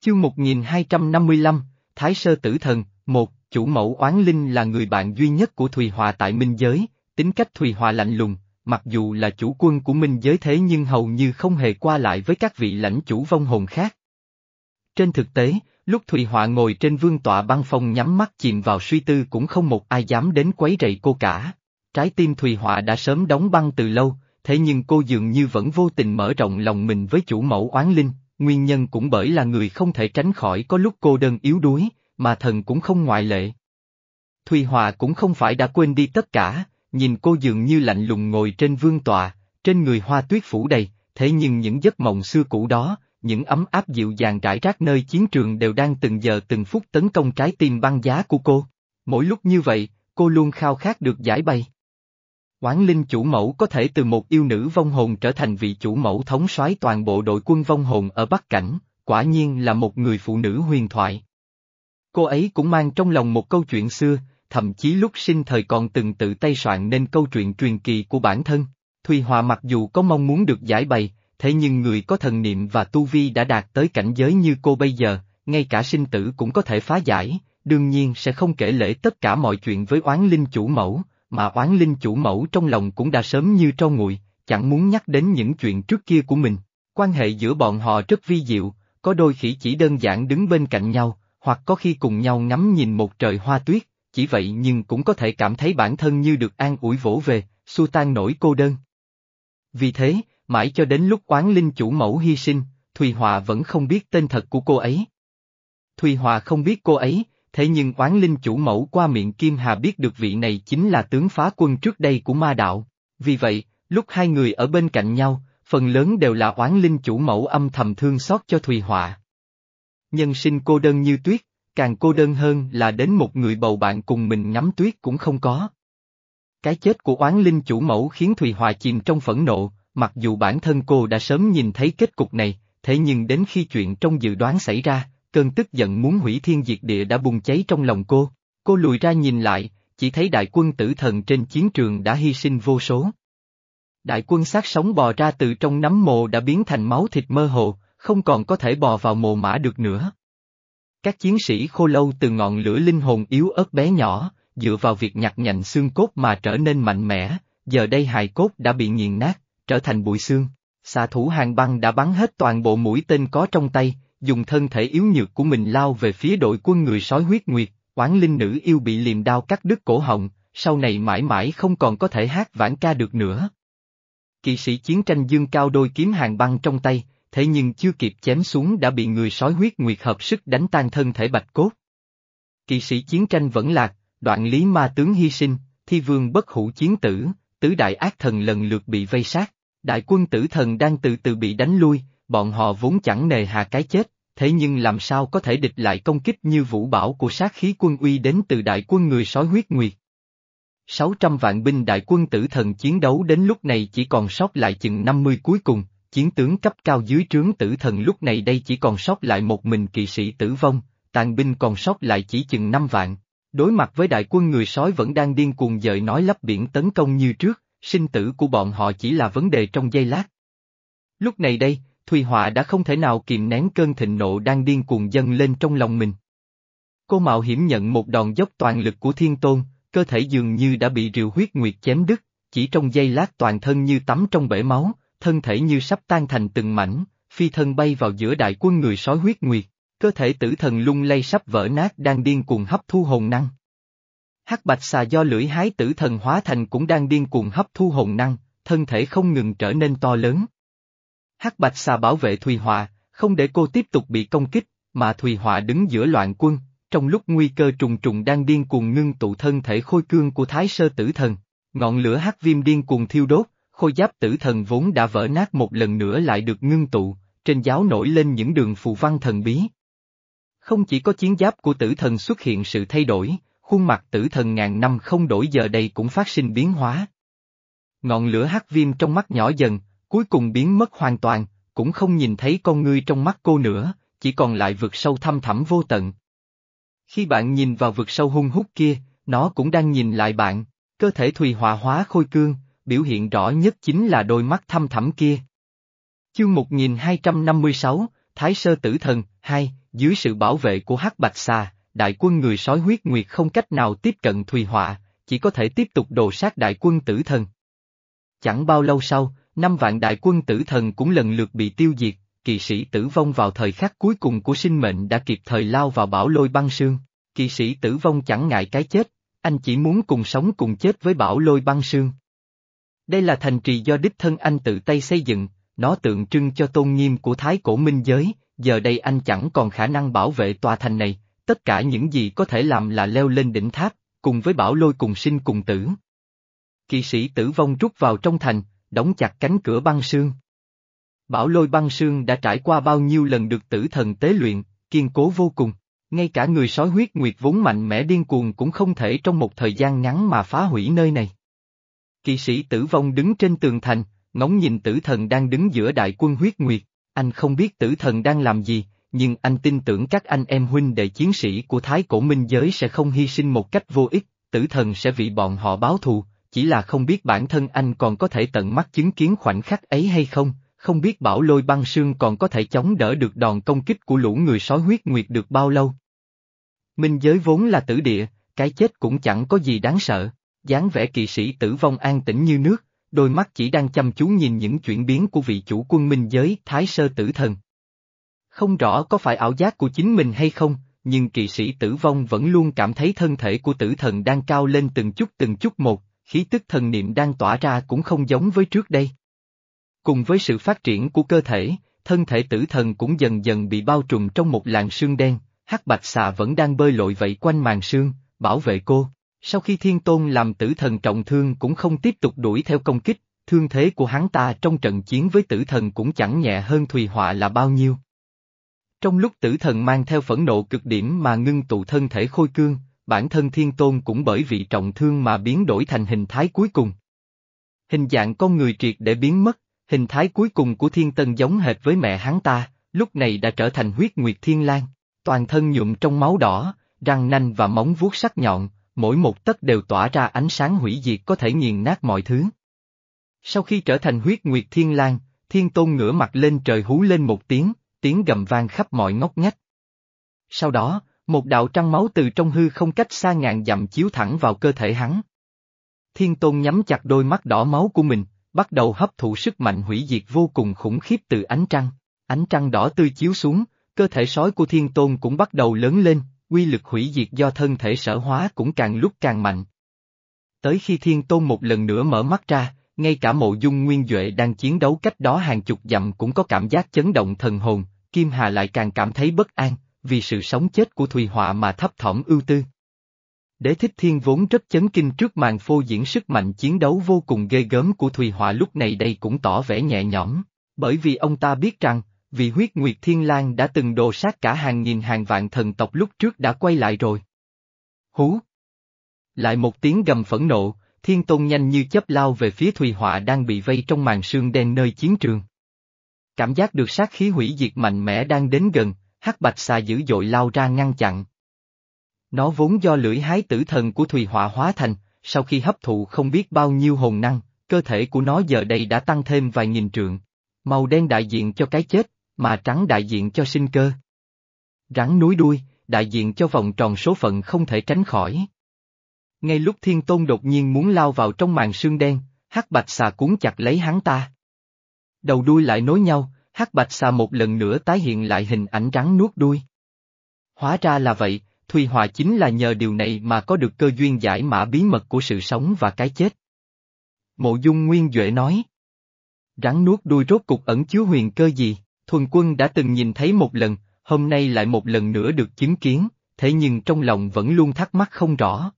Chương 1255, Thái Sơ Tử Thần, một chủ mẫu oán linh là người bạn duy nhất của Thùy Họa tại Minh Giới, tính cách Thùy Họa lạnh lùng, mặc dù là chủ quân của Minh Giới thế nhưng hầu như không hề qua lại với các vị lãnh chủ vong hồn khác. Trên thực tế, lúc Thùy Họa ngồi trên vương tọa băng phong nhắm mắt chìm vào suy tư cũng không một ai dám đến quấy rầy cô cả. Trái tim Thùy Họa đã sớm đóng băng từ lâu, thế nhưng cô dường như vẫn vô tình mở rộng lòng mình với chủ mẫu oán linh, nguyên nhân cũng bởi là người không thể tránh khỏi có lúc cô đơn yếu đuối, mà thần cũng không ngoại lệ. Thùy Hòa cũng không phải đã quên đi tất cả, nhìn cô dường như lạnh lùng ngồi trên vương tọa, trên người hoa tuyết phủ đầy, thế nhưng những giấc mộng xưa cũ đó, những ấm áp dịu dàng rải rác nơi chiến trường đều đang từng giờ từng phút tấn công trái tim băng giá của cô. Mỗi lúc như vậy, cô luôn khao khát được giải bày. Quán linh chủ mẫu có thể từ một yêu nữ vong hồn trở thành vị chủ mẫu thống soái toàn bộ đội quân vong hồn ở Bắc Cảnh, quả nhiên là một người phụ nữ huyền thoại. Cô ấy cũng mang trong lòng một câu chuyện xưa, thậm chí lúc sinh thời còn từng tự tay soạn nên câu chuyện truyền kỳ của bản thân. Thùy Hòa mặc dù có mong muốn được giải bày, thế nhưng người có thần niệm và tu vi đã đạt tới cảnh giới như cô bây giờ, ngay cả sinh tử cũng có thể phá giải, đương nhiên sẽ không kể lễ tất cả mọi chuyện với oán linh chủ mẫu, mà oán linh chủ mẫu trong lòng cũng đã sớm như tro nguội, chẳng muốn nhắc đến những chuyện trước kia của mình. Quan hệ giữa bọn họ rất vi diệu, có đôi khi chỉ đơn giản đứng bên cạnh nhau, hoặc có khi cùng nhau ngắm nhìn một trời hoa tuyết, chỉ vậy nhưng cũng có thể cảm thấy bản thân như được an ủi vỗ về, xua tan nỗi cô đơn. Vì thế, mãi cho đến lúc oán linh chủ mẫu hy sinh, Thùy Hòa vẫn không biết tên thật của cô ấy. Thùy Hòa không biết cô ấy, thế nhưng oán linh chủ mẫu qua miệng Kim Hà biết được vị này chính là tướng phá quân trước đây của ma đạo. Vì vậy, lúc hai người ở bên cạnh nhau, phần lớn đều là oán linh chủ mẫu âm thầm thương xót cho Thùy Hòa, Nhân sinh cô đơn như tuyết, càng cô đơn hơn là đến một người bầu bạn cùng mình ngắm tuyết cũng không có. Cái chết của oán linh chủ mẫu khiến Thùy Hòa chìm trong phẫn nộ, mặc dù bản thân cô đã sớm nhìn thấy kết cục này, thế nhưng đến khi chuyện trong dự đoán xảy ra, cơn tức giận muốn hủy thiên diệt địa đã bùng cháy trong lòng cô. Cô lùi ra nhìn lại, chỉ thấy đại quân tử thần trên chiến trường đã hy sinh vô số. Đại quân sát sống bò ra từ trong nắm mồ đã biến thành máu thịt mơ hồ, không còn có thể bò vào mồ mã được nữa. Các chiến sĩ khô lâu từ ngọn lửa linh hồn yếu ớt bé nhỏ, dựa vào việc nhặt nhạnh xương cốt mà trở nên mạnh mẽ, giờ đây hài cốt đã bị nghiền nát, trở thành bụi xương. Xạ thủ hàng băng đã bắn hết toàn bộ mũi tên có trong tay, dùng thân thể yếu nhược của mình lao về phía đội quân người sói huyết nguyệt, oán linh nữ yêu bị liềm đao cắt đứt cổ họng, sau này mãi mãi không còn có thể hát vãn ca được nữa. Kỵ sĩ chiến tranh dương cao đôi kiếm hàng băng trong tay, thế nhưng chưa kịp chém xuống đã bị người sói huyết nguyệt hợp sức đánh tan thân thể bạch cốt. Kỵ sĩ chiến tranh vẫn lạc, đoạn lý ma tướng hy sinh, thi vương bất hủ chiến tử, tứ đại ác thần lần lượt bị vây sát, Đại quân tử thần đang từ từ bị đánh lui, bọn họ vốn chẳng nề hà cái chết, thế nhưng làm sao có thể địch lại công kích như vũ bảo của sát khí quân uy đến từ đại quân người sói huyết nguyệt. 600 vạn binh đại quân tử thần chiến đấu đến lúc này chỉ còn sót lại chừng 50 cuối cùng, chiến tướng cấp cao dưới trướng tử thần lúc này đây chỉ còn sót lại một mình kỵ sĩ tử vong, tàn binh còn sót lại chỉ chừng 5 vạn. Đối mặt với đại quân người sói vẫn đang điên cuồng dời nói lấp biển tấn công như trước, sinh tử của bọn họ chỉ là vấn đề trong giây lát. Lúc này đây, Thùy Họa đã không thể nào kìm nén cơn thịnh nộ đang điên cuồng dâng lên trong lòng mình. Cô mạo hiểm nhận một đòn dốc toàn lực của thiên tôn, cơ thể dường như đã bị rìu huyết nguyệt chém đứt, chỉ trong giây lát toàn thân như tắm trong bể máu, thân thể như sắp tan thành từng mảnh, phi thân bay vào giữa đại quân người sói huyết nguyệt, cơ thể tử thần lung lay sắp vỡ nát đang điên cuồng hấp thu hồn năng. Hắc bạch xà do lưỡi hái tử thần hóa thành cũng đang điên cuồng hấp thu hồn năng, thân thể không ngừng trở nên to lớn. Hắc bạch xà bảo vệ Thùy Họa, không để cô tiếp tục bị công kích, mà Thùy Họa đứng giữa loạn quân, trong lúc nguy cơ trùng trùng đang điên cuồng ngưng tụ thân thể khôi cương của Thái Sơ Tử Thần, ngọn lửa hắc viêm điên cuồng thiêu đốt, khôi giáp Tử Thần vốn đã vỡ nát một lần nữa lại được ngưng tụ, trên giáo nổi lên những đường phù văn thần bí. Không chỉ có chiến giáp của Tử Thần xuất hiện sự thay đổi, khuôn mặt Tử Thần ngàn năm không đổi giờ đây cũng phát sinh biến hóa. Ngọn lửa hắc viêm trong mắt nhỏ dần, cuối cùng biến mất hoàn toàn, cũng không nhìn thấy con ngươi trong mắt cô nữa, chỉ còn lại vực sâu thăm thẳm vô tận, khi bạn nhìn vào vực sâu hung hút kia, nó cũng đang nhìn lại bạn, cơ thể Thùy Hòa hóa khôi cương, biểu hiện rõ nhất chính là đôi mắt thăm thẳm kia. Chương 1256, Thái Sơ Tử Thần, 2, dưới sự bảo vệ của Hắc Bạch Xà, đại quân người sói huyết nguyệt không cách nào tiếp cận Thùy Họa, chỉ có thể tiếp tục đồ sát đại quân tử thần. Chẳng bao lâu sau, năm vạn đại quân tử thần cũng lần lượt bị tiêu diệt, kỳ sĩ tử vong vào thời khắc cuối cùng của sinh mệnh đã kịp thời lao vào bảo lôi băng sương. Kỳ sĩ tử vong chẳng ngại cái chết, anh chỉ muốn cùng sống cùng chết với bảo lôi băng sương. Đây là thành trì do đích thân anh tự tay xây dựng, nó tượng trưng cho tôn nghiêm của thái cổ minh giới, giờ đây anh chẳng còn khả năng bảo vệ tòa thành này, tất cả những gì có thể làm là leo lên đỉnh tháp, cùng với bảo lôi cùng sinh cùng tử. Kỵ sĩ tử vong rút vào trong thành, đóng chặt cánh cửa băng sương. Bảo lôi băng sương đã trải qua bao nhiêu lần được tử thần tế luyện, kiên cố vô cùng. Ngay cả người sói huyết nguyệt vốn mạnh mẽ điên cuồng cũng không thể trong một thời gian ngắn mà phá hủy nơi này. Kỵ sĩ tử vong đứng trên tường thành, ngóng nhìn tử thần đang đứng giữa đại quân huyết nguyệt, anh không biết tử thần đang làm gì, nhưng anh tin tưởng các anh em huynh đệ chiến sĩ của Thái Cổ Minh Giới sẽ không hy sinh một cách vô ích, tử thần sẽ vì bọn họ báo thù, chỉ là không biết bản thân anh còn có thể tận mắt chứng kiến khoảnh khắc ấy hay không, không biết bảo lôi băng sương còn có thể chống đỡ được đòn công kích của lũ người sói huyết nguyệt được bao lâu. Minh giới vốn là tử địa, cái chết cũng chẳng có gì đáng sợ, dáng vẻ kỵ sĩ tử vong an tĩnh như nước, đôi mắt chỉ đang chăm chú nhìn những chuyển biến của vị chủ quân minh giới Thái Sơ Tử Thần. Không rõ có phải ảo giác của chính mình hay không, nhưng kỵ sĩ tử vong vẫn luôn cảm thấy thân thể của tử thần đang cao lên từng chút từng chút một, khí tức thần niệm đang tỏa ra cũng không giống với trước đây. Cùng với sự phát triển của cơ thể, thân thể tử thần cũng dần dần bị bao trùm trong một làn sương đen, hắc bạch xà vẫn đang bơi lội vậy quanh màn sương, bảo vệ cô. Sau khi thiên tôn làm tử thần trọng thương cũng không tiếp tục đuổi theo công kích, thương thế của hắn ta trong trận chiến với tử thần cũng chẳng nhẹ hơn Thùy Họa là bao nhiêu. Trong lúc tử thần mang theo phẫn nộ cực điểm mà ngưng tụ thân thể khôi cương, bản thân thiên tôn cũng bởi vì trọng thương mà biến đổi thành hình thái cuối cùng. Hình dạng con người triệt để biến mất, hình thái cuối cùng của thiên tân giống hệt với mẹ hắn ta, lúc này đã trở thành huyết nguyệt thiên lang, toàn thân nhuộm trong máu đỏ, răng nanh và móng vuốt sắc nhọn, mỗi một tấc đều tỏa ra ánh sáng hủy diệt có thể nghiền nát mọi thứ. Sau khi trở thành huyết nguyệt thiên lang, thiên tôn ngửa mặt lên trời hú lên một tiếng, tiếng gầm vang khắp mọi ngóc ngách. Sau đó, một đạo trăng máu từ trong hư không cách xa ngàn dặm chiếu thẳng vào cơ thể hắn. Thiên tôn nhắm chặt đôi mắt đỏ máu của mình, bắt đầu hấp thụ sức mạnh hủy diệt vô cùng khủng khiếp từ ánh trăng. Ánh trăng đỏ tươi chiếu xuống, cơ thể sói của thiên tôn cũng bắt đầu lớn lên, quy lực hủy diệt do thân thể sở hóa cũng càng lúc càng mạnh. Tới khi thiên tôn một lần nữa mở mắt ra, ngay cả mộ dung nguyên Duệ đang chiến đấu cách đó hàng chục dặm cũng có cảm giác chấn động thần hồn, Kim Hà lại càng cảm thấy bất an, vì sự sống chết của Thùy Họa mà thấp thỏm ưu tư. Đế thích thiên vốn rất chấn kinh trước màn phô diễn sức mạnh chiến đấu vô cùng ghê gớm của Thùy Họa lúc này đây cũng tỏ vẻ nhẹ nhõm, bởi vì ông ta biết rằng, vì huyết nguyệt thiên lang đã từng đồ sát cả hàng nghìn hàng vạn thần tộc lúc trước đã quay lại rồi. Hú! Lại một tiếng gầm phẫn nộ, thiên tôn nhanh như chấp lao về phía Thùy Họa đang bị vây trong màn sương đen nơi chiến trường. Cảm giác được sát khí hủy diệt mạnh mẽ đang đến gần, hắc bạch xà dữ dội lao ra ngăn chặn. Nó vốn do lưỡi hái tử thần của Thùy Họa hóa thành, sau khi hấp thụ không biết bao nhiêu hồn năng, cơ thể của nó giờ đây đã tăng thêm vài nghìn trượng. Màu đen đại diện cho cái chết, mà trắng đại diện cho sinh cơ. Rắn núi đuôi, đại diện cho vòng tròn số phận không thể tránh khỏi. Ngay lúc thiên tôn đột nhiên muốn lao vào trong màn sương đen, hắc bạch xà cuốn chặt lấy hắn ta. Đầu đuôi lại nối nhau, hắc bạch xà một lần nữa tái hiện lại hình ảnh rắn nuốt đuôi. Hóa ra là vậy, Thùy Hòa chính là nhờ điều này mà có được cơ duyên giải mã bí mật của sự sống và cái chết. Mộ dung Nguyên Duệ nói. Rắn nuốt đuôi rốt cục ẩn chứa huyền cơ gì, thuần quân đã từng nhìn thấy một lần, hôm nay lại một lần nữa được chứng kiến, thế nhưng trong lòng vẫn luôn thắc mắc không rõ.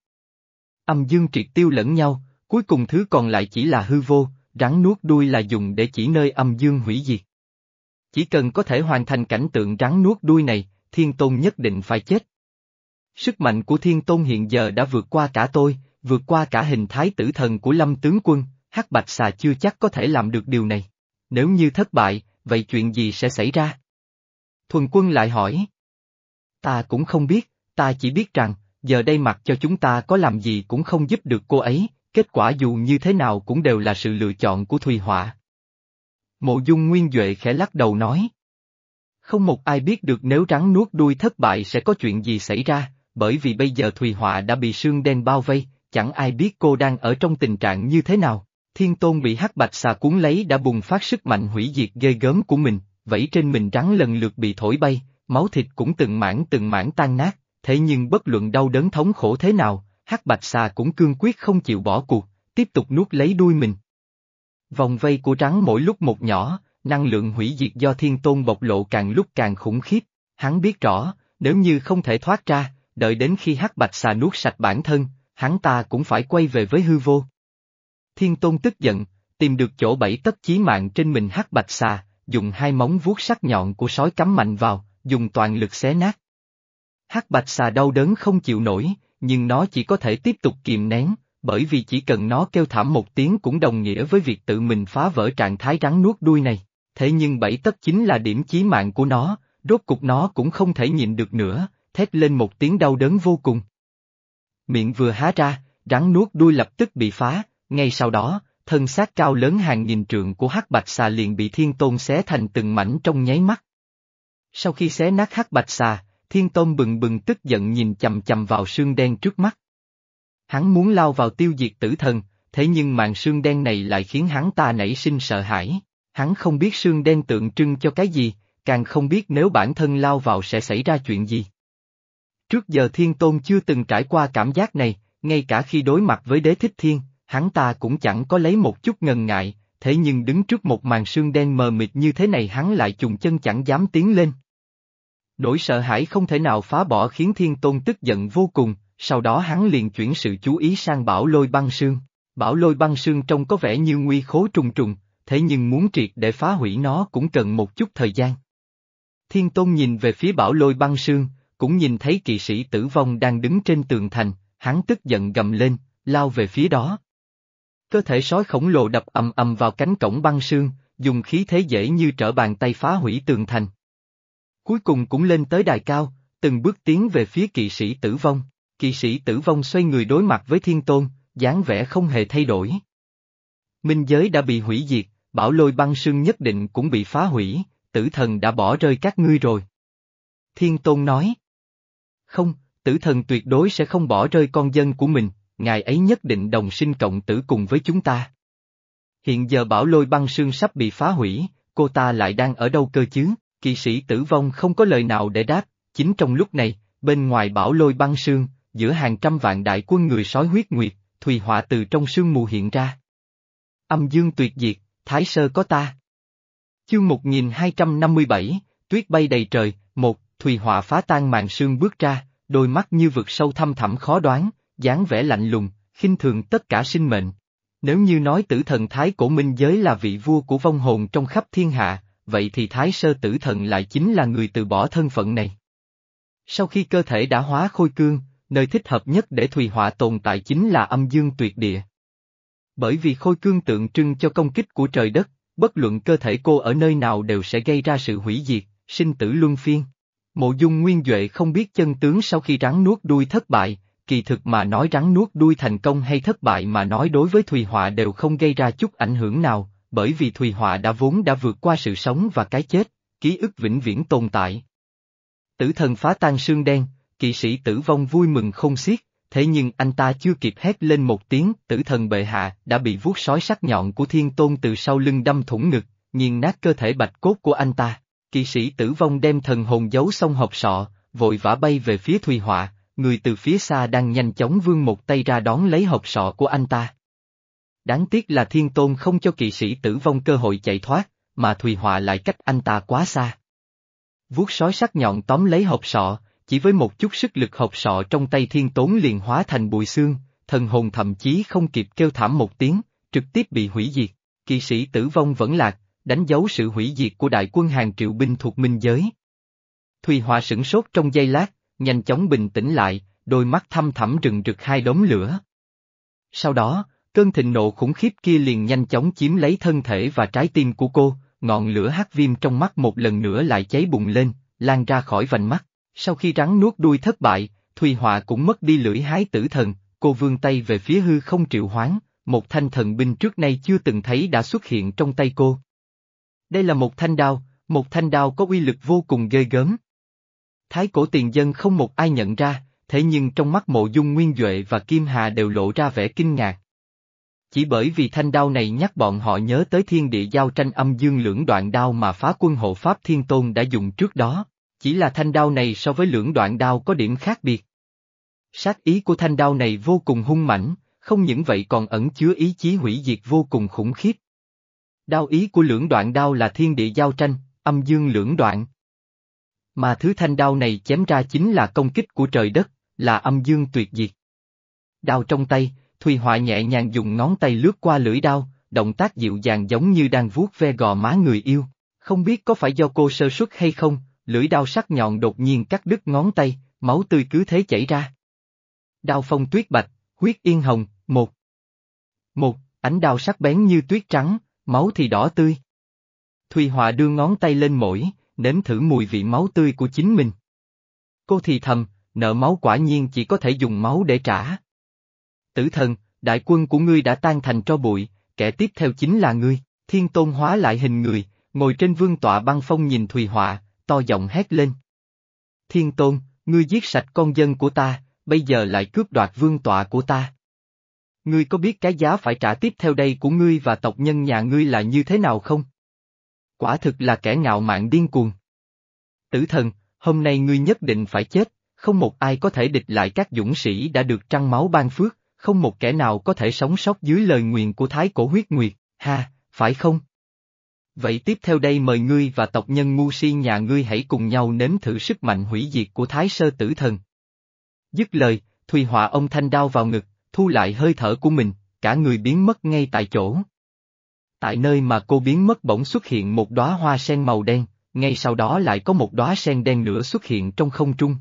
Âm dương triệt tiêu lẫn nhau, cuối cùng thứ còn lại chỉ là hư vô, rắn nuốt đuôi là dùng để chỉ nơi âm dương hủy diệt. Chỉ cần có thể hoàn thành cảnh tượng rắn nuốt đuôi này, thiên tôn nhất định phải chết. Sức mạnh của thiên tôn hiện giờ đã vượt qua cả tôi, vượt qua cả hình thái tử thần của lâm tướng quân, hắc bạch xà chưa chắc có thể làm được điều này. Nếu như thất bại, vậy chuyện gì sẽ xảy ra? Thuần quân lại hỏi. Ta cũng không biết, ta chỉ biết rằng, giờ đây mặc cho chúng ta có làm gì cũng không giúp được cô ấy, kết quả dù như thế nào cũng đều là sự lựa chọn của Thùy Họa. Mộ dung Nguyên Duệ khẽ lắc đầu nói. Không một ai biết được nếu rắn nuốt đuôi thất bại sẽ có chuyện gì xảy ra, bởi vì bây giờ Thùy Họa đã bị sương đen bao vây, chẳng ai biết cô đang ở trong tình trạng như thế nào. Thiên Tôn bị hắc bạch xà cuốn lấy đã bùng phát sức mạnh hủy diệt ghê gớm của mình, vẫy trên mình rắn lần lượt bị thổi bay, máu thịt cũng từng mảng từng mảng tan nát, thế nhưng bất luận đau đớn thống khổ thế nào, hắc bạch xà cũng cương quyết không chịu bỏ cuộc, tiếp tục nuốt lấy đuôi mình. Vòng vây của rắn mỗi lúc một nhỏ, năng lượng hủy diệt do thiên tôn bộc lộ càng lúc càng khủng khiếp, hắn biết rõ, nếu như không thể thoát ra, đợi đến khi hắc bạch xà nuốt sạch bản thân, hắn ta cũng phải quay về với hư vô. Thiên tôn tức giận, tìm được chỗ bẫy tất chí mạng trên mình hắc bạch xà, dùng hai móng vuốt sắc nhọn của sói cắm mạnh vào, dùng toàn lực xé nát. Hắc bạch xà đau đớn không chịu nổi, nhưng nó chỉ có thể tiếp tục kìm nén, bởi vì chỉ cần nó kêu thảm một tiếng cũng đồng nghĩa với việc tự mình phá vỡ trạng thái rắn nuốt đuôi này. Thế nhưng bảy tất chính là điểm chí mạng của nó, rốt cục nó cũng không thể nhịn được nữa, thét lên một tiếng đau đớn vô cùng. Miệng vừa há ra, rắn nuốt đuôi lập tức bị phá, ngay sau đó, thân xác cao lớn hàng nghìn trượng của hắc bạch xà liền bị thiên tôn xé thành từng mảnh trong nháy mắt. Sau khi xé nát hắc bạch xà, thiên tôn bừng bừng tức giận nhìn chầm chầm vào sương đen trước mắt. Hắn muốn lao vào tiêu diệt tử thần, thế nhưng màn sương đen này lại khiến hắn ta nảy sinh sợ hãi. Hắn không biết sương đen tượng trưng cho cái gì, càng không biết nếu bản thân lao vào sẽ xảy ra chuyện gì. Trước giờ Thiên Tôn chưa từng trải qua cảm giác này, ngay cả khi đối mặt với đế thích thiên, hắn ta cũng chẳng có lấy một chút ngần ngại, thế nhưng đứng trước một màn sương đen mờ mịt như thế này hắn lại trùng chân chẳng dám tiến lên. Nỗi sợ hãi không thể nào phá bỏ khiến Thiên Tôn tức giận vô cùng, sau đó hắn liền chuyển sự chú ý sang bảo lôi băng sương. Bảo lôi băng sương trông có vẻ như nguy khố trùng trùng, thế nhưng muốn triệt để phá hủy nó cũng cần một chút thời gian. Thiên Tôn nhìn về phía bảo lôi băng sương, cũng nhìn thấy kỵ sĩ tử vong đang đứng trên tường thành, hắn tức giận gầm lên, lao về phía đó. Cơ thể sói khổng lồ đập ầm ầm vào cánh cổng băng sương, dùng khí thế dễ như trở bàn tay phá hủy tường thành. Cuối cùng cũng lên tới đài cao, từng bước tiến về phía kỵ sĩ tử vong, kỵ sĩ tử vong xoay người đối mặt với thiên tôn, dáng vẻ không hề thay đổi. Minh giới đã bị hủy diệt, bảo lôi băng sương nhất định cũng bị phá hủy, tử thần đã bỏ rơi các ngươi rồi. Thiên tôn nói. Không, tử thần tuyệt đối sẽ không bỏ rơi con dân của mình, ngài ấy nhất định đồng sinh cộng tử cùng với chúng ta. Hiện giờ bảo lôi băng sương sắp bị phá hủy, cô ta lại đang ở đâu cơ chứ, kỵ sĩ tử vong không có lời nào để đáp, chính trong lúc này, bên ngoài bảo lôi băng sương, giữa hàng trăm vạn đại quân người sói huyết nguyệt, Thùy họa từ trong sương mù hiện ra. Âm dương tuyệt diệt, Thái sơ có ta. Chương 1257, tuyết bay đầy trời, một, Thùy họa phá tan màn sương bước ra, đôi mắt như vực sâu thăm thẳm khó đoán, dáng vẻ lạnh lùng, khinh thường tất cả sinh mệnh. Nếu như nói tử thần Thái Cổ Minh Giới là vị vua của vong hồn trong khắp thiên hạ, vậy thì Thái Sơ Tử Thần lại chính là người từ bỏ thân phận này. Sau khi cơ thể đã hóa khôi cương, nơi thích hợp nhất để Thùy Họa tồn tại chính là âm dương tuyệt địa. Bởi vì khôi cương tượng trưng cho công kích của trời đất, bất luận cơ thể cô ở nơi nào đều sẽ gây ra sự hủy diệt, sinh tử luân phiên. Mộ dung nguyên Duệ không biết chân tướng sau khi rắn nuốt đuôi thất bại, kỳ thực mà nói rắn nuốt đuôi thành công hay thất bại mà nói đối với Thùy Họa đều không gây ra chút ảnh hưởng nào, bởi vì Thùy Họa đã vốn đã vượt qua sự sống và cái chết, ký ức vĩnh viễn tồn tại. Tử thần phá tan sương đen, kỵ sĩ tử vong vui mừng không xiết, thế nhưng anh ta chưa kịp hét lên một tiếng, tử thần bệ hạ đã bị vuốt sói sắc nhọn của thiên tôn từ sau lưng đâm thủng ngực, nghiền nát cơ thể bạch cốt của anh ta. Kỵ sĩ tử vong đem thần hồn giấu xong hộp sọ, vội vã bay về phía Thùy Họa, người từ phía xa đang nhanh chóng vươn một tay ra đón lấy hộp sọ của anh ta. Đáng tiếc là thiên tôn không cho kỵ sĩ tử vong cơ hội chạy thoát, mà Thùy Họa lại cách anh ta quá xa. Vuốt sói sắc nhọn tóm lấy hộp sọ, chỉ với một chút sức lực hộp sọ trong tay thiên tốn liền hóa thành bụi xương, thần hồn thậm chí không kịp kêu thảm một tiếng, trực tiếp bị hủy diệt. Kỵ sĩ tử vong vẫn lạc, đánh dấu sự hủy diệt của đại quân hàng triệu binh thuộc minh giới. Thùy Họa sửng sốt trong giây lát, nhanh chóng bình tĩnh lại, đôi mắt thăm thẳm rừng rực hai đống lửa. Sau đó, cơn thịnh nộ khủng khiếp kia liền nhanh chóng chiếm lấy thân thể và trái tim của cô, ngọn lửa hắc viêm trong mắt một lần nữa lại cháy bùng lên, lan ra khỏi vành mắt. Sau khi rắn nuốt đuôi thất bại, Thùy Họa cũng mất đi lưỡi hái tử thần, cô vươn tay về phía hư không triệu hoán, một thanh thần binh trước nay chưa từng thấy đã xuất hiện trong tay cô. Đây là một thanh đao, một thanh đao có uy lực vô cùng ghê gớm. Thái cổ tiền dân không một ai nhận ra, thế nhưng trong mắt mộ dung nguyên Duệ và Kim Hà đều lộ ra vẻ kinh ngạc. Chỉ bởi vì thanh đao này nhắc bọn họ nhớ tới thiên địa giao tranh âm dương lưỡng đoạn đao mà phá quân hộ Pháp Thiên Tôn đã dùng trước đó, chỉ là thanh đao này so với lưỡng đoạn đao có điểm khác biệt. Sát ý của thanh đao này vô cùng hung mãnh, không những vậy còn ẩn chứa ý chí hủy diệt vô cùng khủng khiếp. Đao ý của lưỡng đoạn đao là thiên địa giao tranh, âm dương lưỡng đoạn. Mà thứ thanh đao này chém ra chính là công kích của trời đất, là âm dương tuyệt diệt. Đao trong tay, Thùy Họa nhẹ nhàng dùng ngón tay lướt qua lưỡi đao, động tác dịu dàng giống như đang vuốt ve gò má người yêu. Không biết có phải do cô sơ suất hay không, lưỡi đao sắc nhọn đột nhiên cắt đứt ngón tay, máu tươi cứ thế chảy ra. Đao phong tuyết bạch, huyết yên hồng, một. Một, ánh đao sắc bén như tuyết trắng, máu thì đỏ tươi. Thùy Họa đưa ngón tay lên mũi, nếm thử mùi vị máu tươi của chính mình. Cô thì thầm, nợ máu quả nhiên chỉ có thể dùng máu để trả. Tử thần, đại quân của ngươi đã tan thành tro bụi, kẻ tiếp theo chính là ngươi, thiên tôn hóa lại hình người, ngồi trên vương tọa băng phong nhìn Thùy Họa, to giọng hét lên. Thiên tôn, ngươi giết sạch con dân của ta, bây giờ lại cướp đoạt vương tọa của ta. Ngươi có biết cái giá phải trả tiếp theo đây của ngươi và tộc nhân nhà ngươi là như thế nào không? Quả thực là kẻ ngạo mạn điên cuồng. Tử thần, hôm nay ngươi nhất định phải chết, không một ai có thể địch lại các dũng sĩ đã được trăng máu ban phước, không một kẻ nào có thể sống sót dưới lời nguyền của thái cổ huyết nguyệt, ha, phải không? Vậy tiếp theo đây mời ngươi và tộc nhân ngu si nhà ngươi hãy cùng nhau nếm thử sức mạnh hủy diệt của Thái Sơ Tử Thần. Dứt lời, Thùy Họa ông thanh đao vào ngực, thu lại hơi thở của mình, cả người biến mất ngay tại chỗ. Tại nơi mà cô biến mất bỗng xuất hiện một đóa hoa sen màu đen, ngay sau đó lại có một đóa sen đen nữa xuất hiện trong không trung.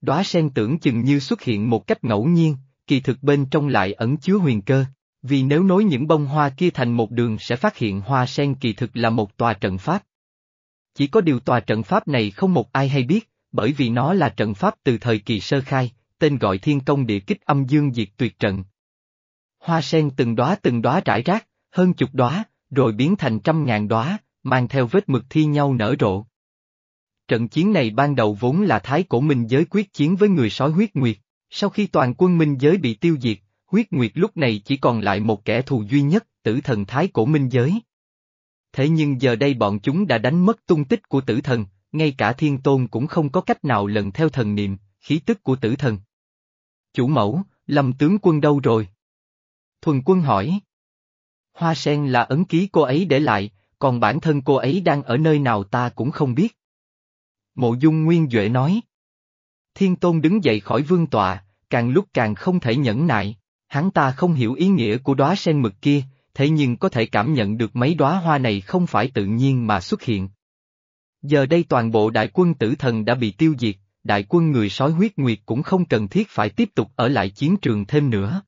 Đóa sen tưởng chừng như xuất hiện một cách ngẫu nhiên, kỳ thực bên trong lại ẩn chứa huyền cơ. Vì nếu nối những bông hoa kia thành một đường sẽ phát hiện hoa sen kỳ thực là một tòa trận pháp. Chỉ có điều tòa trận pháp này không một ai hay biết, bởi vì nó là trận pháp từ thời kỳ sơ khai, tên gọi thiên công địa kích âm dương diệt tuyệt trận. Hoa sen từng đóa từng đóa rải rác, hơn chục đóa, rồi biến thành trăm ngàn đóa, mang theo vết mực thi nhau nở rộ. Trận chiến này ban đầu vốn là thái cổ minh giới quyết chiến với người sói huyết nguyệt, sau khi toàn quân minh giới bị tiêu diệt, huyết nguyệt lúc này chỉ còn lại một kẻ thù duy nhất, tử thần thái cổ minh giới. Thế nhưng giờ đây bọn chúng đã đánh mất tung tích của tử thần, ngay cả thiên tôn cũng không có cách nào lần theo thần niệm, khí tức của tử thần. Chủ mẫu, lâm tướng quân đâu rồi? Thuần quân hỏi. Hoa sen là ấn ký cô ấy để lại, còn bản thân cô ấy đang ở nơi nào ta cũng không biết. Mộ dung nguyên Duệ nói. Thiên tôn đứng dậy khỏi vương tọa, càng lúc càng không thể nhẫn nại. Hắn ta không hiểu ý nghĩa của đóa sen mực kia, thế nhưng có thể cảm nhận được mấy đóa hoa này không phải tự nhiên mà xuất hiện. Giờ đây toàn bộ đại quân tử thần đã bị tiêu diệt, đại quân người sói huyết nguyệt cũng không cần thiết phải tiếp tục ở lại chiến trường thêm nữa.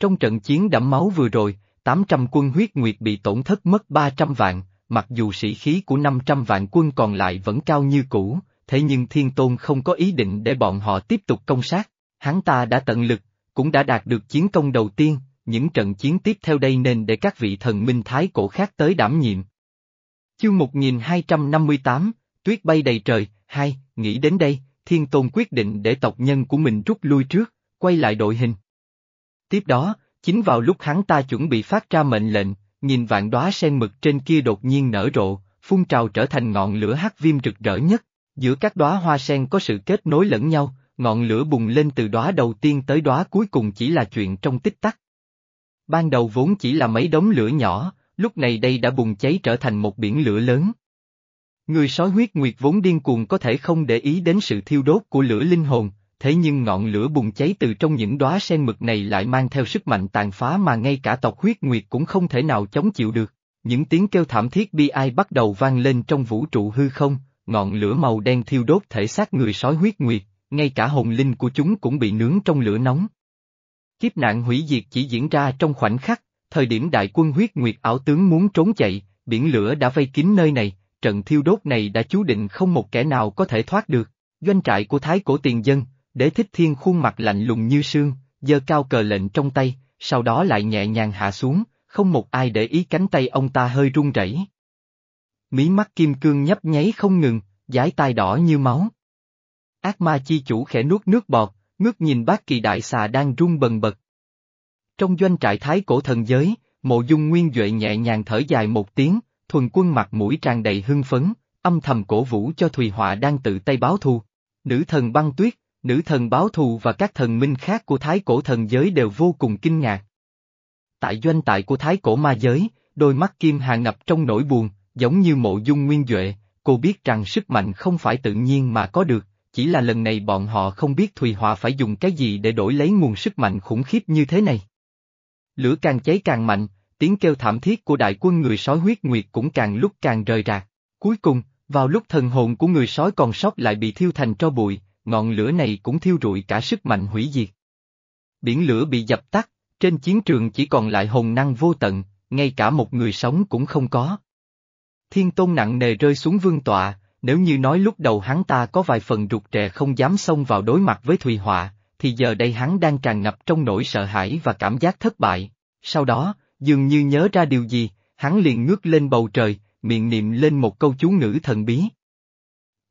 Trong trận chiến đẫm máu vừa rồi, 800 quân huyết nguyệt bị tổn thất mất 300 vạn, mặc dù sĩ khí của 500 vạn quân còn lại vẫn cao như cũ, thế nhưng Thiên Tôn không có ý định để bọn họ tiếp tục công sát, hắn ta đã tận lực, cũng đã đạt được chiến công đầu tiên, những trận chiến tiếp theo đây nên để các vị thần minh thái cổ khác tới đảm nhiệm. Chương 1258, Tuyết bay đầy trời, hai, nghĩ đến đây, Thiên Tôn quyết định để tộc nhân của mình rút lui trước, quay lại đội hình. Tiếp đó, chính vào lúc hắn ta chuẩn bị phát ra mệnh lệnh, nhìn vạn đóa sen mực trên kia đột nhiên nở rộ, phun trào trở thành ngọn lửa hắc viêm rực rỡ nhất. Giữa các đóa hoa sen có sự kết nối lẫn nhau, ngọn lửa bùng lên từ đóa đầu tiên tới đóa cuối cùng chỉ là chuyện trong tích tắc. Ban đầu vốn chỉ là mấy đống lửa nhỏ, lúc này đây đã bùng cháy trở thành một biển lửa lớn. Người sói huyết nguyệt vốn điên cuồng có thể không để ý đến sự thiêu đốt của lửa linh hồn, thế nhưng ngọn lửa bùng cháy từ trong những đóa sen mực này lại mang theo sức mạnh tàn phá mà ngay cả tộc huyết nguyệt cũng không thể nào chống chịu được. Những tiếng kêu thảm thiết bi ai bắt đầu vang lên trong vũ trụ hư không, ngọn lửa màu đen thiêu đốt thể xác người sói huyết nguyệt, ngay cả hồn linh của chúng cũng bị nướng trong lửa nóng. Kiếp nạn hủy diệt chỉ diễn ra trong khoảnh khắc, thời điểm đại quân huyết nguyệt ảo tướng muốn trốn chạy, biển lửa đã vây kín nơi này, trận thiêu đốt này đã chú định không một kẻ nào có thể thoát được. Doanh trại của Thái cổ tiền dân, đế thích thiên khuôn mặt lạnh lùng như sương, giơ cao cờ lệnh trong tay, sau đó lại nhẹ nhàng hạ xuống, không một ai để ý cánh tay ông ta hơi run rẩy. Mí mắt kim cương nhấp nháy không ngừng, dái tai đỏ như máu. Ác ma chi chủ khẽ nuốt nước bọt, ngước nhìn bác kỳ đại xà đang run bần bật. Trong doanh trại thái cổ thần giới, mộ dung nguyên Duệ nhẹ nhàng thở dài một tiếng, thuần quân mặt mũi tràn đầy hưng phấn, âm thầm cổ vũ cho Thùy Họa đang tự tay báo thù. Nữ thần băng tuyết, nữ thần báo thù và các thần minh khác của thái cổ thần giới đều vô cùng kinh ngạc. Tại doanh tại của thái cổ ma giới, đôi mắt kim hà ngập trong nỗi buồn, giống như mộ dung nguyên Duệ, cô biết rằng sức mạnh không phải tự nhiên mà có được, chỉ là lần này bọn họ không biết Thùy Họa phải dùng cái gì để đổi lấy nguồn sức mạnh khủng khiếp như thế này. Lửa càng cháy càng mạnh, tiếng kêu thảm thiết của đại quân người sói huyết nguyệt cũng càng lúc càng rời rạc. Cuối cùng, vào lúc thần hồn của người sói còn sót lại bị thiêu thành tro bụi, ngọn lửa này cũng thiêu rụi cả sức mạnh hủy diệt. Biển lửa bị dập tắt, trên chiến trường chỉ còn lại hồn năng vô tận, ngay cả một người sống cũng không có. Thiên tôn nặng nề rơi xuống vương tọa, nếu như nói lúc đầu hắn ta có vài phần rụt rè không dám xông vào đối mặt với Thùy Họa, thì giờ đây hắn đang tràn ngập trong nỗi sợ hãi và cảm giác thất bại. Sau đó, dường như nhớ ra điều gì, hắn liền ngước lên bầu trời, miệng niệm lên một câu chú ngữ thần bí.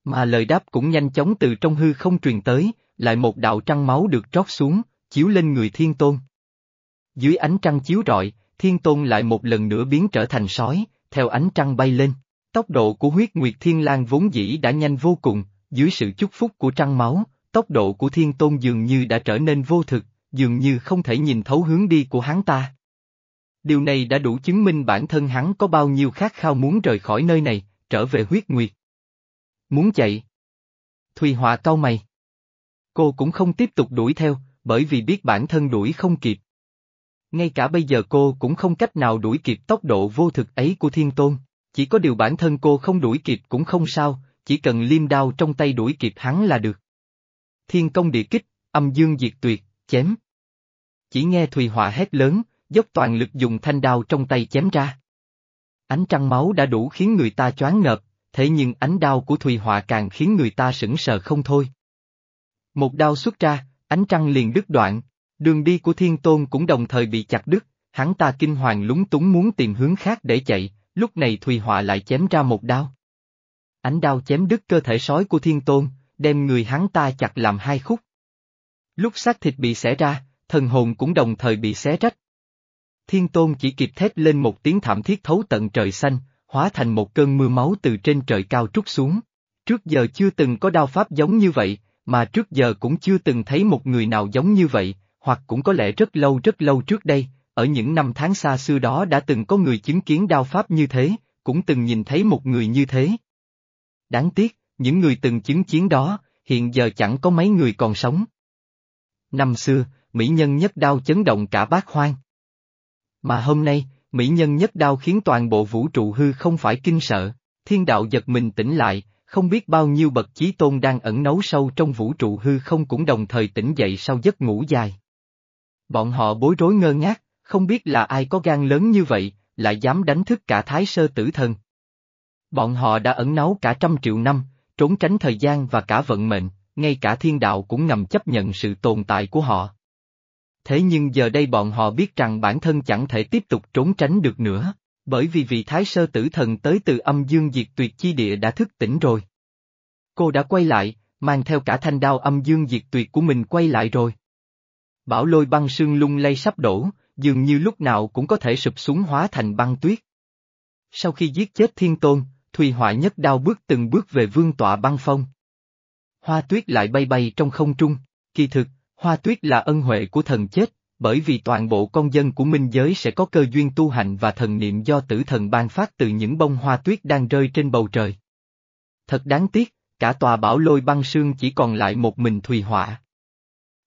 Mà lời đáp cũng nhanh chóng từ trong hư không truyền tới, lại một đạo trăng máu được trót xuống, chiếu lên người thiên tôn. Dưới ánh trăng chiếu rọi, thiên tôn lại một lần nữa biến trở thành sói, theo ánh trăng bay lên. Tốc độ của huyết nguyệt thiên lang vốn dĩ đã nhanh vô cùng, dưới sự chúc phúc của trăng máu, tốc độ của thiên tôn dường như đã trở nên vô thực, dường như không thể nhìn thấu hướng đi của hắn ta. Điều này đã đủ chứng minh bản thân hắn có bao nhiêu khát khao muốn rời khỏi nơi này, trở về huyết nguyệt. Muốn chạy. Thùy Họa cau mày. Cô cũng không tiếp tục đuổi theo, bởi vì biết bản thân đuổi không kịp. Ngay cả bây giờ cô cũng không cách nào đuổi kịp tốc độ vô thực ấy của thiên tôn, chỉ có điều bản thân cô không đuổi kịp cũng không sao, chỉ cần liêm đao trong tay đuổi kịp hắn là được. Thiên công địa kích, âm dương diệt tuyệt, chém. Chỉ nghe Thùy Họa hét lớn, dốc toàn lực dùng thanh đao trong tay chém ra. Ánh trăng máu đã đủ khiến người ta choáng ngợp, thế nhưng ánh đao của Thùy Họa càng khiến người ta sững sờ không thôi. Một đao xuất ra, ánh trăng liền đứt đoạn, đường đi của Thiên Tôn cũng đồng thời bị chặt đứt, hắn ta kinh hoàng lúng túng muốn tìm hướng khác để chạy, lúc này Thùy Họa lại chém ra một đao. Ánh đao chém đứt cơ thể sói của Thiên Tôn, đem người hắn ta chặt làm hai khúc. Lúc xác thịt bị xẻ ra, thần hồn cũng đồng thời bị xé rách. Thiên Tôn chỉ kịp thét lên một tiếng thảm thiết thấu tận trời xanh, hóa thành một cơn mưa máu từ trên trời cao trút xuống. Trước giờ chưa từng có đao pháp giống như vậy, mà trước giờ cũng chưa từng thấy một người nào giống như vậy, hoặc cũng có lẽ rất lâu rất lâu trước đây, ở những năm tháng xa xưa đó đã từng có người chứng kiến đao pháp như thế, cũng từng nhìn thấy một người như thế. Đáng tiếc, những người từng chứng kiến đó, hiện giờ chẳng có mấy người còn sống. Năm xưa, mỹ nhân nhất đao chấn động cả bát hoang. Mà hôm nay, mỹ nhân nhất đao khiến toàn bộ vũ trụ hư không phải kinh sợ, thiên đạo giật mình tỉnh lại, không biết bao nhiêu bậc chí tôn đang ẩn nấu sâu trong vũ trụ hư không cũng đồng thời tỉnh dậy sau giấc ngủ dài. Bọn họ bối rối ngơ ngác, không biết là ai có gan lớn như vậy, lại dám đánh thức cả thái sơ tử thần. Bọn họ đã ẩn náu cả trăm triệu năm, trốn tránh thời gian và cả vận mệnh, ngay cả thiên đạo cũng ngầm chấp nhận sự tồn tại của họ. Thế nhưng giờ đây bọn họ biết rằng bản thân chẳng thể tiếp tục trốn tránh được nữa, bởi vì vị thái sơ tử thần tới từ âm dương diệt tuyệt chi địa đã thức tỉnh rồi. Cô đã quay lại, mang theo cả thanh đao âm dương diệt tuyệt của mình quay lại rồi. Bảo lôi băng sương lung lay sắp đổ, dường như lúc nào cũng có thể sụp xuống hóa thành băng tuyết. Sau khi giết chết thiên tôn, Thùy Họa nhất đao bước từng bước về vương tọa băng phong. Hoa tuyết lại bay bay trong không trung, kỳ thực, hoa tuyết là ân huệ của thần chết, bởi vì toàn bộ con dân của minh giới sẽ có cơ duyên tu hành và thần niệm do tử thần ban phát từ những bông hoa tuyết đang rơi trên bầu trời. Thật đáng tiếc, cả tòa bảo lôi băng sương chỉ còn lại một mình Thùy Họa.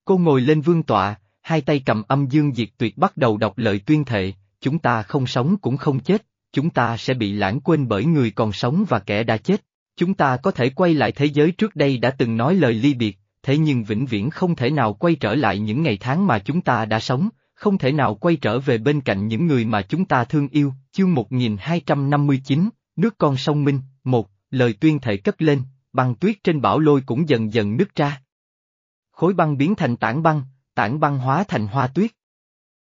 Cô ngồi lên vương tọa, hai tay cầm âm dương diệt tuyệt bắt đầu đọc lời tuyên thệ, chúng ta không sống cũng không chết, chúng ta sẽ bị lãng quên bởi người còn sống và kẻ đã chết. Chúng ta có thể quay lại thế giới trước đây đã từng nói lời ly biệt, thế nhưng vĩnh viễn không thể nào quay trở lại những ngày tháng mà chúng ta đã sống, không thể nào quay trở về bên cạnh những người mà chúng ta thương yêu. Chương 1259, Nước con sông Minh, một, lời tuyên thệ cất lên, băng tuyết trên bão lôi cũng dần dần nứt ra. Khối băng biến thành tảng băng, tảng băng hóa thành hoa tuyết.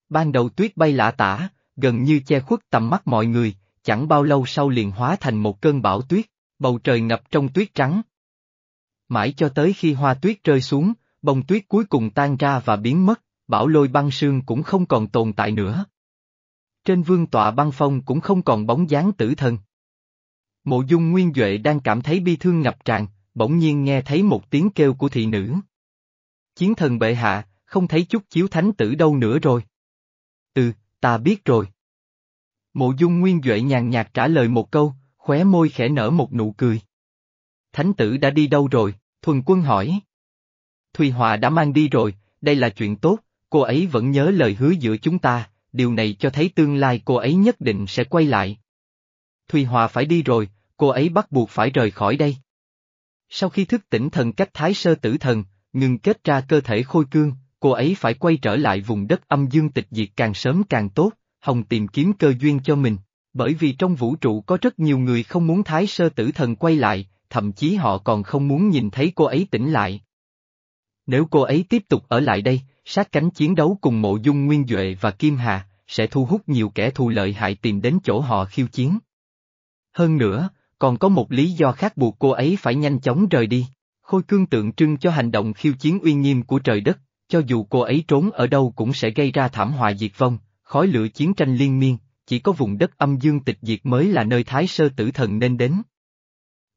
Ban đầu tuyết bay lạ tả, gần như che khuất tầm mắt mọi người, chẳng bao lâu sau liền hóa thành một cơn bão tuyết, bầu trời ngập trong tuyết trắng. Mãi cho tới khi hoa tuyết rơi xuống, bông tuyết cuối cùng tan ra và biến mất, bão lôi băng sương cũng không còn tồn tại nữa. Trên vương tọa băng phong cũng không còn bóng dáng tử thần. Mộ dung nguyên Duệ đang cảm thấy bi thương ngập tràn, bỗng nhiên nghe thấy một tiếng kêu của thị nữ. Chiến thần bệ hạ, không thấy chút chiếu thánh tử đâu nữa rồi. Ừ, ta biết rồi. Mộ dung nguyên Duệ nhàn nhạt trả lời một câu, khóe môi khẽ nở một nụ cười. Thánh tử đã đi đâu rồi? Thuần quân hỏi. Thùy Hòa đã mang đi rồi, đây là chuyện tốt, cô ấy vẫn nhớ lời hứa giữa chúng ta, điều này cho thấy tương lai cô ấy nhất định sẽ quay lại. Thùy Hòa phải đi rồi, cô ấy bắt buộc phải rời khỏi đây. Sau khi thức tỉnh thần cách thái sơ tử thần, ngừng kết ra cơ thể khôi cương, cô ấy phải quay trở lại vùng đất âm dương tịch diệt càng sớm càng tốt, hồng tìm kiếm cơ duyên cho mình, bởi vì trong vũ trụ có rất nhiều người không muốn thái sơ tử thần quay lại, thậm chí họ còn không muốn nhìn thấy cô ấy tỉnh lại. Nếu cô ấy tiếp tục ở lại đây, sát cánh chiến đấu cùng mộ dung nguyên Duệ và Kim Hà, sẽ thu hút nhiều kẻ thù lợi hại tìm đến chỗ họ khiêu chiến. Hơn nữa, còn có một lý do khác buộc cô ấy phải nhanh chóng rời đi. Khôi cương tượng trưng cho hành động khiêu chiến uy nghiêm của trời đất, cho dù cô ấy trốn ở đâu cũng sẽ gây ra thảm họa diệt vong, khói lửa chiến tranh liên miên, chỉ có vùng đất âm dương tịch diệt mới là nơi Thái Sơ Tử Thần nên đến.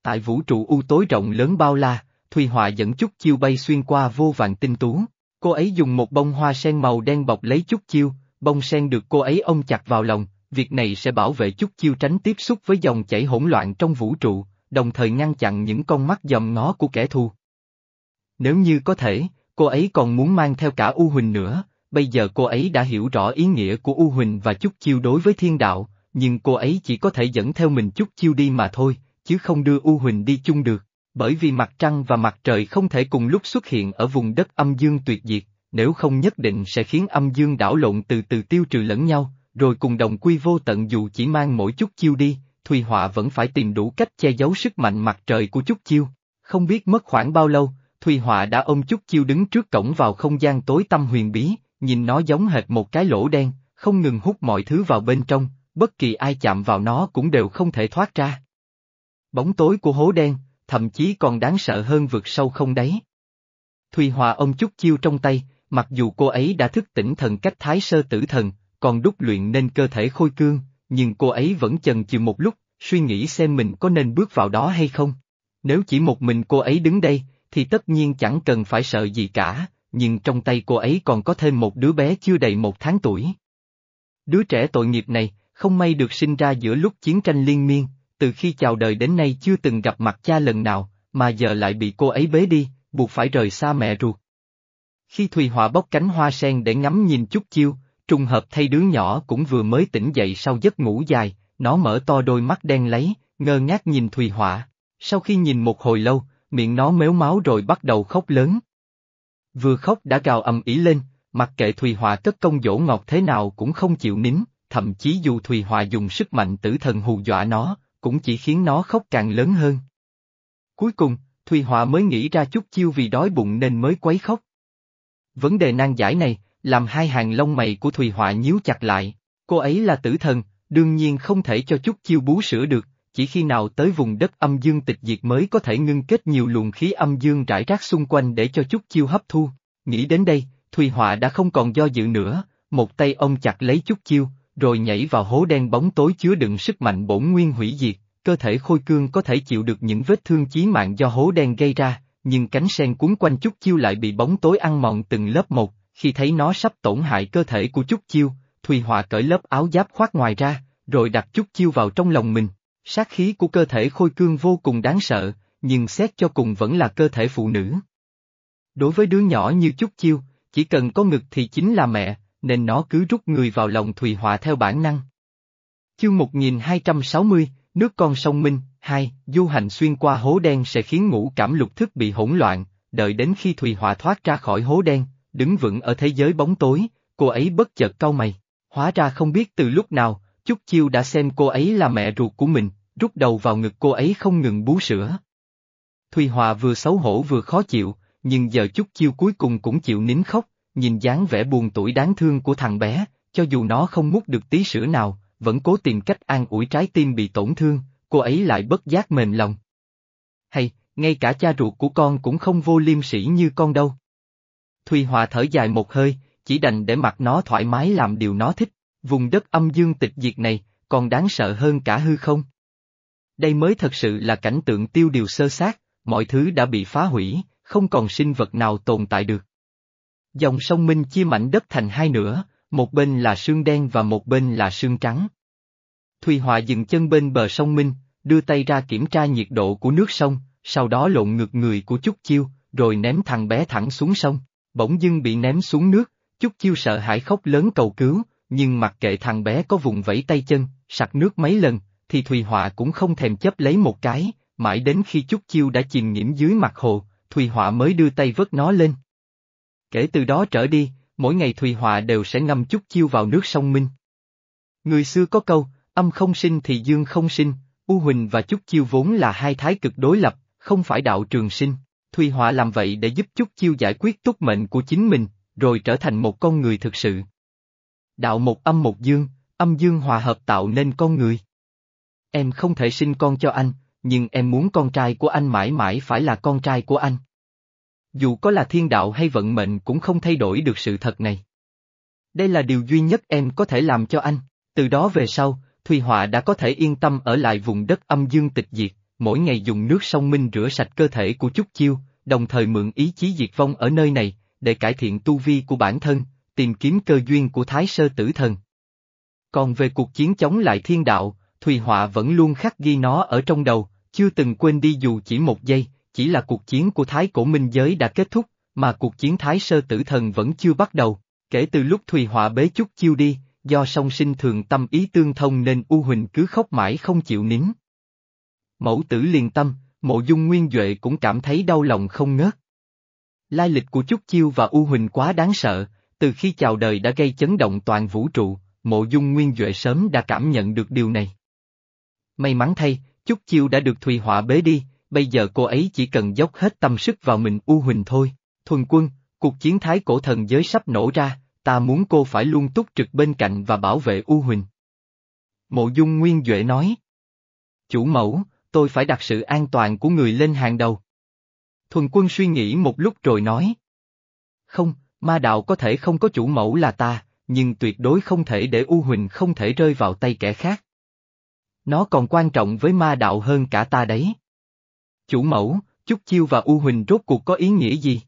Tại vũ trụ u tối rộng lớn bao la, Thùy Họa dẫn chút chiêu bay xuyên qua vô vàng tinh tú, cô ấy dùng một bông hoa sen màu đen bọc lấy chút chiêu, bông sen được cô ấy ôm chặt vào lòng, việc này sẽ bảo vệ chút chiêu tránh tiếp xúc với dòng chảy hỗn loạn trong vũ trụ, đồng thời ngăn chặn những con mắt dòm ngó của kẻ thù. Nếu như có thể, cô ấy còn muốn mang theo cả U Huỳnh nữa, bây giờ cô ấy đã hiểu rõ ý nghĩa của U Huỳnh và Chút Chiêu đối với thiên đạo, nhưng cô ấy chỉ có thể dẫn theo mình Chút Chiêu đi mà thôi, chứ không đưa U Huỳnh đi chung được, bởi vì mặt trăng và mặt trời không thể cùng lúc xuất hiện ở vùng đất âm dương tuyệt diệt, nếu không nhất định sẽ khiến âm dương đảo lộn từ từ tiêu trừ lẫn nhau, rồi cùng đồng quy vô tận dù chỉ mang mỗi chút chiêu đi, Thùy Họa vẫn phải tìm đủ cách che giấu sức mạnh mặt trời của chút chiêu. Không biết mất khoảng bao lâu, Thùy Họa đã ôm chút chiêu đứng trước cổng vào không gian tối tâm huyền bí, nhìn nó giống hệt một cái lỗ đen, không ngừng hút mọi thứ vào bên trong, bất kỳ ai chạm vào nó cũng đều không thể thoát ra. Bóng tối của hố đen, thậm chí còn đáng sợ hơn vượt sâu không đáy. Thùy Hòa ôm chút chiêu trong tay, mặc dù cô ấy đã thức tỉnh thần cách thái sơ tử thần, còn đúc luyện nên cơ thể khôi cương, nhưng cô ấy vẫn chần chừ một lúc, suy nghĩ xem mình có nên bước vào đó hay không. Nếu chỉ một mình cô ấy đứng đây, thì tất nhiên chẳng cần phải sợ gì cả, nhưng trong tay cô ấy còn có thêm một đứa bé chưa đầy một tháng tuổi. Đứa trẻ tội nghiệp này, không may được sinh ra giữa lúc chiến tranh liên miên, từ khi chào đời đến nay chưa từng gặp mặt cha lần nào, mà giờ lại bị cô ấy bế đi, buộc phải rời xa mẹ ruột. Khi Thùy Họa bóc cánh hoa sen để ngắm nhìn chút chiêu, trùng hợp thay đứa nhỏ cũng vừa mới tỉnh dậy sau giấc ngủ dài, nó mở to đôi mắt đen lấy, ngơ ngác nhìn Thùy Họa. Sau khi nhìn một hồi lâu, miệng nó méo máu rồi bắt đầu khóc lớn. Vừa khóc đã gào ầm ĩ lên, mặc kệ Thùy Họa cất công dỗ ngọt thế nào cũng không chịu nín, thậm chí dù Thùy Họa dùng sức mạnh tử thần hù dọa nó, cũng chỉ khiến nó khóc càng lớn hơn. Cuối cùng, Thùy Họa mới nghĩ ra chút chiêu vì đói bụng nên mới quấy khóc. Vấn đề nan giải này, làm hai hàng lông mày của Thùy Họa nhíu chặt lại, cô ấy là tử thần, đương nhiên không thể cho chút chiêu bú sữa được, chỉ khi nào tới vùng đất âm dương tịch diệt mới có thể ngưng kết nhiều luồng khí âm dương rải rác xung quanh để cho chút chiêu hấp thu. Nghĩ đến đây, Thùy Họa đã không còn do dự nữa, một tay ông chặt lấy chút chiêu, rồi nhảy vào hố đen bóng tối chứa đựng sức mạnh bổn nguyên hủy diệt, cơ thể khôi cương có thể chịu được những vết thương chí mạng do hố đen gây ra, nhưng cánh sen cuốn quanh chút chiêu lại bị bóng tối ăn mòn từng lớp một, khi thấy nó sắp tổn hại cơ thể của chút chiêu, Thùy Họa cởi lớp áo giáp khoác ngoài ra, rồi đặt chút chiêu vào trong lòng mình. Sát khí của cơ thể khôi cương vô cùng đáng sợ, nhưng xét cho cùng vẫn là cơ thể phụ nữ. Đối với đứa nhỏ như chút chiêu, chỉ cần có ngực thì chính là mẹ, nên nó cứ rút người vào lòng Thùy Họa theo bản năng. Chương 1260, Nước con sông Minh, 2. du hành xuyên qua hố đen sẽ khiến ngũ cảm lục thức bị hỗn loạn, đợi đến khi Thùy Họa thoát ra khỏi hố đen, đứng vững ở thế giới bóng tối, cô ấy bất chợt cau mày, hóa ra không biết từ lúc nào, Chúc Chiêu đã xem cô ấy là mẹ ruột của mình, rút đầu vào ngực cô ấy không ngừng bú sữa. Thùy Hòa vừa xấu hổ vừa khó chịu, nhưng giờ Chúc Chiêu cuối cùng cũng chịu nín khóc, nhìn dáng vẻ buồn tuổi đáng thương của thằng bé, cho dù nó không mút được tí sữa nào, vẫn cố tìm cách an ủi trái tim bị tổn thương, cô ấy lại bất giác mềm lòng. Hay, ngay cả cha ruột của con cũng không vô liêm sỉ như con đâu. Thùy Hòa thở dài một hơi, chỉ đành để mặt nó thoải mái làm điều nó thích, vùng đất âm dương tịch diệt này, còn đáng sợ hơn cả hư không? Đây mới thật sự là cảnh tượng tiêu điều sơ sát, mọi thứ đã bị phá hủy, không còn sinh vật nào tồn tại được. Dòng sông Minh chia mảnh đất thành hai nửa, một bên là sương đen và một bên là sương trắng. Thùy Họa dừng chân bên bờ sông Minh, đưa tay ra kiểm tra nhiệt độ của nước sông, sau đó lộn ngược người của Chúc Chiêu, rồi ném thằng bé thẳng xuống sông, bỗng dưng bị ném xuống nước, Chúc Chiêu sợ hãi khóc lớn cầu cứu, nhưng mặc kệ thằng bé có vùng vẫy tay chân, sặc nước mấy lần, thì Thùy Họa cũng không thèm chấp lấy một cái, mãi đến khi Chúc Chiêu đã chìm nhiễm dưới mặt hồ, Thùy Họa mới đưa tay vớt nó lên. Kể từ đó trở đi, mỗi ngày Thùy Họa đều sẽ ngâm chút Chiêu vào nước sông Minh. Người xưa có câu, âm không sinh thì dương không sinh, U Huỳnh và Chúc Chiêu vốn là hai thái cực đối lập, không phải đạo trường sinh. Thùy Họa làm vậy để giúp Chúc Chiêu giải quyết túc mệnh của chính mình, rồi trở thành một con người thực sự. Đạo một âm một dương, âm dương hòa hợp tạo nên con người. Em không thể sinh con cho anh, nhưng em muốn con trai của anh mãi mãi phải là con trai của anh. Dù có là thiên đạo hay vận mệnh cũng không thay đổi được sự thật này. Đây là điều duy nhất em có thể làm cho anh, từ đó về sau, Thùy Họa đã có thể yên tâm ở lại vùng đất âm dương tịch diệt, mỗi ngày dùng nước sông Minh rửa sạch cơ thể của Trúc Chiêu, đồng thời mượn ý chí diệt vong ở nơi này, để cải thiện tu vi của bản thân, tìm kiếm cơ duyên của Thái Sơ Tử Thần. Còn về cuộc chiến chống lại thiên đạo, Thùy Họa vẫn luôn khắc ghi nó ở trong đầu, chưa từng quên đi dù chỉ một giây, chỉ là cuộc chiến của Thái Cổ Minh Giới đã kết thúc, mà cuộc chiến Thái Sơ Tử Thần vẫn chưa bắt đầu. Kể từ lúc Thùy Họa bế chút chiêu đi, do song sinh thường tâm ý tương thông nên U Huỳnh cứ khóc mãi không chịu nín. Mẫu tử liền tâm, mộ dung nguyên Duệ cũng cảm thấy đau lòng không ngớt. Lai lịch của Trúc Chiêu và U Huỳnh quá đáng sợ, từ khi chào đời đã gây chấn động toàn vũ trụ, mộ dung nguyên Duệ sớm đã cảm nhận được điều này. May mắn thay, Trúc Chiêu đã được Thùy Họa bế đi, bây giờ cô ấy chỉ cần dốc hết tâm sức vào mình U Huỳnh thôi. Thuần quân, cuộc chiến thái cổ thần giới sắp nổ ra, ta muốn cô phải luôn túc trực bên cạnh và bảo vệ U Huỳnh. Mộ dung nguyên Duệ nói. Chủ mẫu, tôi phải đặt sự an toàn của người lên hàng đầu. Thuần quân suy nghĩ một lúc rồi nói. Không, ma đạo có thể không có chủ mẫu là ta, nhưng tuyệt đối không thể để U Huỳnh không thể rơi vào tay kẻ khác. Nó còn quan trọng với ma đạo hơn cả ta đấy. Chủ mẫu, Chúc Chiêu và U Huỳnh rốt cuộc có ý nghĩa gì?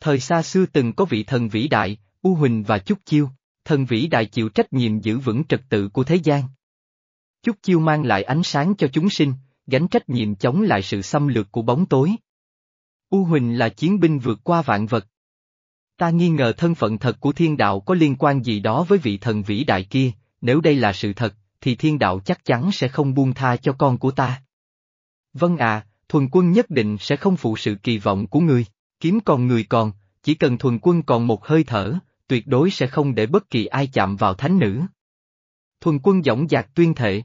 Thời xa xưa từng có vị thần vĩ đại, U Huỳnh và Chúc Chiêu, thần vĩ đại chịu trách nhiệm giữ vững trật tự của thế gian. Chúc Chiêu mang lại ánh sáng cho chúng sinh, gánh trách nhiệm chống lại sự xâm lược của bóng tối. U Huỳnh là chiến binh vượt qua vạn vật. Ta nghi ngờ thân phận thật của thiên đạo có liên quan gì đó với vị thần vĩ đại kia, nếu đây là sự thật, thì thiên đạo chắc chắn sẽ không buông tha cho con của ta. Vâng à, thuần quân nhất định sẽ không phụ sự kỳ vọng của người, kiếm còn người còn, chỉ cần thuần quân còn một hơi thở, tuyệt đối sẽ không để bất kỳ ai chạm vào thánh nữ. Thuần quân dõng dạc tuyên thệ.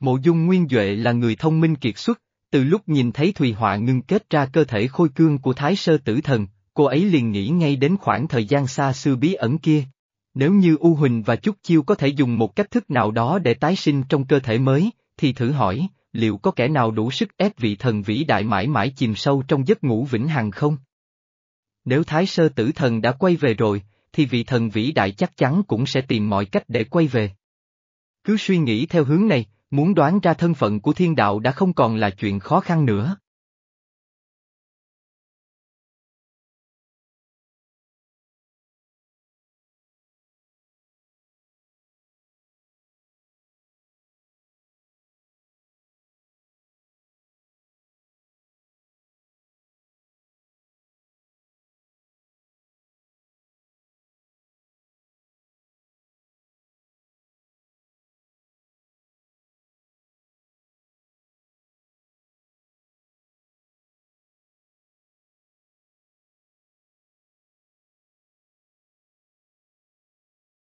Mộ dung nguyên Duệ là người thông minh kiệt xuất, từ lúc nhìn thấy Thùy Họa ngưng kết ra cơ thể khôi cương của Thái Sơ Tử Thần, cô ấy liền nghĩ ngay đến khoảng thời gian xa xưa bí ẩn kia. Nếu như U Huỳnh và Trúc Chiêu có thể dùng một cách thức nào đó để tái sinh trong cơ thể mới, thì thử hỏi, liệu có kẻ nào đủ sức ép vị thần vĩ đại mãi mãi chìm sâu trong giấc ngủ vĩnh hằng không? Nếu Thái Sơ Tử Thần đã quay về rồi, thì vị thần vĩ đại chắc chắn cũng sẽ tìm mọi cách để quay về. Cứ suy nghĩ theo hướng này, muốn đoán ra thân phận của thiên đạo đã không còn là chuyện khó khăn nữa.